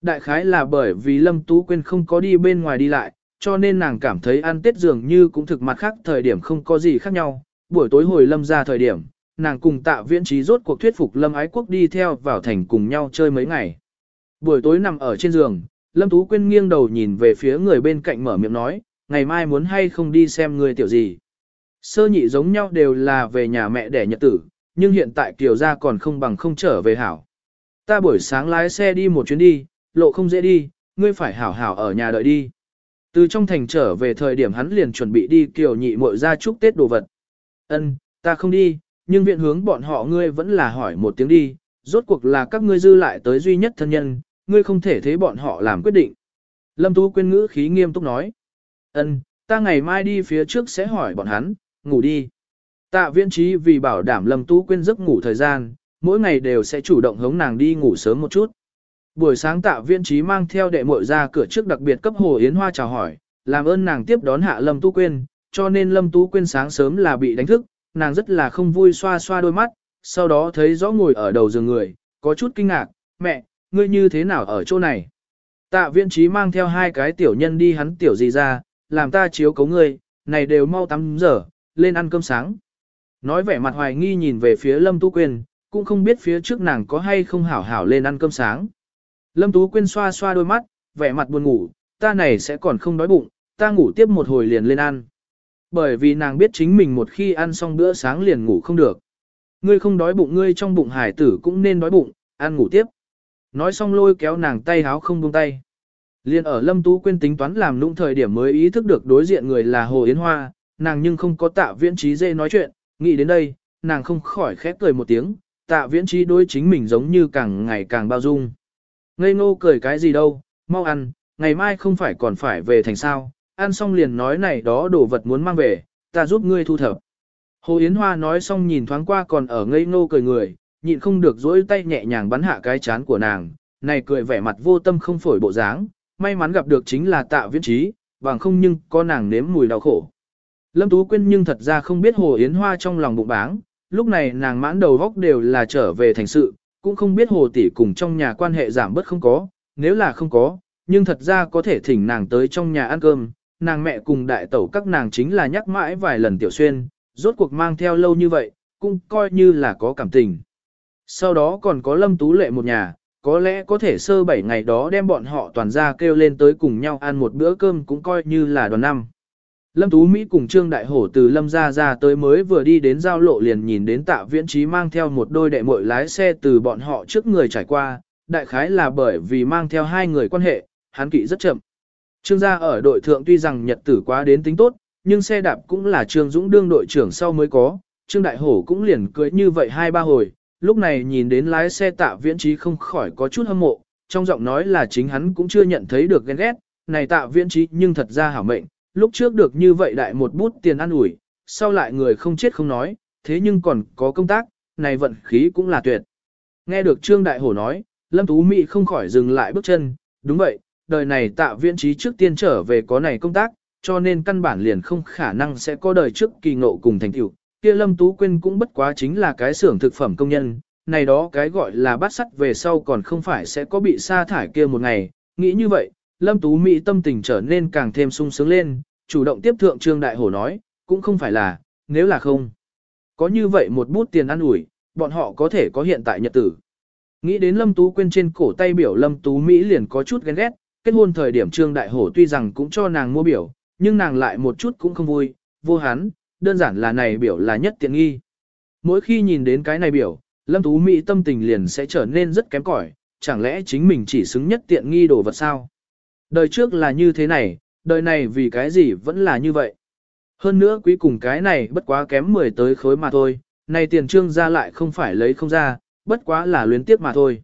[SPEAKER 1] đại khái là bởi vì Lâm Tú Quyên không có đi bên ngoài đi lại, cho nên nàng cảm thấy ăn tết dường như cũng thực mặt khác thời điểm không có gì khác nhau, buổi tối hồi Lâm ra thời điểm, nàng cùng tạ viễn trí rốt cuộc thuyết phục Lâm Ái Quốc đi theo vào thành cùng nhau chơi mấy ngày. Buổi tối nằm ở trên giường, Lâm Tú Quyên nghiêng đầu nhìn về phía người bên cạnh mở miệng nói, ngày mai muốn hay không đi xem người tiểu gì. Sơ nhị giống nhau đều là về nhà mẹ đẻ nhật tử, nhưng hiện tại tiểu gia còn không bằng không trở về hảo. Ta buổi sáng lái xe đi một chuyến đi, lộ không dễ đi, ngươi phải hảo hảo ở nhà đợi đi. Từ trong thành trở về thời điểm hắn liền chuẩn bị đi kiểu nhị muội ra chúc Tết đồ vật. Ân, ta không đi, nhưng viện hướng bọn họ ngươi vẫn là hỏi một tiếng đi, rốt cuộc là các ngươi dư lại tới duy nhất thân nhân, ngươi không thể thế bọn họ làm quyết định. Lâm Tú Quyên ngữ khí nghiêm túc nói. Ân, ta ngày mai đi phía trước sẽ hỏi bọn hắn, ngủ đi. Tạ viễn trí vì bảo đảm Lâm Tú Quyên giấc ngủ thời gian, mỗi ngày đều sẽ chủ động hống nàng đi ngủ sớm một chút. Buổi sáng tạ viễn trí mang theo đệ muội ra cửa trước đặc biệt cấp Hồ Yến Hoa chào hỏi, làm ơn nàng tiếp đón hạ Lâm Tú Quyên, cho nên Lâm Tú Quyên sáng sớm là bị đánh thức, nàng rất là không vui xoa xoa đôi mắt, sau đó thấy rõ ngồi ở đầu giường người, có chút kinh ngạc, mẹ, ngươi như thế nào ở chỗ này? Tạ Viên trí mang theo hai cái tiểu nhân đi hắn tiểu gì ra, làm ta chiếu cấu ngươi, này đều mau 8 giờ, lên ăn cơm sáng. Nói vẻ mặt hoài nghi nhìn về phía Lâm Tú Quyên, cũng không biết phía trước nàng có hay không hảo hảo lên ăn cơm sáng. Lâm Tú Quyên xoa xoa đôi mắt, vẻ mặt buồn ngủ, ta này sẽ còn không đói bụng, ta ngủ tiếp một hồi liền lên ăn. Bởi vì nàng biết chính mình một khi ăn xong bữa sáng liền ngủ không được. Ngươi không đói bụng ngươi trong bụng hải tử cũng nên đói bụng, ăn ngủ tiếp. Nói xong lôi kéo nàng tay háo không buông tay. Liên ở Lâm Tú Quyên tính toán làm lũng thời điểm mới ý thức được đối diện người là Hồ Yến Hoa, nàng nhưng không có tạ viễn trí dê nói chuyện, nghĩ đến đây, nàng không khỏi khép cười một tiếng, tạ viễn trí đối chính mình giống như càng ngày càng bao dung. Ngây ngô cười cái gì đâu, mau ăn, ngày mai không phải còn phải về thành sao, ăn xong liền nói này đó đồ vật muốn mang về, ta giúp ngươi thu thập. Hồ Yến Hoa nói xong nhìn thoáng qua còn ở ngây ngô cười người, nhịn không được dỗi tay nhẹ nhàng bắn hạ cái chán của nàng, này cười vẻ mặt vô tâm không phổi bộ dáng, may mắn gặp được chính là tạ viễn trí, bằng không nhưng có nàng nếm mùi đau khổ. Lâm Tú Quyên nhưng thật ra không biết Hồ Yến Hoa trong lòng bụng báng, lúc này nàng mãn đầu góc đều là trở về thành sự, cũng không biết Hồ Tỷ cùng trong nhà quan hệ giảm bớt không có, nếu là không có, nhưng thật ra có thể thỉnh nàng tới trong nhà ăn cơm, nàng mẹ cùng đại tẩu các nàng chính là nhắc mãi vài lần tiểu xuyên, rốt cuộc mang theo lâu như vậy, cũng coi như là có cảm tình. Sau đó còn có Lâm Tú Lệ một nhà, có lẽ có thể sơ bảy ngày đó đem bọn họ toàn ra kêu lên tới cùng nhau ăn một bữa cơm cũng coi như là đoàn năm. Lâm Tú Mỹ cùng Trương Đại Hổ từ Lâm ra ra tới mới vừa đi đến giao lộ liền nhìn đến tạ viễn trí mang theo một đôi đệ muội lái xe từ bọn họ trước người trải qua, đại khái là bởi vì mang theo hai người quan hệ, hắn kỵ rất chậm. Trương gia ở đội thượng tuy rằng nhật tử quá đến tính tốt, nhưng xe đạp cũng là Trương Dũng đương đội trưởng sau mới có, Trương Đại Hổ cũng liền cưới như vậy hai ba hồi, lúc này nhìn đến lái xe tạ viễn trí không khỏi có chút hâm mộ, trong giọng nói là chính hắn cũng chưa nhận thấy được ghen ghét, này tạ viễn trí nhưng thật ra hảo mệnh, lúc trước được như vậy đại một bút tiền ăn ủi, sau lại người không chết không nói, thế nhưng còn có công tác, này vận khí cũng là tuyệt. Nghe được Trương Đại Hổ nói, Lâm Tú Mỹ không khỏi dừng lại bước chân, đúng vậy, đời này tạ viễn trí trước tiên trở về có này công tác, cho nên căn bản liền không khả năng sẽ có đời trước kỳ ngộ cùng thành tựu. Kia Lâm Tú Quyên cũng bất quá chính là cái xưởng thực phẩm công nhân, này đó cái gọi là bắt sắt về sau còn không phải sẽ có bị sa thải kia một ngày. Nghĩ như vậy, Lâm Tú Mỹ tâm tình trở nên càng thêm sung sướng lên, chủ động tiếp thượng Trương Đại Hổ nói, cũng không phải là, nếu là không. Có như vậy một bút tiền ăn ủi, bọn họ có thể có hiện tại nhật tử. Nghĩ đến Lâm Tú Quyên trên cổ tay biểu Lâm Tú Mỹ liền có chút ghen ghét, kết hôn thời điểm Trương Đại Hổ tuy rằng cũng cho nàng mua biểu, nhưng nàng lại một chút cũng không vui, vô hắn, đơn giản là này biểu là nhất tiện nghi. Mỗi khi nhìn đến cái này biểu, Lâm Tú Mỹ tâm tình liền sẽ trở nên rất kém cỏi, chẳng lẽ chính mình chỉ xứng nhất tiện nghi đồ vật sao? Đời trước là như thế này, đời này vì cái gì vẫn là như vậy. Hơn nữa quý cùng cái này bất quá kém 10 tới khối mà thôi, này tiền trương ra lại không phải lấy không ra, bất quá là luyến tiếp mà thôi.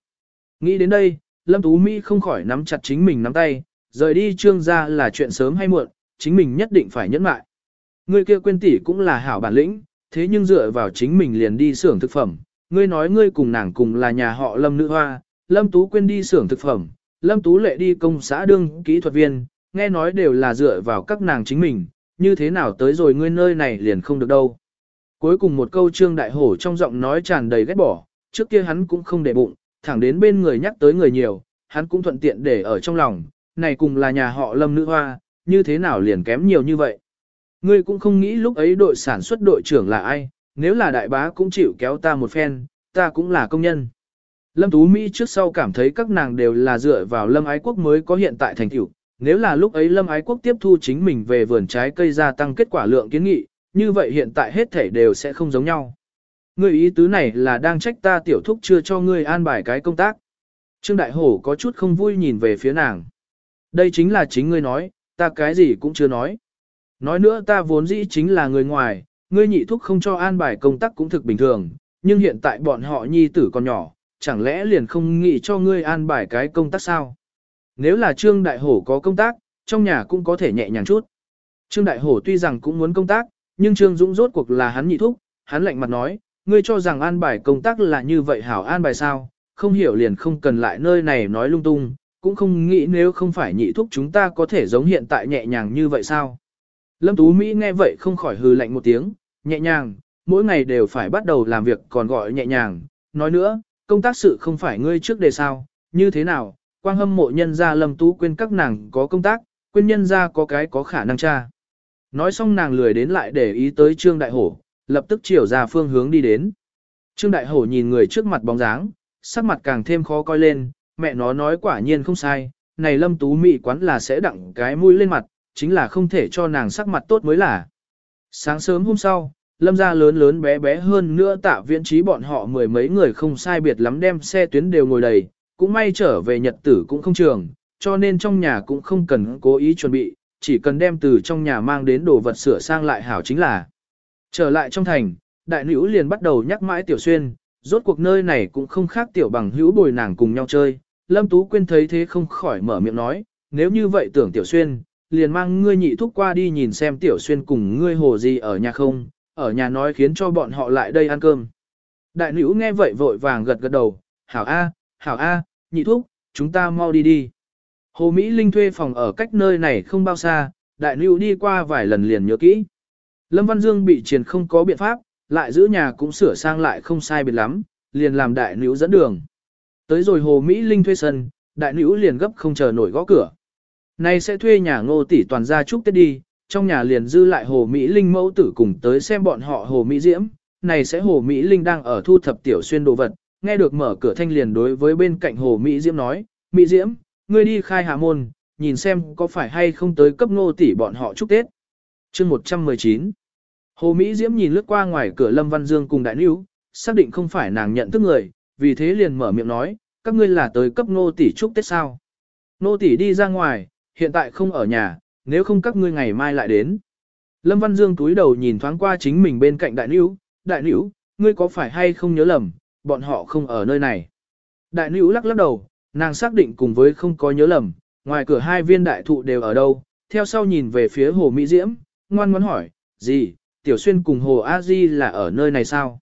[SPEAKER 1] Nghĩ đến đây, Lâm Tú Mỹ không khỏi nắm chặt chính mình nắm tay, rời đi trương ra là chuyện sớm hay muộn, chính mình nhất định phải nhẫn mại. Ngươi kia quên tỷ cũng là hảo bản lĩnh, thế nhưng dựa vào chính mình liền đi xưởng thực phẩm. Ngươi nói ngươi cùng nàng cùng là nhà họ Lâm Nữ Hoa, Lâm Tú quên đi xưởng thực phẩm, Lâm Tú lệ đi công xã đương kỹ thuật viên, nghe nói đều là dựa vào các nàng chính mình, như thế nào tới rồi ngươi nơi này liền không được đâu. Cuối cùng một câu trương đại hổ trong giọng nói tràn đầy ghét bỏ, trước kia hắn cũng không để bụng, thẳng đến bên người nhắc tới người nhiều, hắn cũng thuận tiện để ở trong lòng, này cùng là nhà họ Lâm Nữ Hoa, như thế nào liền kém nhiều như vậy. Ngươi cũng không nghĩ lúc ấy đội sản xuất đội trưởng là ai, nếu là đại bá cũng chịu kéo ta một phen, ta cũng là công nhân. Lâm Tú Mỹ trước sau cảm thấy các nàng đều là dựa vào Lâm Ái Quốc mới có hiện tại thành tựu. Nếu là lúc ấy Lâm Ái Quốc tiếp thu chính mình về vườn trái cây gia tăng kết quả lượng kiến nghị, như vậy hiện tại hết thể đều sẽ không giống nhau. Ngươi ý tứ này là đang trách ta tiểu thúc chưa cho ngươi an bài cái công tác. Trương Đại Hổ có chút không vui nhìn về phía nàng. Đây chính là chính ngươi nói, ta cái gì cũng chưa nói. Nói nữa ta vốn dĩ chính là người ngoài, ngươi nhị thúc không cho an bài công tác cũng thực bình thường, nhưng hiện tại bọn họ nhi tử còn nhỏ, chẳng lẽ liền không nghĩ cho ngươi an bài cái công tác sao? Nếu là Trương Đại Hổ có công tác, trong nhà cũng có thể nhẹ nhàng chút. Trương Đại Hổ tuy rằng cũng muốn công tác, nhưng Trương Dũng rốt cuộc là hắn nhị thúc, hắn lạnh mặt nói, ngươi cho rằng an bài công tác là như vậy hảo an bài sao, không hiểu liền không cần lại nơi này nói lung tung, cũng không nghĩ nếu không phải nhị thúc chúng ta có thể giống hiện tại nhẹ nhàng như vậy sao. Lâm Tú Mỹ nghe vậy không khỏi hừ lạnh một tiếng, nhẹ nhàng, mỗi ngày đều phải bắt đầu làm việc còn gọi nhẹ nhàng, nói nữa, công tác sự không phải ngươi trước đề sao, như thế nào, quang hâm mộ nhân ra Lâm Tú quên các nàng có công tác, quên nhân ra có cái có khả năng tra. Nói xong nàng lười đến lại để ý tới Trương Đại Hổ, lập tức chiều ra phương hướng đi đến. Trương Đại Hổ nhìn người trước mặt bóng dáng, sắc mặt càng thêm khó coi lên, mẹ nó nói quả nhiên không sai, này lâm tú mỹ quán là sẽ đặng cái mũi lên mặt, chính là không thể cho nàng sắc mặt tốt mới là. Sáng sớm hôm sau, lâm gia lớn lớn bé bé hơn nữa tạ viễn trí bọn họ mười mấy người không sai biệt lắm đem xe tuyến đều ngồi đầy, cũng may trở về nhật tử cũng không trường, cho nên trong nhà cũng không cần cố ý chuẩn bị, chỉ cần đem từ trong nhà mang đến đồ vật sửa sang lại hảo chính là. Trở lại trong thành, đại nữ liền bắt đầu nhắc mãi tiểu xuyên, rốt cuộc nơi này cũng không khác tiểu bằng hữu bồi nàng cùng nhau chơi. Lâm Tú Quyên thấy thế không khỏi mở miệng nói, nếu như vậy tưởng tiểu xuyên, liền mang ngươi nhị thúc qua đi nhìn xem tiểu xuyên cùng ngươi hồ gì ở nhà không, ở nhà nói khiến cho bọn họ lại đây ăn cơm. Đại nữ nghe vậy vội vàng gật gật đầu, hảo A, hảo A, nhị thúc, chúng ta mau đi đi. Hồ Mỹ Linh thuê phòng ở cách nơi này không bao xa, đại nữ đi qua vài lần liền nhớ kỹ. Lâm Văn Dương bị triền không có biện pháp, lại giữ nhà cũng sửa sang lại không sai biệt lắm, liền làm đại nữ dẫn đường. Tới rồi Hồ Mỹ Linh thuê sân, đại nữ liền gấp không chờ nổi gõ cửa. Nay sẽ thuê nhà ngô tỷ toàn gia chúc Tết đi, trong nhà liền dư lại Hồ Mỹ Linh mẫu tử cùng tới xem bọn họ Hồ Mỹ Diễm. Này sẽ Hồ Mỹ Linh đang ở thu thập tiểu xuyên đồ vật, nghe được mở cửa thanh liền đối với bên cạnh Hồ Mỹ Diễm nói, Mỹ Diễm, ngươi đi khai hạ môn, nhìn xem có phải hay không tới cấp ngô tỷ bọn họ chúc Tết. chương 119 Hồ Mỹ Diễm nhìn lướt qua ngoài cửa Lâm Văn Dương cùng Đại Níu, xác định không phải nàng nhận thức người, vì thế liền mở miệng nói, các ngươi là tới cấp Ngô tỷ chúc Tết sao. Nô tỷ đi ra ngoài, hiện tại không ở nhà, nếu không các ngươi ngày mai lại đến. Lâm Văn Dương túi đầu nhìn thoáng qua chính mình bên cạnh Đại nữ, Đại nữ, ngươi có phải hay không nhớ lầm, bọn họ không ở nơi này. Đại nữ lắc lắc đầu, nàng xác định cùng với không có nhớ lầm, ngoài cửa hai viên đại thụ đều ở đâu, theo sau nhìn về phía hồ Mỹ Diễm, ngoan ngoãn hỏi, gì, Tiểu Xuyên cùng hồ A Di là ở nơi này sao?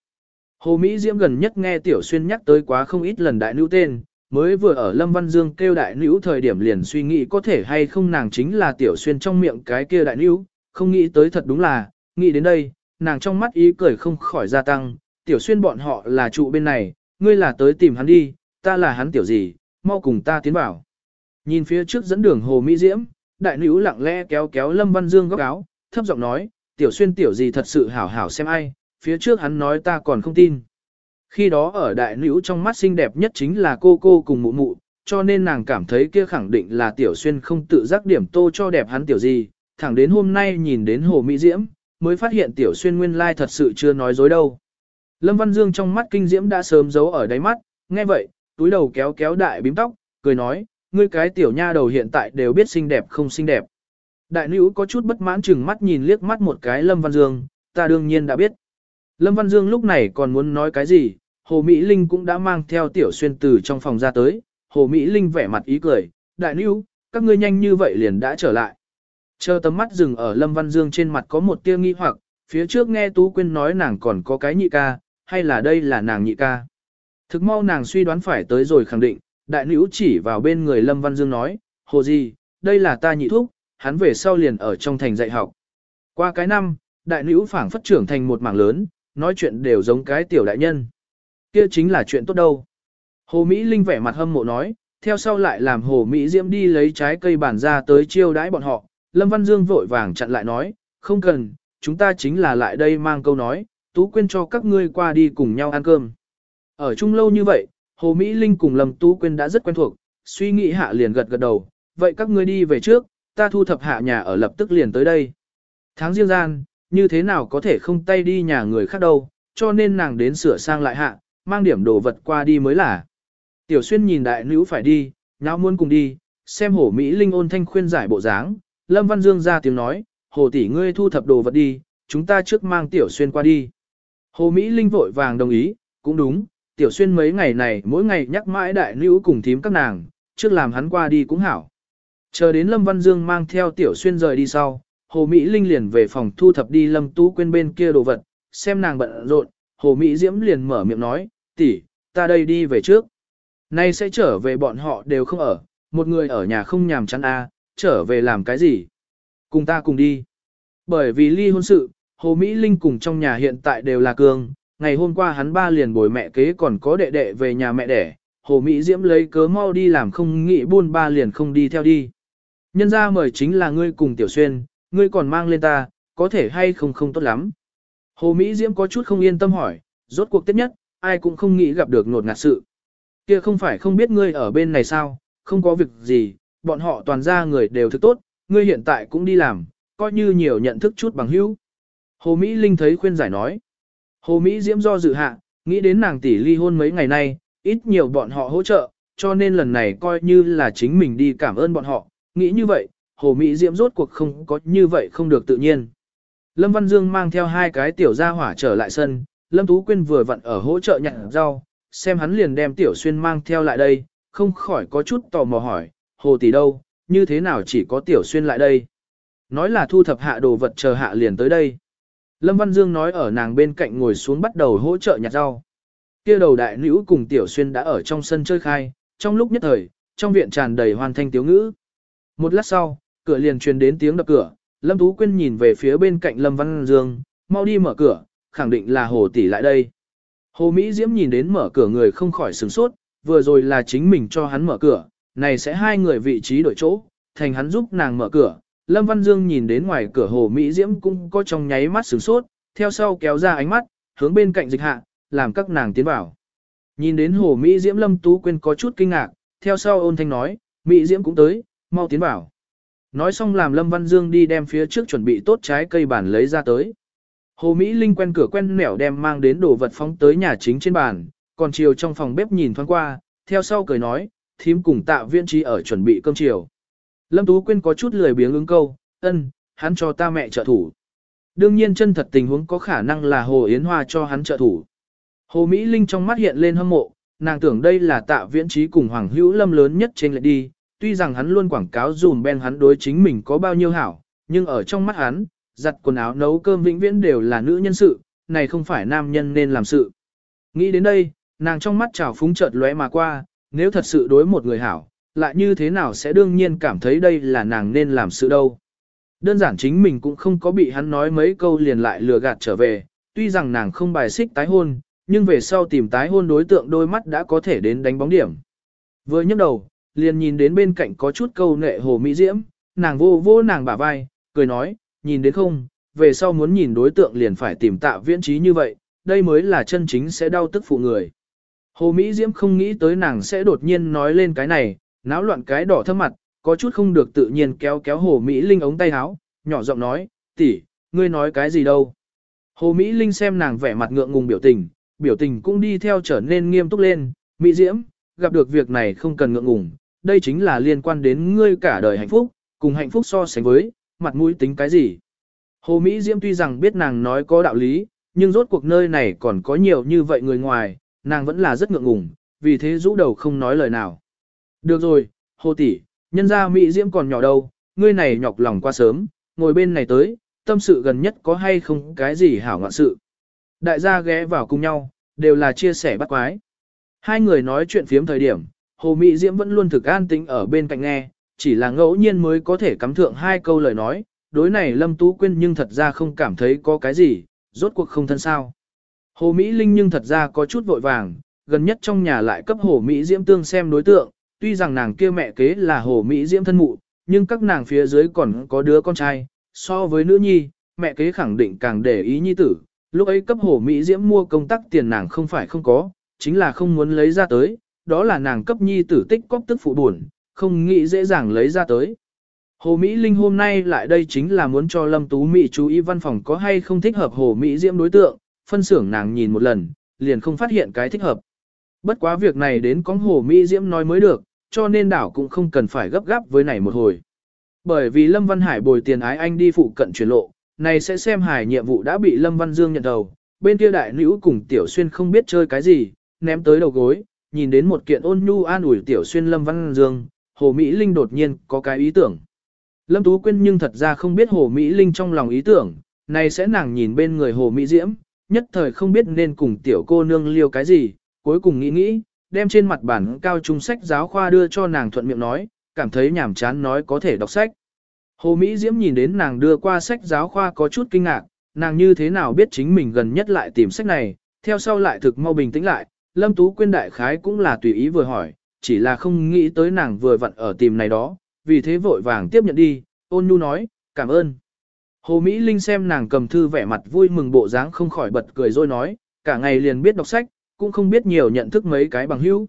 [SPEAKER 1] Hồ Mỹ Diễm gần nhất nghe Tiểu Xuyên nhắc tới quá không ít lần đại nữ tên, mới vừa ở Lâm Văn Dương kêu đại nữ thời điểm liền suy nghĩ có thể hay không nàng chính là Tiểu Xuyên trong miệng cái kia đại nữ, không nghĩ tới thật đúng là, nghĩ đến đây, nàng trong mắt ý cười không khỏi gia tăng, Tiểu Xuyên bọn họ là trụ bên này, ngươi là tới tìm hắn đi, ta là hắn tiểu gì, mau cùng ta tiến vào. Nhìn phía trước dẫn đường Hồ Mỹ Diễm, đại nữ lặng lẽ kéo kéo Lâm Văn Dương góc áo, thấp giọng nói, Tiểu Xuyên tiểu gì thật sự hảo hảo xem ai, phía trước hắn nói ta còn không tin. Khi đó ở đại nữ trong mắt xinh đẹp nhất chính là cô cô cùng mụ mụ, cho nên nàng cảm thấy kia khẳng định là tiểu xuyên không tự giác điểm tô cho đẹp hắn tiểu gì, thẳng đến hôm nay nhìn đến hồ Mỹ Diễm, mới phát hiện tiểu xuyên nguyên lai thật sự chưa nói dối đâu. Lâm Văn Dương trong mắt kinh diễm đã sớm giấu ở đáy mắt, nghe vậy, túi đầu kéo kéo đại bím tóc, cười nói, ngươi cái tiểu nha đầu hiện tại đều biết xinh đẹp không xinh đẹp. Đại nữ có chút bất mãn chừng mắt nhìn liếc mắt một cái Lâm Văn Dương, ta đương nhiên đã biết. Lâm Văn Dương lúc này còn muốn nói cái gì, Hồ Mỹ Linh cũng đã mang theo tiểu xuyên từ trong phòng ra tới, Hồ Mỹ Linh vẻ mặt ý cười, đại níu, các ngươi nhanh như vậy liền đã trở lại. Chờ tấm mắt dừng ở Lâm Văn Dương trên mặt có một tia nghi hoặc, phía trước nghe Tú Quyên nói nàng còn có cái nhị ca, hay là đây là nàng nhị ca. Thực mau nàng suy đoán phải tới rồi khẳng định, đại nữ chỉ vào bên người Lâm Văn Dương nói, hồ gì, đây là ta nhị thúc, hắn về sau liền ở trong thành dạy học. Qua cái năm, đại nữ phảng phất trưởng thành một mảng lớn, nói chuyện đều giống cái tiểu đại nhân. Kia chính là chuyện tốt đâu. Hồ Mỹ Linh vẻ mặt hâm mộ nói, theo sau lại làm Hồ Mỹ Diễm đi lấy trái cây bản ra tới chiêu đãi bọn họ. Lâm Văn Dương vội vàng chặn lại nói, không cần, chúng ta chính là lại đây mang câu nói, Tú Quyên cho các ngươi qua đi cùng nhau ăn cơm. Ở chung lâu như vậy, Hồ Mỹ Linh cùng Lâm Tú Quyên đã rất quen thuộc, suy nghĩ hạ liền gật gật đầu, vậy các ngươi đi về trước, ta thu thập hạ nhà ở lập tức liền tới đây. Tháng riêng gian, như thế nào có thể không tay đi nhà người khác đâu, cho nên nàng đến sửa sang lại hạ, mang điểm đồ vật qua đi mới là. Tiểu xuyên nhìn đại nữ phải đi, nháo muốn cùng đi, xem hổ Mỹ Linh ôn thanh khuyên giải bộ dáng, Lâm Văn Dương ra tiếng nói, hồ tỷ ngươi thu thập đồ vật đi, chúng ta trước mang tiểu xuyên qua đi. Hồ Mỹ Linh vội vàng đồng ý, cũng đúng, tiểu xuyên mấy ngày này mỗi ngày nhắc mãi đại nữ cùng thím các nàng, trước làm hắn qua đi cũng hảo. Chờ đến Lâm Văn Dương mang theo tiểu xuyên rời đi sau, Hồ Mỹ Linh liền về phòng thu thập đi Lâm Tú quên bên kia đồ vật, xem nàng bận rộn, Hồ Mỹ Diễm liền mở miệng nói, tỷ, ta đây đi về trước. Nay sẽ trở về bọn họ đều không ở, một người ở nhà không nhàm chán a, trở về làm cái gì? Cùng ta cùng đi. Bởi vì ly hôn sự, Hồ Mỹ Linh cùng trong nhà hiện tại đều là cường, ngày hôm qua hắn ba liền bồi mẹ kế còn có đệ đệ về nhà mẹ đẻ, Hồ Mỹ Diễm lấy cớ mau đi làm không nghĩ buôn ba liền không đi theo đi. Nhân ra mời chính là ngươi cùng Tiểu Xuyên, ngươi còn mang lên ta, có thể hay không không tốt lắm. Hồ Mỹ Diễm có chút không yên tâm hỏi, rốt cuộc tiếp nhất, ai cũng không nghĩ gặp được nột ngạt sự. Kia không phải không biết ngươi ở bên này sao, không có việc gì, bọn họ toàn ra người đều thức tốt, ngươi hiện tại cũng đi làm, coi như nhiều nhận thức chút bằng hữu. Hồ Mỹ Linh thấy khuyên giải nói. Hồ Mỹ Diễm do dự hạ, nghĩ đến nàng tỷ ly hôn mấy ngày nay, ít nhiều bọn họ hỗ trợ, cho nên lần này coi như là chính mình đi cảm ơn bọn họ, nghĩ như vậy, Hồ Mỹ Diễm rốt cuộc không có như vậy không được tự nhiên. Lâm Văn Dương mang theo hai cái tiểu gia hỏa trở lại sân, Lâm Tú Quyên vừa vặn ở hỗ trợ nhặt rau, xem hắn liền đem tiểu xuyên mang theo lại đây, không khỏi có chút tò mò hỏi, Hồ tỷ đâu, như thế nào chỉ có tiểu xuyên lại đây. Nói là thu thập hạ đồ vật chờ hạ liền tới đây. Lâm Văn Dương nói ở nàng bên cạnh ngồi xuống bắt đầu hỗ trợ nhặt rau. Kia đầu đại nữ cùng tiểu xuyên đã ở trong sân chơi khai, trong lúc nhất thời, trong viện tràn đầy hoàn thanh tiếu ngữ. Một lát sau, cửa liền truyền đến tiếng đập cửa, Lâm Tú Quyên nhìn về phía bên cạnh Lâm Văn Dương, mau đi mở cửa, khẳng định là Hồ Tỷ lại đây. Hồ Mỹ Diễm nhìn đến mở cửa người không khỏi sửng sốt, vừa rồi là chính mình cho hắn mở cửa, này sẽ hai người vị trí đổi chỗ, thành hắn giúp nàng mở cửa. Lâm Văn Dương nhìn đến ngoài cửa Hồ Mỹ Diễm cũng có trong nháy mắt sửng sốt, theo sau kéo ra ánh mắt, hướng bên cạnh dịch hạ, làm các nàng tiến vào. Nhìn đến Hồ Mỹ Diễm Lâm Tú Quyên có chút kinh ngạc, theo sau ôn thanh nói, Mỹ Diễm cũng tới, mau tiến vào. Nói xong làm Lâm Văn Dương đi đem phía trước chuẩn bị tốt trái cây bản lấy ra tới. Hồ Mỹ Linh quen cửa quen nẻo đem mang đến đồ vật phóng tới nhà chính trên bàn, còn chiều trong phòng bếp nhìn thoáng qua, theo sau cười nói, thím cùng tạ viên trí ở chuẩn bị cơm chiều. Lâm Tú Quyên có chút lười biếng ứng câu, ân, hắn cho ta mẹ trợ thủ. Đương nhiên chân thật tình huống có khả năng là Hồ Yến Hoa cho hắn trợ thủ. Hồ Mỹ Linh trong mắt hiện lên hâm mộ, nàng tưởng đây là tạ viễn trí cùng Hoàng Hữu Lâm lớn nhất trên lệ đi, tuy rằng hắn luôn quảng cáo dùm ben hắn đối chính mình có bao nhiêu hảo, nhưng ở trong mắt hắn, giặt quần áo nấu cơm vĩnh viễn đều là nữ nhân sự, này không phải nam nhân nên làm sự. Nghĩ đến đây, nàng trong mắt trào phúng chợt lóe mà qua, nếu thật sự đối một người hảo, lại như thế nào sẽ đương nhiên cảm thấy đây là nàng nên làm sự đâu. Đơn giản chính mình cũng không có bị hắn nói mấy câu liền lại lừa gạt trở về, tuy rằng nàng không bài xích tái hôn, nhưng về sau tìm tái hôn đối tượng đôi mắt đã có thể đến đánh bóng điểm. Vừa nhấc đầu, liền nhìn đến bên cạnh có chút câu nệ hồ mỹ diễm, nàng vô vô nàng bả vai, cười nói, nhìn đến không, về sau muốn nhìn đối tượng liền phải tìm tạ viễn trí như vậy, đây mới là chân chính sẽ đau tức phụ người. Hồ Mỹ Diễm không nghĩ tới nàng sẽ đột nhiên nói lên cái này, náo loạn cái đỏ thơm mặt, có chút không được tự nhiên kéo kéo Hồ Mỹ Linh ống tay áo, nhỏ giọng nói, tỷ, ngươi nói cái gì đâu. Hồ Mỹ Linh xem nàng vẻ mặt ngượng ngùng biểu tình, biểu tình cũng đi theo trở nên nghiêm túc lên, Mỹ Diễm, gặp được việc này không cần ngượng ngùng, đây chính là liên quan đến ngươi cả đời hạnh phúc, cùng hạnh phúc so sánh với, mặt mũi tính cái gì. Hồ Mỹ Diễm tuy rằng biết nàng nói có đạo lý, nhưng rốt cuộc nơi này còn có nhiều như vậy người ngoài, nàng vẫn là rất ngượng ngùng, vì thế rũ đầu không nói lời nào. Được rồi, Hồ tỷ, nhân ra Mỹ Diễm còn nhỏ đâu, ngươi này nhọc lòng qua sớm, ngồi bên này tới, tâm sự gần nhất có hay không cái gì hảo ngoạn sự. Đại gia ghé vào cùng nhau, đều là chia sẻ bắt quái. Hai người nói chuyện phiếm thời điểm, Hồ Mỹ Diễm vẫn luôn thực an tĩnh ở bên cạnh nghe, chỉ là ngẫu nhiên mới có thể cắm thượng hai câu lời nói, đối này Lâm Tú Quyên nhưng thật ra không cảm thấy có cái gì, rốt cuộc không thân sao. Hồ Mỹ Linh nhưng thật ra có chút vội vàng, gần nhất trong nhà lại cấp Hồ Mỹ Diễm tương xem đối tượng, tuy rằng nàng kia mẹ kế là Hồ Mỹ Diễm thân mụ, nhưng các nàng phía dưới còn có đứa con trai, so với nữ nhi, mẹ kế khẳng định càng để ý nhi tử, lúc ấy cấp Hồ Mỹ Diễm mua công tác tiền nàng không phải không có, chính là không muốn lấy ra tới, đó là nàng cấp nhi tử tích cóp tức phụ buồn, không nghĩ dễ dàng lấy ra tới. Hồ Mỹ Linh hôm nay lại đây chính là muốn cho Lâm Tú Mỹ chú ý văn phòng có hay không thích hợp Hồ Mỹ Diễm đối tượng, phân xưởng nàng nhìn một lần, liền không phát hiện cái thích hợp. Bất quá việc này đến có Hồ Mỹ Diễm nói mới được, cho nên đảo cũng không cần phải gấp gáp với này một hồi. Bởi vì Lâm Văn Hải bồi tiền ái anh đi phụ cận chuyển lộ, này sẽ xem Hải nhiệm vụ đã bị Lâm Văn Dương nhận đầu, bên kia đại nữ cùng Tiểu Xuyên không biết chơi cái gì, ném tới đầu gối, nhìn đến một kiện ôn nhu an ủi Tiểu Xuyên Lâm Văn Dương, Hồ Mỹ Linh đột nhiên có cái ý tưởng. Lâm Tú Quyên nhưng thật ra không biết Hồ Mỹ Linh trong lòng ý tưởng, này sẽ nàng nhìn bên người Hồ Mỹ Diễm, nhất thời không biết nên cùng tiểu cô nương liêu cái gì, cuối cùng nghĩ nghĩ, đem trên mặt bản cao trung sách giáo khoa đưa cho nàng thuận miệng nói, cảm thấy nhàm chán nói có thể đọc sách. Hồ Mỹ Diễm nhìn đến nàng đưa qua sách giáo khoa có chút kinh ngạc, nàng như thế nào biết chính mình gần nhất lại tìm sách này, theo sau lại thực mau bình tĩnh lại, Lâm Tú Quyên đại khái cũng là tùy ý vừa hỏi, chỉ là không nghĩ tới nàng vừa vặn ở tìm này đó, vì thế vội vàng tiếp nhận đi, ôn nhu nói, cảm ơn. Hồ Mỹ Linh xem nàng cầm thư vẻ mặt vui mừng bộ dáng không khỏi bật cười rồi nói, cả ngày liền biết đọc sách, cũng không biết nhiều nhận thức mấy cái bằng hữu.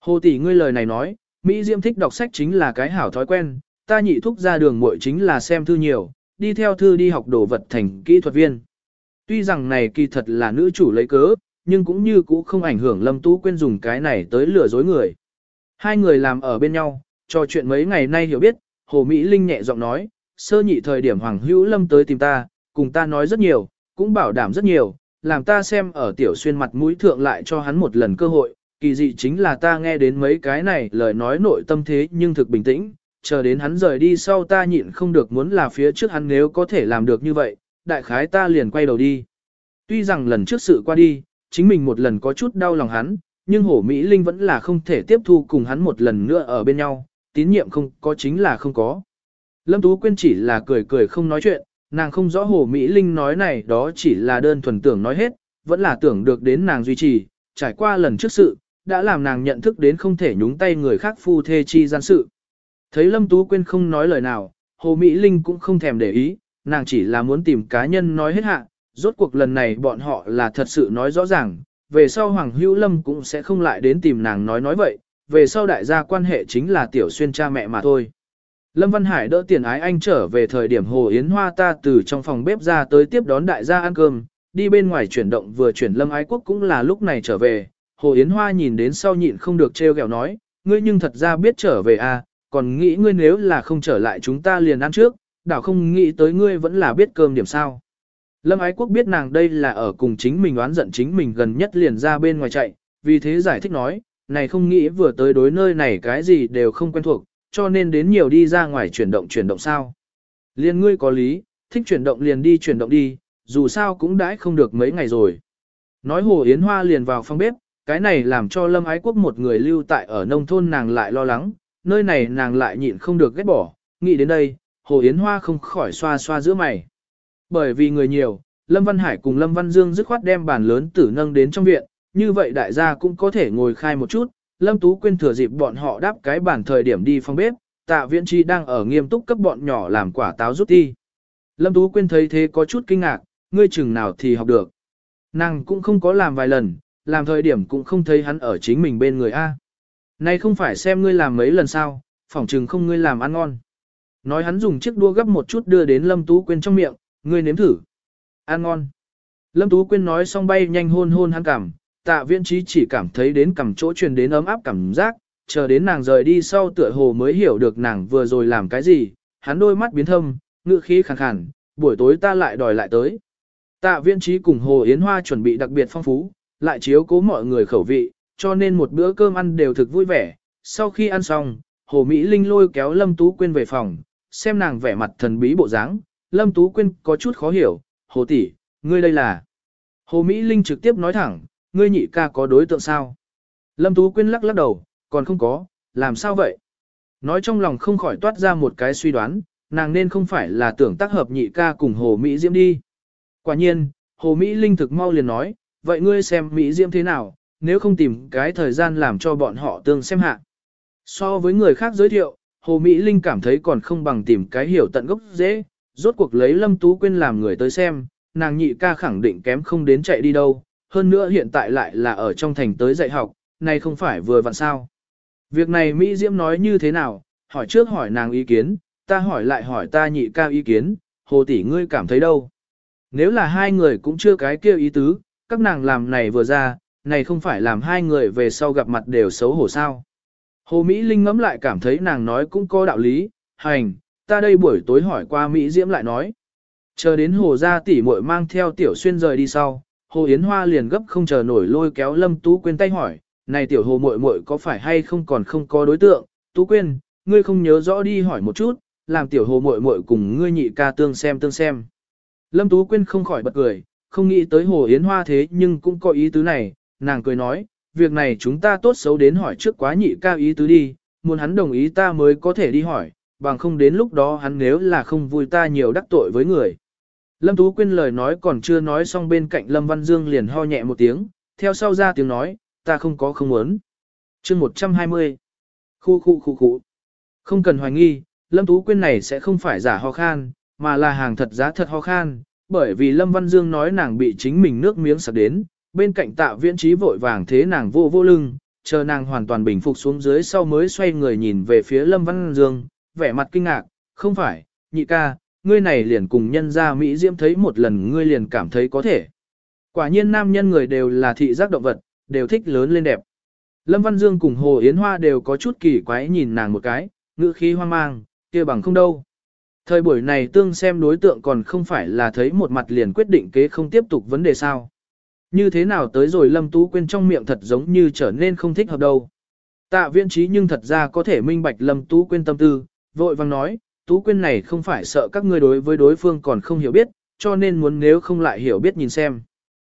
[SPEAKER 1] Hồ tỷ ngươi lời này nói, Mỹ Diễm thích đọc sách chính là cái hảo thói quen, ta nhị thúc ra đường muội chính là xem thư nhiều, đi theo thư đi học đồ vật thành kỹ thuật viên. Tuy rằng này kỳ thật là nữ chủ lấy cớ, nhưng cũng như cũ không ảnh hưởng Lâm Tú Quyên dùng cái này tới lừa dối người. Hai người làm ở bên nhau, trò chuyện mấy ngày nay hiểu biết, Hồ Mỹ Linh nhẹ giọng nói, sơ nhị thời điểm Hoàng Hữu Lâm tới tìm ta, cùng ta nói rất nhiều, cũng bảo đảm rất nhiều, làm ta xem ở tiểu xuyên mặt mũi thượng lại cho hắn một lần cơ hội, kỳ dị chính là ta nghe đến mấy cái này lời nói nội tâm thế nhưng thực bình tĩnh, chờ đến hắn rời đi sau ta nhịn không được muốn là phía trước hắn nếu có thể làm được như vậy, đại khái ta liền quay đầu đi. Tuy rằng lần trước sự qua đi, chính mình một lần có chút đau lòng hắn, nhưng hổ Mỹ Linh vẫn là không thể tiếp thu cùng hắn một lần nữa ở bên nhau, tín nhiệm không có chính là không có. Lâm Tú Quyên chỉ là cười cười không nói chuyện, nàng không rõ Hồ Mỹ Linh nói này đó chỉ là đơn thuần tưởng nói hết, vẫn là tưởng được đến nàng duy trì, trải qua lần trước sự, đã làm nàng nhận thức đến không thể nhúng tay người khác phu thê chi gian sự. Thấy Lâm Tú Quyên không nói lời nào, Hồ Mỹ Linh cũng không thèm để ý, nàng chỉ là muốn tìm cá nhân nói hết hạ, rốt cuộc lần này bọn họ là thật sự nói rõ ràng, về sau Hoàng Hữu Lâm cũng sẽ không lại đến tìm nàng nói nói vậy, về sau đại gia quan hệ chính là tiểu xuyên cha mẹ mà thôi. Lâm Văn Hải đỡ tiền ái anh trở về thời điểm Hồ Yến Hoa ta từ trong phòng bếp ra tới tiếp đón đại gia ăn cơm, đi bên ngoài chuyển động vừa chuyển Lâm Ái Quốc cũng là lúc này trở về. Hồ Yến Hoa nhìn đến sau nhịn không được trêu ghẹo nói, ngươi nhưng thật ra biết trở về à, còn nghĩ ngươi nếu là không trở lại chúng ta liền ăn trước, đảo không nghĩ tới ngươi vẫn là biết cơm điểm sao. Lâm Ái Quốc biết nàng đây là ở cùng chính mình oán giận chính mình gần nhất liền ra bên ngoài chạy, vì thế giải thích nói, này không nghĩ vừa tới đối nơi này cái gì đều không quen thuộc, cho nên đến nhiều đi ra ngoài chuyển động chuyển động sao. Liên ngươi có lý, thích chuyển động liền đi chuyển động đi, dù sao cũng đãi không được mấy ngày rồi. Nói Hồ Yến Hoa liền vào phòng bếp, cái này làm cho Lâm Ái Quốc một người lưu tại ở nông thôn nàng lại lo lắng, nơi này nàng lại nhịn không được ghét bỏ, nghĩ đến đây, Hồ Yến Hoa không khỏi xoa xoa giữa mày. Bởi vì người nhiều, Lâm Văn Hải cùng Lâm Văn Dương dứt khoát đem bàn lớn tử nâng đến trong viện, như vậy đại gia cũng có thể ngồi khai một chút. Lâm Tú Quyên thừa dịp bọn họ đáp cái bàn thời điểm đi phòng bếp, tạ viễn chi đang ở nghiêm túc cấp bọn nhỏ làm quả táo rút đi. Lâm Tú Quyên thấy thế có chút kinh ngạc, ngươi chừng nào thì học được. Nàng cũng không có làm vài lần, làm thời điểm cũng không thấy hắn ở chính mình bên người A. Này không phải xem ngươi làm mấy lần sao, phỏng chừng không ngươi làm ăn ngon. Nói hắn dùng chiếc đua gấp một chút đưa đến Lâm Tú Quyên trong miệng, ngươi nếm thử. Ăn ngon. Lâm Tú Quyên nói xong bay nhanh hôn hôn hắn cảm, tạ viễn trí chỉ cảm thấy đến cầm chỗ truyền đến ấm áp cảm giác, chờ đến nàng rời đi sau tựa hồ mới hiểu được nàng vừa rồi làm cái gì, hắn đôi mắt biến thâm, ngự khí khẳng khẳng, buổi tối ta lại đòi lại tới. Tạ viễn trí cùng Hồ Yến Hoa chuẩn bị đặc biệt phong phú, lại chiếu cố mọi người khẩu vị, cho nên một bữa cơm ăn đều thực vui vẻ. Sau khi ăn xong, Hồ Mỹ Linh lôi kéo Lâm Tú Quyên về phòng, xem nàng vẻ mặt thần bí bộ dáng, Lâm Tú Quyên có chút khó hiểu, Hồ tỷ, ngươi đây là... Hồ Mỹ Linh trực tiếp nói thẳng, ngươi nhị ca có đối tượng sao? Lâm Tú Quyên lắc lắc đầu, còn không có, làm sao vậy? Nói trong lòng không khỏi toát ra một cái suy đoán, nàng nên không phải là tưởng tác hợp nhị ca cùng Hồ Mỹ Diễm đi. Quả nhiên, Hồ Mỹ Linh thực mau liền nói, vậy ngươi xem Mỹ Diễm thế nào, nếu không tìm cái thời gian làm cho bọn họ tương xem hạ. So với người khác giới thiệu, Hồ Mỹ Linh cảm thấy còn không bằng tìm cái hiểu tận gốc dễ, rốt cuộc lấy Lâm Tú Quyên làm người tới xem, nàng nhị ca khẳng định kém không đến chạy đi đâu, hơn nữa hiện tại lại là ở trong thành tới dạy học, này không phải vừa vặn sao. Việc này Mỹ Diễm nói như thế nào, hỏi trước hỏi nàng ý kiến, ta hỏi lại hỏi ta nhị ca ý kiến, hồ tỷ ngươi cảm thấy đâu. Nếu là hai người cũng chưa cái kia ý tứ, các nàng làm này vừa ra, này không phải làm hai người về sau gặp mặt đều xấu hổ sao. Hồ Mỹ Linh ngẫm lại cảm thấy nàng nói cũng có đạo lý, hành, ta đây buổi tối hỏi qua Mỹ Diễm lại nói. Chờ đến hồ gia tỷ muội mang theo tiểu xuyên rời đi sau, hồ Yến Hoa liền gấp không chờ nổi lôi kéo Lâm Tú Quyên tay hỏi, này tiểu hồ muội muội có phải hay không còn không có đối tượng, Tú Quyên, ngươi không nhớ rõ đi hỏi một chút, làm tiểu hồ muội muội cùng ngươi nhị ca tương xem tương xem. Lâm Tú Quyên không khỏi bật cười, không nghĩ tới hồ Yến Hoa thế nhưng cũng có ý tứ này, nàng cười nói, việc này chúng ta tốt xấu đến hỏi trước quá nhị ca ý tứ đi, muốn hắn đồng ý ta mới có thể đi hỏi, bằng không đến lúc đó hắn nếu là không vui ta nhiều đắc tội với người. Lâm Tú Quyên lời nói còn chưa nói xong bên cạnh Lâm Văn Dương liền ho nhẹ một tiếng, theo sau ra tiếng nói, ta không có không muốn. chương 120. Khu khu khu khu. Không cần hoài nghi, Lâm Tú Quyên này sẽ không phải giả ho khan, mà là hàng thật giá thật ho khan, bởi vì Lâm Văn Dương nói nàng bị chính mình nước miếng sạc đến, bên cạnh tạ viễn trí vội vàng thế nàng vô vô lưng, chờ nàng hoàn toàn bình phục xuống dưới sau mới xoay người nhìn về phía Lâm Văn Dương, vẻ mặt kinh ngạc, không phải, nhị ca, ngươi này liền cùng nhân gia Mỹ Diễm thấy một lần ngươi liền cảm thấy có thể. Quả nhiên nam nhân người đều là thị giác động vật, đều thích lớn lên đẹp. Lâm Văn Dương cùng Hồ Yến Hoa đều có chút kỳ quái nhìn nàng một cái, ngữ khí hoang mang, kia bằng không đâu. Thời buổi này tương xem đối tượng còn không phải là thấy một mặt liền quyết định kế không tiếp tục vấn đề sao. Như thế nào tới rồi Lâm Tú Quyên trong miệng thật giống như trở nên không thích hợp đâu. Tạ viễn trí nhưng thật ra có thể minh bạch Lâm Tú Quyên tâm tư, vội vang nói, Tú Quyên này không phải sợ các ngươi đối với đối phương còn không hiểu biết, cho nên muốn nếu không lại hiểu biết nhìn xem.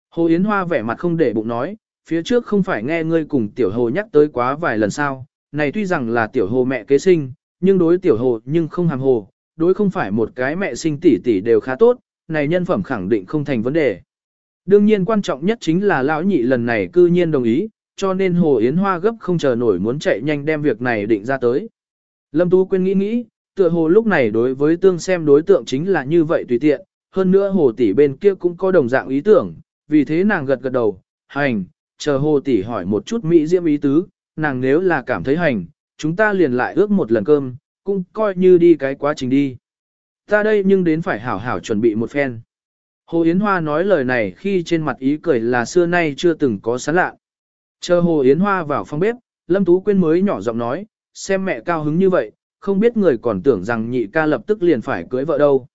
[SPEAKER 1] Hồ Yến Hoa vẻ mặt không để bụng nói, phía trước không phải nghe ngươi cùng tiểu hồ nhắc tới quá vài lần sao, này tuy rằng là tiểu hồ mẹ kế sinh, nhưng đối tiểu hồ nhưng không hàm hồ, đối không phải một cái mẹ sinh tỷ tỷ đều khá tốt, này nhân phẩm khẳng định không thành vấn đề. Đương nhiên quan trọng nhất chính là lão nhị lần này cư nhiên đồng ý, cho nên Hồ Yến Hoa gấp không chờ nổi muốn chạy nhanh đem việc này định ra tới. Lâm Tú Quyên nghĩ nghĩ, tựa hồ lúc này đối với tương xem đối tượng chính là như vậy tùy tiện, hơn nữa hồ tỷ bên kia cũng có đồng dạng ý tưởng, vì thế nàng gật gật đầu, hành, chờ hồ tỷ hỏi một chút mỹ diễm ý tứ, nàng nếu là cảm thấy hành, chúng ta liền lại ước một lần cơm, cũng coi như đi cái quá trình đi. Ta đây nhưng đến phải hảo hảo chuẩn bị một phen. Hồ Yến Hoa nói lời này khi trên mặt ý cười là xưa nay chưa từng có sán lạ. Chờ Hồ Yến Hoa vào phòng bếp, Lâm Tú Quyên mới nhỏ giọng nói, xem mẹ cao hứng như vậy, không biết người còn tưởng rằng nhị ca lập tức liền phải cưới vợ đâu.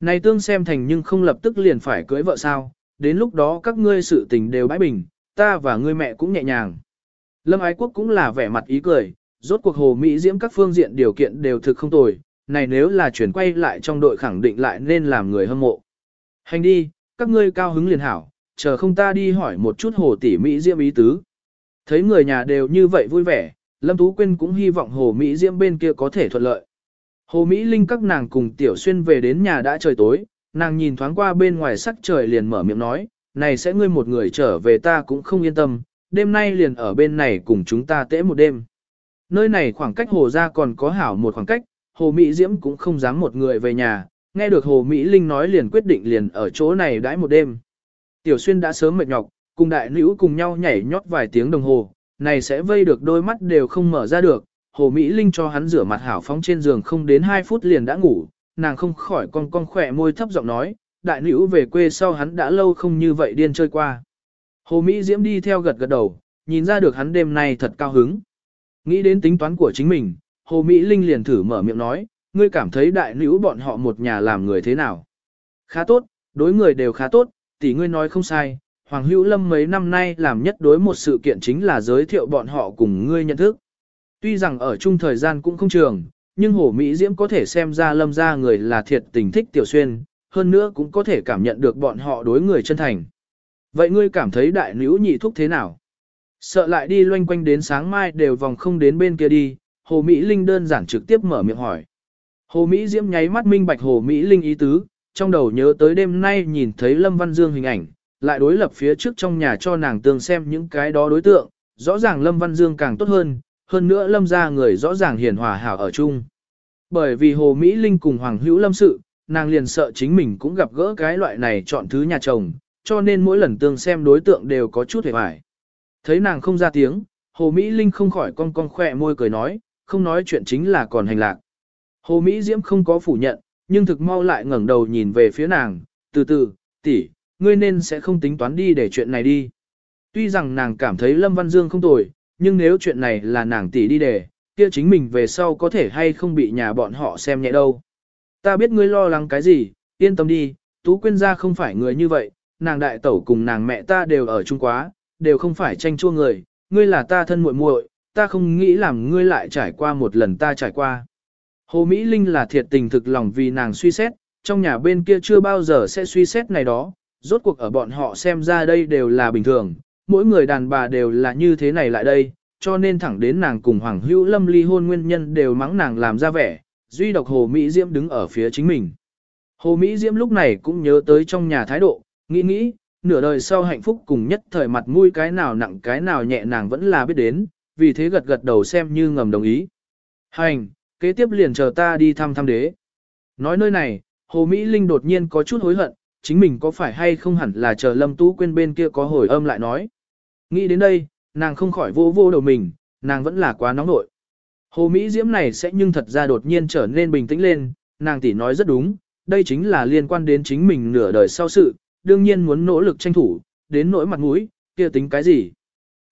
[SPEAKER 1] Này tương xem thành nhưng không lập tức liền phải cưới vợ sao, đến lúc đó các ngươi sự tình đều bãi bình, ta và ngươi mẹ cũng nhẹ nhàng. Lâm Ái Quốc cũng là vẻ mặt ý cười, rốt cuộc hồ Mỹ diễm các phương diện điều kiện đều thực không tồi, này nếu là chuyển quay lại trong đội khẳng định lại nên làm người hâm mộ. Hành đi, các ngươi cao hứng liền hảo, chờ không ta đi hỏi một chút hồ tỷ Mỹ diễm ý tứ. Thấy người nhà đều như vậy vui vẻ, Lâm Tú Quyên cũng hy vọng hồ Mỹ diễm bên kia có thể thuận lợi. Hồ Mỹ Linh các nàng cùng Tiểu Xuyên về đến nhà đã trời tối, nàng nhìn thoáng qua bên ngoài sắc trời liền mở miệng nói, này sẽ ngươi một người trở về ta cũng không yên tâm, đêm nay liền ở bên này cùng chúng ta tễ một đêm. Nơi này khoảng cách hồ ra còn có hảo một khoảng cách, hồ Mỹ Diễm cũng không dám một người về nhà, nghe được hồ Mỹ Linh nói liền quyết định liền ở chỗ này đãi một đêm. Tiểu Xuyên đã sớm mệt nhọc, cùng đại nữ cùng nhau nhảy nhót vài tiếng đồng hồ, này sẽ vây được đôi mắt đều không mở ra được, Hồ Mỹ Linh cho hắn rửa mặt hảo phóng trên giường không đến 2 phút liền đã ngủ, nàng không khỏi con con khỏe môi thấp giọng nói, đại nữ về quê sau hắn đã lâu không như vậy điên chơi qua. Hồ Mỹ Diễm đi theo gật gật đầu, nhìn ra được hắn đêm nay thật cao hứng. Nghĩ đến tính toán của chính mình, Hồ Mỹ Linh liền thử mở miệng nói, ngươi cảm thấy đại nữ bọn họ một nhà làm người thế nào? Khá tốt, đối người đều khá tốt, tỷ ngươi nói không sai, Hoàng Hữu Lâm mấy năm nay làm nhất đối một sự kiện chính là giới thiệu bọn họ cùng ngươi nhận thức. Tuy rằng ở chung thời gian cũng không trường, nhưng Hồ Mỹ Diễm có thể xem ra lâm ra người là thiệt tình thích Tiểu Xuyên, hơn nữa cũng có thể cảm nhận được bọn họ đối người chân thành. Vậy ngươi cảm thấy đại nữ nhị thúc thế nào? Sợ lại đi loanh quanh đến sáng mai đều vòng không đến bên kia đi, Hồ Mỹ Linh đơn giản trực tiếp mở miệng hỏi. Hồ Mỹ Diễm nháy mắt minh bạch Hồ Mỹ Linh ý tứ, trong đầu nhớ tới đêm nay nhìn thấy Lâm Văn Dương hình ảnh, lại đối lập phía trước trong nhà cho nàng tương xem những cái đó đối tượng, rõ ràng Lâm Văn Dương càng tốt hơn, hơn nữa lâm ra người rõ ràng hiền hòa hảo ở chung. Bởi vì Hồ Mỹ Linh cùng Hoàng Hữu Lâm sự, nàng liền sợ chính mình cũng gặp gỡ cái loại này chọn thứ nhà chồng, cho nên mỗi lần tương xem đối tượng đều có chút hề hoài. Thấy nàng không ra tiếng, Hồ Mỹ Linh không khỏi cong cong khỏe môi cười nói, không nói chuyện chính là còn hành lạc. Hồ Mỹ Diễm không có phủ nhận, nhưng thực mau lại ngẩng đầu nhìn về phía nàng, từ từ, tỷ, ngươi nên sẽ không tính toán đi để chuyện này đi. Tuy rằng nàng cảm thấy Lâm Văn Dương không tồi, nhưng nếu chuyện này là nàng tỷ đi để, kia chính mình về sau có thể hay không bị nhà bọn họ xem nhẹ đâu. Ta biết ngươi lo lắng cái gì, yên tâm đi, Tú Quyên gia không phải người như vậy, nàng đại tẩu cùng nàng mẹ ta đều ở chung quá, đều không phải tranh chua người, ngươi là ta thân muội muội, ta không nghĩ làm ngươi lại trải qua một lần ta trải qua. Hồ Mỹ Linh là thiệt tình thực lòng vì nàng suy xét, trong nhà bên kia chưa bao giờ sẽ suy xét này đó, rốt cuộc ở bọn họ xem ra đây đều là bình thường, mỗi người đàn bà đều là như thế này lại đây, cho nên thẳng đến nàng cùng Hoàng Hữu Lâm ly hôn nguyên nhân đều mắng nàng làm ra vẻ, duy độc Hồ Mỹ Diễm đứng ở phía chính mình. Hồ Mỹ Diễm lúc này cũng nhớ tới trong nhà thái độ, nghĩ nghĩ, nửa đời sau hạnh phúc cùng nhất thời mặt mũi cái nào nặng cái nào nhẹ nàng vẫn là biết đến, vì thế gật gật đầu xem như ngầm đồng ý. Hành, kế tiếp liền chờ ta đi thăm thăm đế. Nói nơi này, Hồ Mỹ Linh đột nhiên có chút hối hận, chính mình có phải hay không hẳn là chờ Lâm Tú Quyên bên kia có hồi âm lại nói. Nghĩ đến đây, nàng không khỏi vô vô đầu mình, nàng vẫn là quá nóng nội. Hồ Mỹ Diễm này sẽ nhưng thật ra đột nhiên trở nên bình tĩnh lên, nàng tỷ nói rất đúng, đây chính là liên quan đến chính mình nửa đời sau sự, đương nhiên muốn nỗ lực tranh thủ, đến nỗi mặt mũi, kia tính cái gì.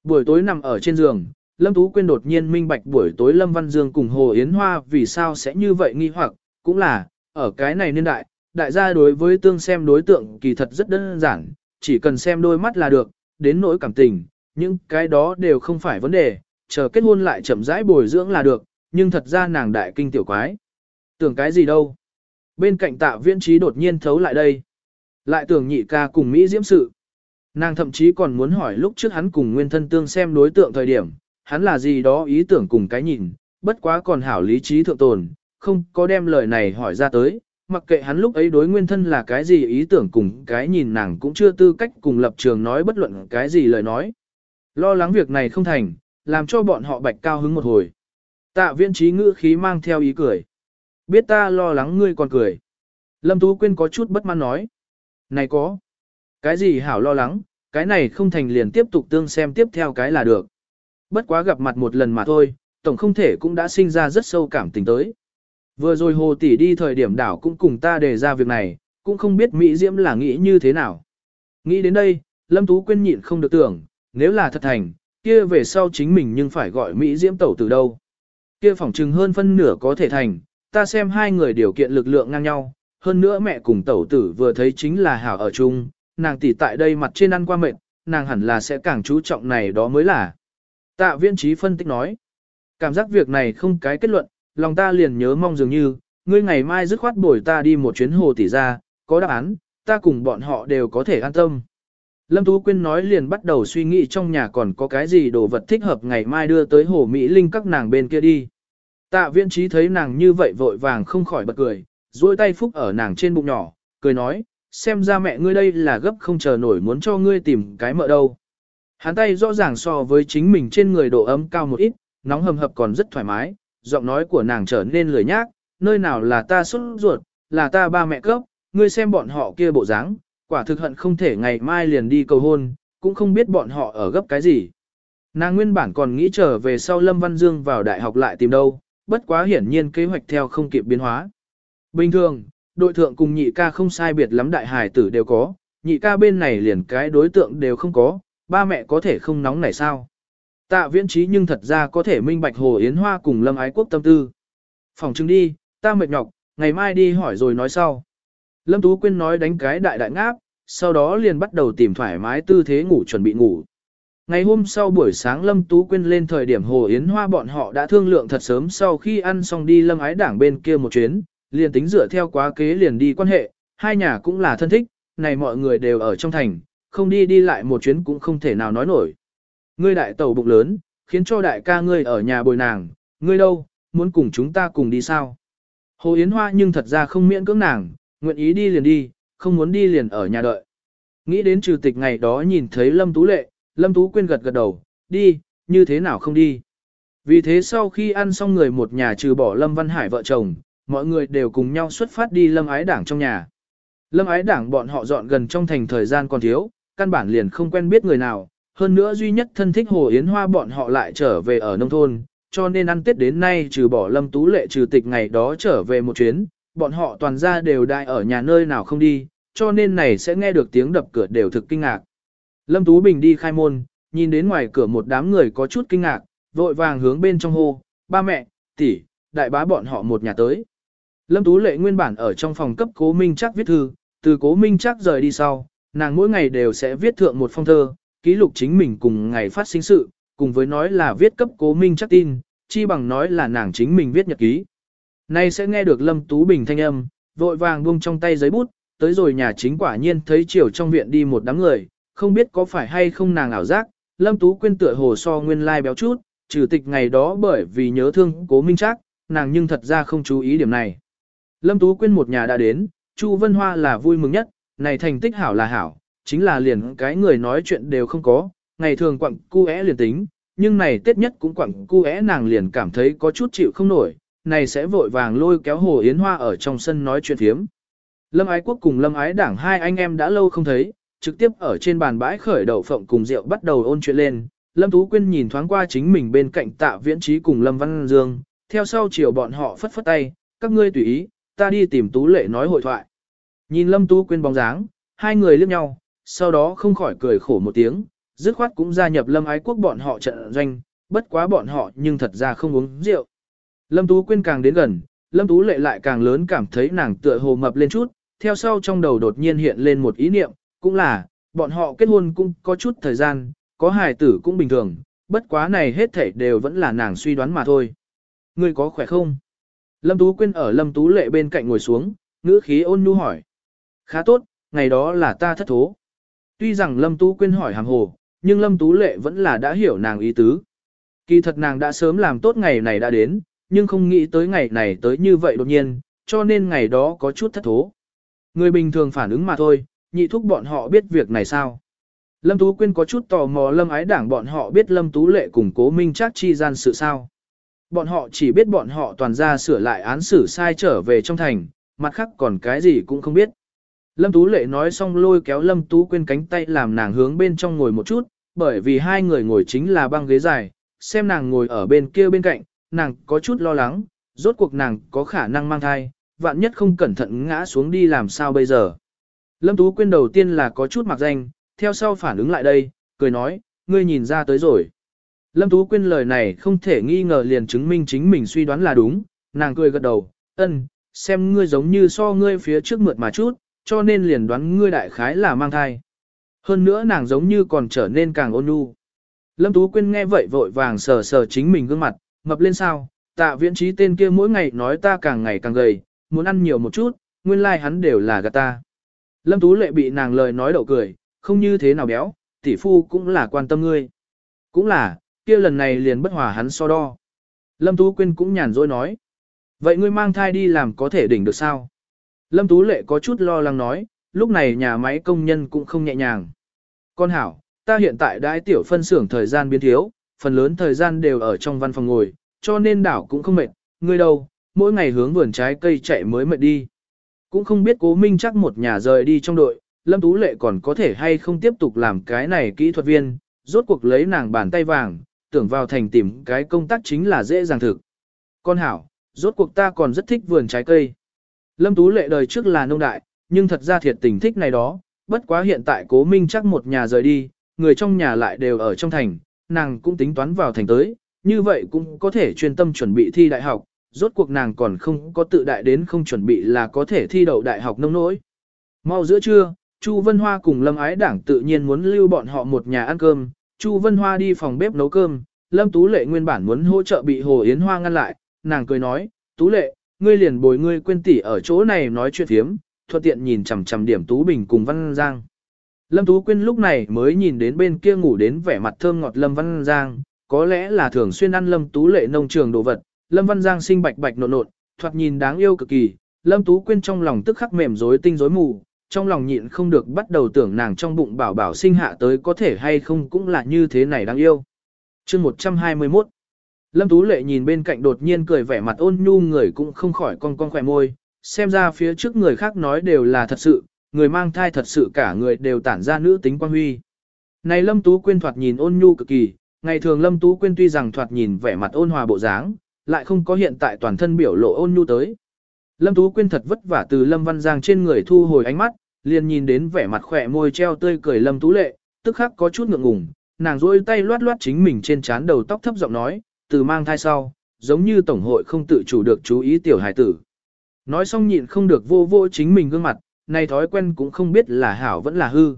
[SPEAKER 1] Buổi tối nằm ở trên giường, Lâm Tú Quyên đột nhiên minh bạch buổi tối Lâm Văn Dương cùng Hồ Yến Hoa vì sao sẽ như vậy nghi hoặc, cũng là, ở cái này niên đại, đại gia đối với tương xem đối tượng kỳ thật rất đơn giản, chỉ cần xem đôi mắt là được, đến nỗi cảm tình, những cái đó đều không phải vấn đề, chờ kết hôn lại chậm rãi bồi dưỡng là được, nhưng thật ra nàng đại kinh tiểu quái. Tưởng cái gì đâu. Bên cạnh tạ viễn trí đột nhiên thấu lại đây. Lại tưởng nhị ca cùng Mỹ diễm sự. Nàng thậm chí còn muốn hỏi lúc trước hắn cùng nguyên thân tương xem đối tượng thời điểm, hắn là gì đó ý tưởng cùng cái nhìn, bất quá còn hảo lý trí thượng tồn, không có đem lời này hỏi ra tới, mặc kệ hắn lúc ấy đối nguyên thân là cái gì ý tưởng cùng cái nhìn nàng cũng chưa tư cách cùng lập trường nói bất luận cái gì lời nói. Lo lắng việc này không thành, làm cho bọn họ bạch cao hứng một hồi. Tạ viên trí ngữ khí mang theo ý cười. Biết ta lo lắng ngươi còn cười. Lâm Tú Quyên có chút bất mãn nói. Này có. Cái gì hảo lo lắng, cái này không thành liền tiếp tục tương xem tiếp theo cái là được. Bất quá gặp mặt một lần mà thôi, tổng không thể cũng đã sinh ra rất sâu cảm tình tới. Vừa rồi hồ tỷ đi thời điểm đảo cũng cùng ta đề ra việc này, cũng không biết Mỹ Diễm là nghĩ như thế nào. Nghĩ đến đây, Lâm Tú Quyên nhịn không được tưởng, nếu là thật thành, kia về sau chính mình nhưng phải gọi Mỹ Diễm tẩu từ đâu. Kia phỏng chừng hơn phân nửa có thể thành, ta xem hai người điều kiện lực lượng ngang nhau, hơn nữa mẹ cùng tẩu tử vừa thấy chính là hảo ở chung, nàng tỷ tại đây mặt trên ăn qua mệt, nàng hẳn là sẽ càng chú trọng này đó mới là. Tạ viên trí phân tích nói, cảm giác việc này không cái kết luận, lòng ta liền nhớ mong dường như, ngươi ngày mai dứt khoát bồi ta đi một chuyến hồ tỷ ra, có đáp án, ta cùng bọn họ đều có thể an tâm. Lâm Tú Quyên nói liền bắt đầu suy nghĩ trong nhà còn có cái gì đồ vật thích hợp ngày mai đưa tới hồ Mỹ Linh các nàng bên kia đi. Tạ viên trí thấy nàng như vậy vội vàng không khỏi bật cười, duỗi tay phúc ở nàng trên bụng nhỏ, cười nói, xem ra mẹ ngươi đây là gấp không chờ nổi muốn cho ngươi tìm cái mợ đâu. Hắn tay rõ ràng so với chính mình trên người độ ấm cao một ít, nóng hầm hập còn rất thoải mái, giọng nói của nàng trở nên lười nhác, nơi nào là ta xuất ruột, là ta ba mẹ cấp, ngươi xem bọn họ kia bộ dáng, quả thực hận không thể ngày mai liền đi cầu hôn, cũng không biết bọn họ ở gấp cái gì. Nàng nguyên bản còn nghĩ trở về sau Lâm Văn Dương vào đại học lại tìm đâu, bất quá hiển nhiên kế hoạch theo không kịp biến hóa. Bình thường, đội thượng cùng nhị ca không sai biệt lắm đại hải tử đều có, nhị ca bên này liền cái đối tượng đều không có, ba mẹ có thể không nóng này sao. Tạ viễn trí nhưng thật ra có thể minh bạch Hồ Yến Hoa cùng Lâm Ái Quốc tâm tư. Phòng chứng đi, ta mệt nhọc, ngày mai đi hỏi rồi nói sau. Lâm Tú Quyên nói đánh cái đại đại ngáp, sau đó liền bắt đầu tìm thoải mái tư thế ngủ chuẩn bị ngủ. Ngày hôm sau buổi sáng Lâm Tú Quyên lên thời điểm Hồ Yến Hoa bọn họ đã thương lượng thật sớm sau khi ăn xong đi Lâm Ái Đảng bên kia một chuyến, liền tính dựa theo quá kế liền đi quan hệ, hai nhà cũng là thân thích, này mọi người đều ở trong thành, không đi đi lại một chuyến cũng không thể nào nói nổi. Ngươi đại tàu bụng lớn, khiến cho đại ca ngươi ở nhà bồi nàng, ngươi đâu, muốn cùng chúng ta cùng đi sao? Hồ Yến Hoa nhưng thật ra không miễn cưỡng nàng, nguyện ý đi liền đi, không muốn đi liền ở nhà đợi. Nghĩ đến trừ tịch ngày đó nhìn thấy Lâm Tú Lệ, Lâm Tú quên gật gật đầu, đi, như thế nào không đi. Vì thế sau khi ăn xong người một nhà trừ bỏ Lâm Văn Hải vợ chồng, mọi người đều cùng nhau xuất phát đi Lâm Ái Đảng trong nhà. Lâm Ái Đảng bọn họ dọn gần trong thành thời gian còn thiếu, căn bản liền không quen biết người nào, hơn nữa duy nhất thân thích Hồ Yến Hoa bọn họ lại trở về ở nông thôn, cho nên ăn Tết đến nay trừ bỏ Lâm Tú Lệ trừ tịch ngày đó trở về một chuyến, bọn họ toàn ra đều đại ở nhà nơi nào không đi, cho nên này sẽ nghe được tiếng đập cửa đều thực kinh ngạc. Lâm Tú Bình đi khai môn, nhìn đến ngoài cửa một đám người có chút kinh ngạc, vội vàng hướng bên trong hô, ba mẹ, tỷ, đại bá bọn họ một nhà tới. Lâm Tú Lệ nguyên bản ở trong phòng cấp cố minh chắc viết thư, từ cố minh chắc rời đi sau, nàng mỗi ngày đều sẽ viết thượng một phong thơ, ký lục chính mình cùng ngày phát sinh sự, cùng với nói là viết cấp cố minh chắc tin, chi bằng nói là nàng chính mình viết nhật ký. Nay sẽ nghe được Lâm Tú Bình thanh âm, vội vàng buông trong tay giấy bút, tới rồi nhà chính quả nhiên thấy chiều trong viện đi một đám người, không biết có phải hay không nàng ảo giác, Lâm Tú quên tựa hồ so nguyên lai like béo chút, trừ tịch ngày đó bởi vì nhớ thương cố minh chắc, nàng nhưng thật ra không chú ý điểm này. Lâm Tú quên một nhà đã đến, Chu Vân Hoa là vui mừng nhất, này thành tích hảo là hảo, chính là liền cái người nói chuyện đều không có, ngày thường quặng cu é liền tính, nhưng này tết nhất cũng quặng cu é nàng liền cảm thấy có chút chịu không nổi, này sẽ vội vàng lôi kéo Hồ Yến Hoa ở trong sân nói chuyện thiếm. Lâm Ái Quốc cùng Lâm Ái Đảng hai anh em đã lâu không thấy, trực tiếp ở trên bàn bãi khởi đầu phộng cùng rượu bắt đầu ôn chuyện lên. Lâm Tú Quyên nhìn thoáng qua chính mình bên cạnh tạ viễn trí cùng Lâm Văn Dương, theo sau chiều bọn họ phất phất tay, các ngươi tùy ý, ta đi tìm Tú Lệ nói hội thoại. Nhìn Lâm Tú Quyên bóng dáng, hai người liếc nhau, sau đó không khỏi cười khổ một tiếng, dứt khoát cũng gia nhập Lâm Ái Quốc bọn họ trận doanh, bất quá bọn họ nhưng thật ra không uống rượu. Lâm Tú Quyên càng đến gần, Lâm Tú Lệ lại càng lớn cảm thấy nàng tựa hồ mập lên chút, theo sau trong đầu đột nhiên hiện lên một ý niệm, cũng là, bọn họ kết hôn cũng có chút thời gian, có hài tử cũng bình thường, bất quá này hết thảy đều vẫn là nàng suy đoán mà thôi. Ngươi có khỏe không? Lâm Tú Quyên ở Lâm Tú Lệ bên cạnh ngồi xuống, ngữ khí ôn nhu hỏi. Khá tốt, ngày đó là ta thất thố. Tuy rằng Lâm Tú Quyên hỏi hàng hồ, nhưng Lâm Tú Lệ vẫn là đã hiểu nàng ý tứ. Kỳ thật nàng đã sớm làm tốt ngày này đã đến, nhưng không nghĩ tới ngày này tới như vậy đột nhiên, cho nên ngày đó có chút thất thố. Người bình thường phản ứng mà thôi, nhị thúc bọn họ biết việc này sao. Lâm Tú Quyên có chút tò mò Lâm Ái Đảng bọn họ biết Lâm Tú Lệ cùng cố minh chắc chi gian sự sao. Bọn họ chỉ biết bọn họ toàn ra sửa lại án xử sai trở về trong thành, mặt khác còn cái gì cũng không biết. Lâm Tú Lệ nói xong lôi kéo Lâm Tú quên cánh tay làm nàng hướng bên trong ngồi một chút, bởi vì hai người ngồi chính là băng ghế dài, xem nàng ngồi ở bên kia bên cạnh, nàng có chút lo lắng, rốt cuộc nàng có khả năng mang thai, vạn nhất không cẩn thận ngã xuống đi làm sao bây giờ. Lâm Tú quên đầu tiên là có chút mặc danh, theo sau phản ứng lại đây, cười nói, ngươi nhìn ra tới rồi. Lâm Tú Quyên lời này không thể nghi ngờ liền chứng minh chính mình suy đoán là đúng, nàng cười gật đầu, ân, xem ngươi giống như so ngươi phía trước mượt mà chút, cho nên liền đoán ngươi đại khái là mang thai. Hơn nữa nàng giống như còn trở nên càng ôn nhu. Lâm Tú Quyên nghe vậy vội vàng sờ sờ chính mình gương mặt, mập lên sao, tạ viễn trí tên kia mỗi ngày nói ta càng ngày càng gầy, muốn ăn nhiều một chút, nguyên lai like hắn đều là gạt ta. Lâm Tú Lệ bị nàng lời nói đậu cười, không như thế nào béo, tỷ phu cũng là quan tâm ngươi. Cũng là, kia lần này liền bất hòa hắn so đo. Lâm Tú Quyên cũng nhàn dối nói. Vậy ngươi mang thai đi làm có thể đỉnh được sao? Lâm Tú Lệ có chút lo lắng nói, lúc này nhà máy công nhân cũng không nhẹ nhàng. Con hảo, ta hiện tại đãi tiểu phân xưởng thời gian biến thiếu, phần lớn thời gian đều ở trong văn phòng ngồi, cho nên đảo cũng không mệt, ngươi đâu, mỗi ngày hướng vườn trái cây chạy mới mệt đi. Cũng không biết cố minh chắc một nhà rời đi trong đội, Lâm Tú Lệ còn có thể hay không tiếp tục làm cái này kỹ thuật viên, rốt cuộc lấy nàng bàn tay vàng, tưởng vào thành tìm cái công tác chính là dễ dàng thực. Con hảo, rốt cuộc ta còn rất thích vườn trái cây. Lâm Tú Lệ đời trước là nông đại, nhưng thật ra thiệt tình thích này đó, bất quá hiện tại cố minh chắc một nhà rời đi, người trong nhà lại đều ở trong thành, nàng cũng tính toán vào thành tới, như vậy cũng có thể chuyên tâm chuẩn bị thi đại học, rốt cuộc nàng còn không có tự đại đến không chuẩn bị là có thể thi đậu đại học nông nỗi. Mau giữa trưa, Chu Vân Hoa cùng Lâm Ái Đảng tự nhiên muốn lưu bọn họ một nhà ăn cơm, Chu Vân Hoa đi phòng bếp nấu cơm, Lâm Tú Lệ nguyên bản muốn hỗ trợ bị Hồ Yến Hoa ngăn lại, nàng cười nói, Tú Lệ, ngươi liền bồi ngươi quên tỷ ở chỗ này nói chuyện thiếm, thuận tiện nhìn chằm chằm điểm Tú Bình cùng Văn Giang. Lâm Tú Quyên lúc này mới nhìn đến bên kia ngủ đến vẻ mặt thơm ngọt Lâm Văn Giang, có lẽ là thường xuyên ăn Lâm Tú Lệ nông trường đồ vật, Lâm Văn Giang sinh bạch bạch nộn nộn, thoạt nhìn đáng yêu cực kỳ, Lâm Tú Quyên trong lòng tức khắc mềm rối tinh rối mù, trong lòng nhịn không được bắt đầu tưởng nàng trong bụng bảo bảo sinh hạ tới có thể hay không cũng là như thế này đáng yêu. chương 121 Lâm Tú Lệ nhìn bên cạnh đột nhiên cười vẻ mặt ôn nhu người cũng không khỏi cong cong khỏe môi, xem ra phía trước người khác nói đều là thật sự, người mang thai thật sự cả người đều tản ra nữ tính quan huy. Này Lâm Tú Quyên thoạt nhìn ôn nhu cực kỳ, ngày thường Lâm Tú Quyên tuy rằng thoạt nhìn vẻ mặt ôn hòa bộ dáng, lại không có hiện tại toàn thân biểu lộ ôn nhu tới. Lâm Tú Quyên thật vất vả từ Lâm Văn Giang trên người thu hồi ánh mắt, liền nhìn đến vẻ mặt khỏe môi treo tươi cười Lâm Tú Lệ, tức khắc có chút ngượng ngùng, nàng rôi tay loát loát chính mình trên trán đầu tóc thấp giọng nói, từ mang thai sau, giống như tổng hội không tự chủ được chú ý tiểu hài tử. Nói xong nhịn không được vô vô chính mình gương mặt, này thói quen cũng không biết là hảo vẫn là hư.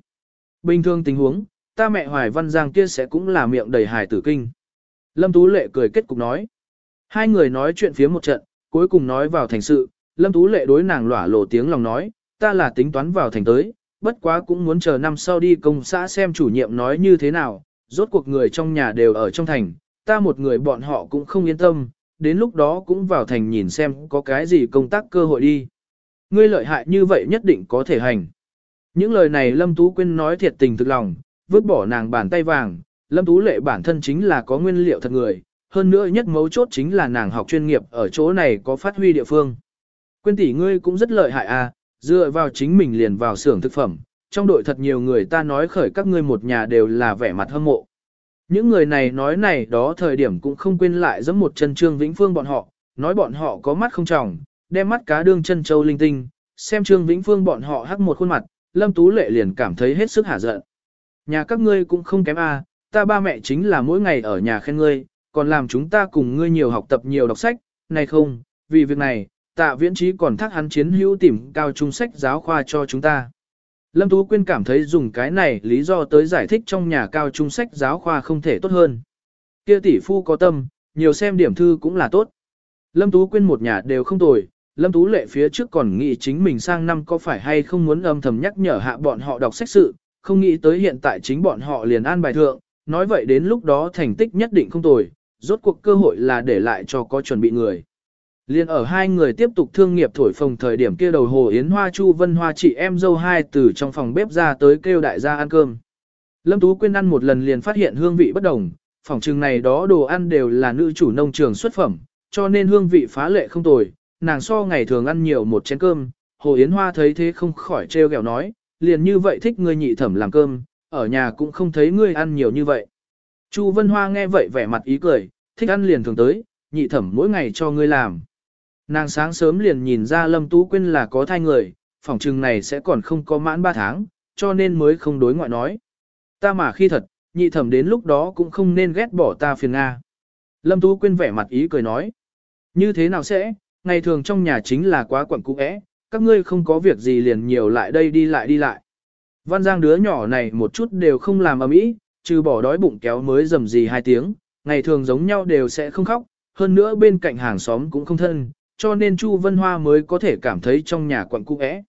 [SPEAKER 1] Bình thường tình huống, ta mẹ Hoài Văn Giang kia sẽ cũng là miệng đầy hài tử kinh. Lâm Tú Lệ cười kết cục nói. Hai người nói chuyện phía một trận, cuối cùng nói vào thành sự, Lâm Tú Lệ đối nàng lỏa lộ tiếng lòng nói, ta là tính toán vào thành tới, bất quá cũng muốn chờ năm sau đi công xã xem chủ nhiệm nói như thế nào, rốt cuộc người trong nhà đều ở trong thành, ta một người bọn họ cũng không yên tâm, đến lúc đó cũng vào thành nhìn xem có cái gì công tác cơ hội đi. Ngươi lợi hại như vậy nhất định có thể hành. Những lời này Lâm Tú Quyên nói thiệt tình thực lòng, vứt bỏ nàng bàn tay vàng, Lâm Tú Lệ bản thân chính là có nguyên liệu thật người, hơn nữa nhất mấu chốt chính là nàng học chuyên nghiệp ở chỗ này có phát huy địa phương. Quyên tỷ ngươi cũng rất lợi hại à, dựa vào chính mình liền vào xưởng thực phẩm, trong đội thật nhiều người ta nói khởi các ngươi một nhà đều là vẻ mặt hâm mộ. Những người này nói này đó thời điểm cũng không quên lại giống một chân Trương Vĩnh Phương bọn họ, nói bọn họ có mắt không tròng, đem mắt cá đương chân châu linh tinh, xem Trương Vĩnh Phương bọn họ hắc một khuôn mặt, Lâm Tú Lệ liền cảm thấy hết sức hả giận. Nhà các ngươi cũng không kém a, à, ta ba mẹ chính là mỗi ngày ở nhà khen ngươi, còn làm chúng ta cùng ngươi nhiều học tập nhiều đọc sách, này không, vì việc này, tạ viễn trí còn thác hắn chiến hữu tìm cao trung sách giáo khoa cho chúng ta. Lâm Tú Quyên cảm thấy dùng cái này lý do tới giải thích trong nhà cao trung sách giáo khoa không thể tốt hơn. Kia tỷ phu có tâm, nhiều xem điểm thư cũng là tốt. Lâm Tú Quyên một nhà đều không tồi, Lâm Tú Lệ phía trước còn nghĩ chính mình sang năm có phải hay không muốn âm thầm nhắc nhở hạ bọn họ đọc sách sự, không nghĩ tới hiện tại chính bọn họ liền an bài thượng, nói vậy đến lúc đó thành tích nhất định không tồi, rốt cuộc cơ hội là để lại cho có chuẩn bị người. Liên ở hai người tiếp tục thương nghiệp thổi phồng thời điểm kia đầu hồ Yến Hoa Chu Vân Hoa chị em dâu hai từ trong phòng bếp ra tới kêu đại gia ăn cơm. Lâm Tú Quyên ăn một lần liền phát hiện hương vị bất đồng, phòng trừng này đó đồ ăn đều là nữ chủ nông trường xuất phẩm, cho nên hương vị phá lệ không tồi, nàng so ngày thường ăn nhiều một chén cơm, Hồ Yến Hoa thấy thế không khỏi trêu ghẹo nói, liền như vậy thích ngươi nhị thẩm làm cơm, ở nhà cũng không thấy ngươi ăn nhiều như vậy. Chu Vân Hoa nghe vậy vẻ mặt ý cười, thích ăn liền thường tới, nhị thẩm mỗi ngày cho ngươi làm. Nàng sáng sớm liền nhìn ra Lâm Tú Quyên là có thai người, phòng trừng này sẽ còn không có mãn 3 tháng, cho nên mới không đối ngoại nói. Ta mà khi thật, nhị thẩm đến lúc đó cũng không nên ghét bỏ ta phiền Nga. Lâm Tú Quyên vẻ mặt ý cười nói. Như thế nào sẽ, ngày thường trong nhà chính là quá quẩn cũ ẽ, các ngươi không có việc gì liền nhiều lại đây đi lại đi lại. Văn Giang đứa nhỏ này một chút đều không làm ầm ĩ, trừ bỏ đói bụng kéo mới dầm gì hai tiếng, ngày thường giống nhau đều sẽ không khóc, hơn nữa bên cạnh hàng xóm cũng không thân, cho nên Chu Vân Hoa mới có thể cảm thấy trong nhà quặn cũ ẽ.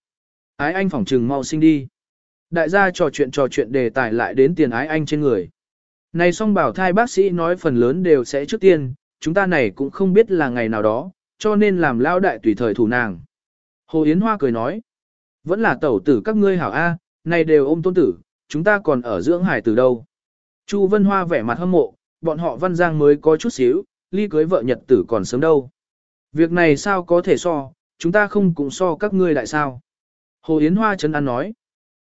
[SPEAKER 1] Ái anh phỏng trừng mau sinh đi. Đại gia trò chuyện trò chuyện đề tài lại đến tiền ái anh trên người. Này song bảo thai bác sĩ nói phần lớn đều sẽ trước tiên, chúng ta này cũng không biết là ngày nào đó, cho nên làm lao đại tùy thời thủ nàng. Hồ Yến Hoa cười nói, vẫn là tẩu tử các ngươi hảo A, này đều ôm tôn tử, chúng ta còn ở dưỡng hải từ đâu. Chu Vân Hoa vẻ mặt hâm mộ, bọn họ văn giang mới có chút xíu, ly cưới vợ nhật tử còn sớm đâu. Việc này sao có thể so, chúng ta không cùng so các ngươi lại sao. Hồ Yến Hoa chấn ăn nói.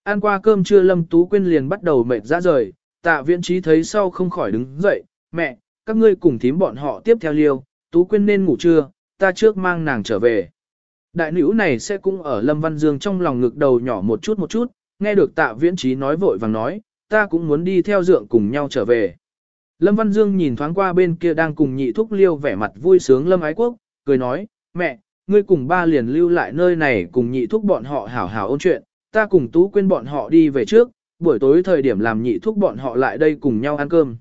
[SPEAKER 1] Ăn qua cơm trưa Lâm Tú Quyên liền bắt đầu mệt ra rời, tạ viễn trí thấy sau không khỏi đứng dậy, mẹ, các ngươi cùng thím bọn họ tiếp theo liêu, Tú Quyên nên ngủ trưa, ta trước mang nàng trở về. Đại nữ này sẽ cũng ở Lâm Văn Dương trong lòng ngực đầu nhỏ một chút một chút, nghe được tạ viễn trí nói vội vàng nói, ta cũng muốn đi theo dượng cùng nhau trở về. Lâm Văn Dương nhìn thoáng qua bên kia đang cùng nhị thúc liêu vẻ mặt vui sướng Lâm Ái Quốc, cười nói, mẹ, ngươi cùng ba liền lưu lại nơi này cùng nhị thúc bọn họ hảo hảo ôn chuyện, ta cùng tú quên bọn họ đi về trước, buổi tối thời điểm làm nhị thúc bọn họ lại đây cùng nhau ăn cơm.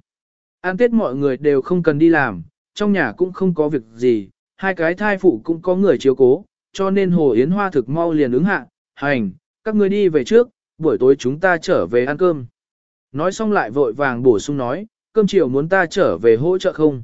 [SPEAKER 1] Ăn tết mọi người đều không cần đi làm, trong nhà cũng không có việc gì, hai cái thai phụ cũng có người chiếu cố, cho nên Hồ Yến Hoa thực mau liền ứng hạ, hành, các ngươi đi về trước, buổi tối chúng ta trở về ăn cơm. Nói xong lại vội vàng bổ sung nói, cơm chiều muốn ta trở về hỗ trợ không?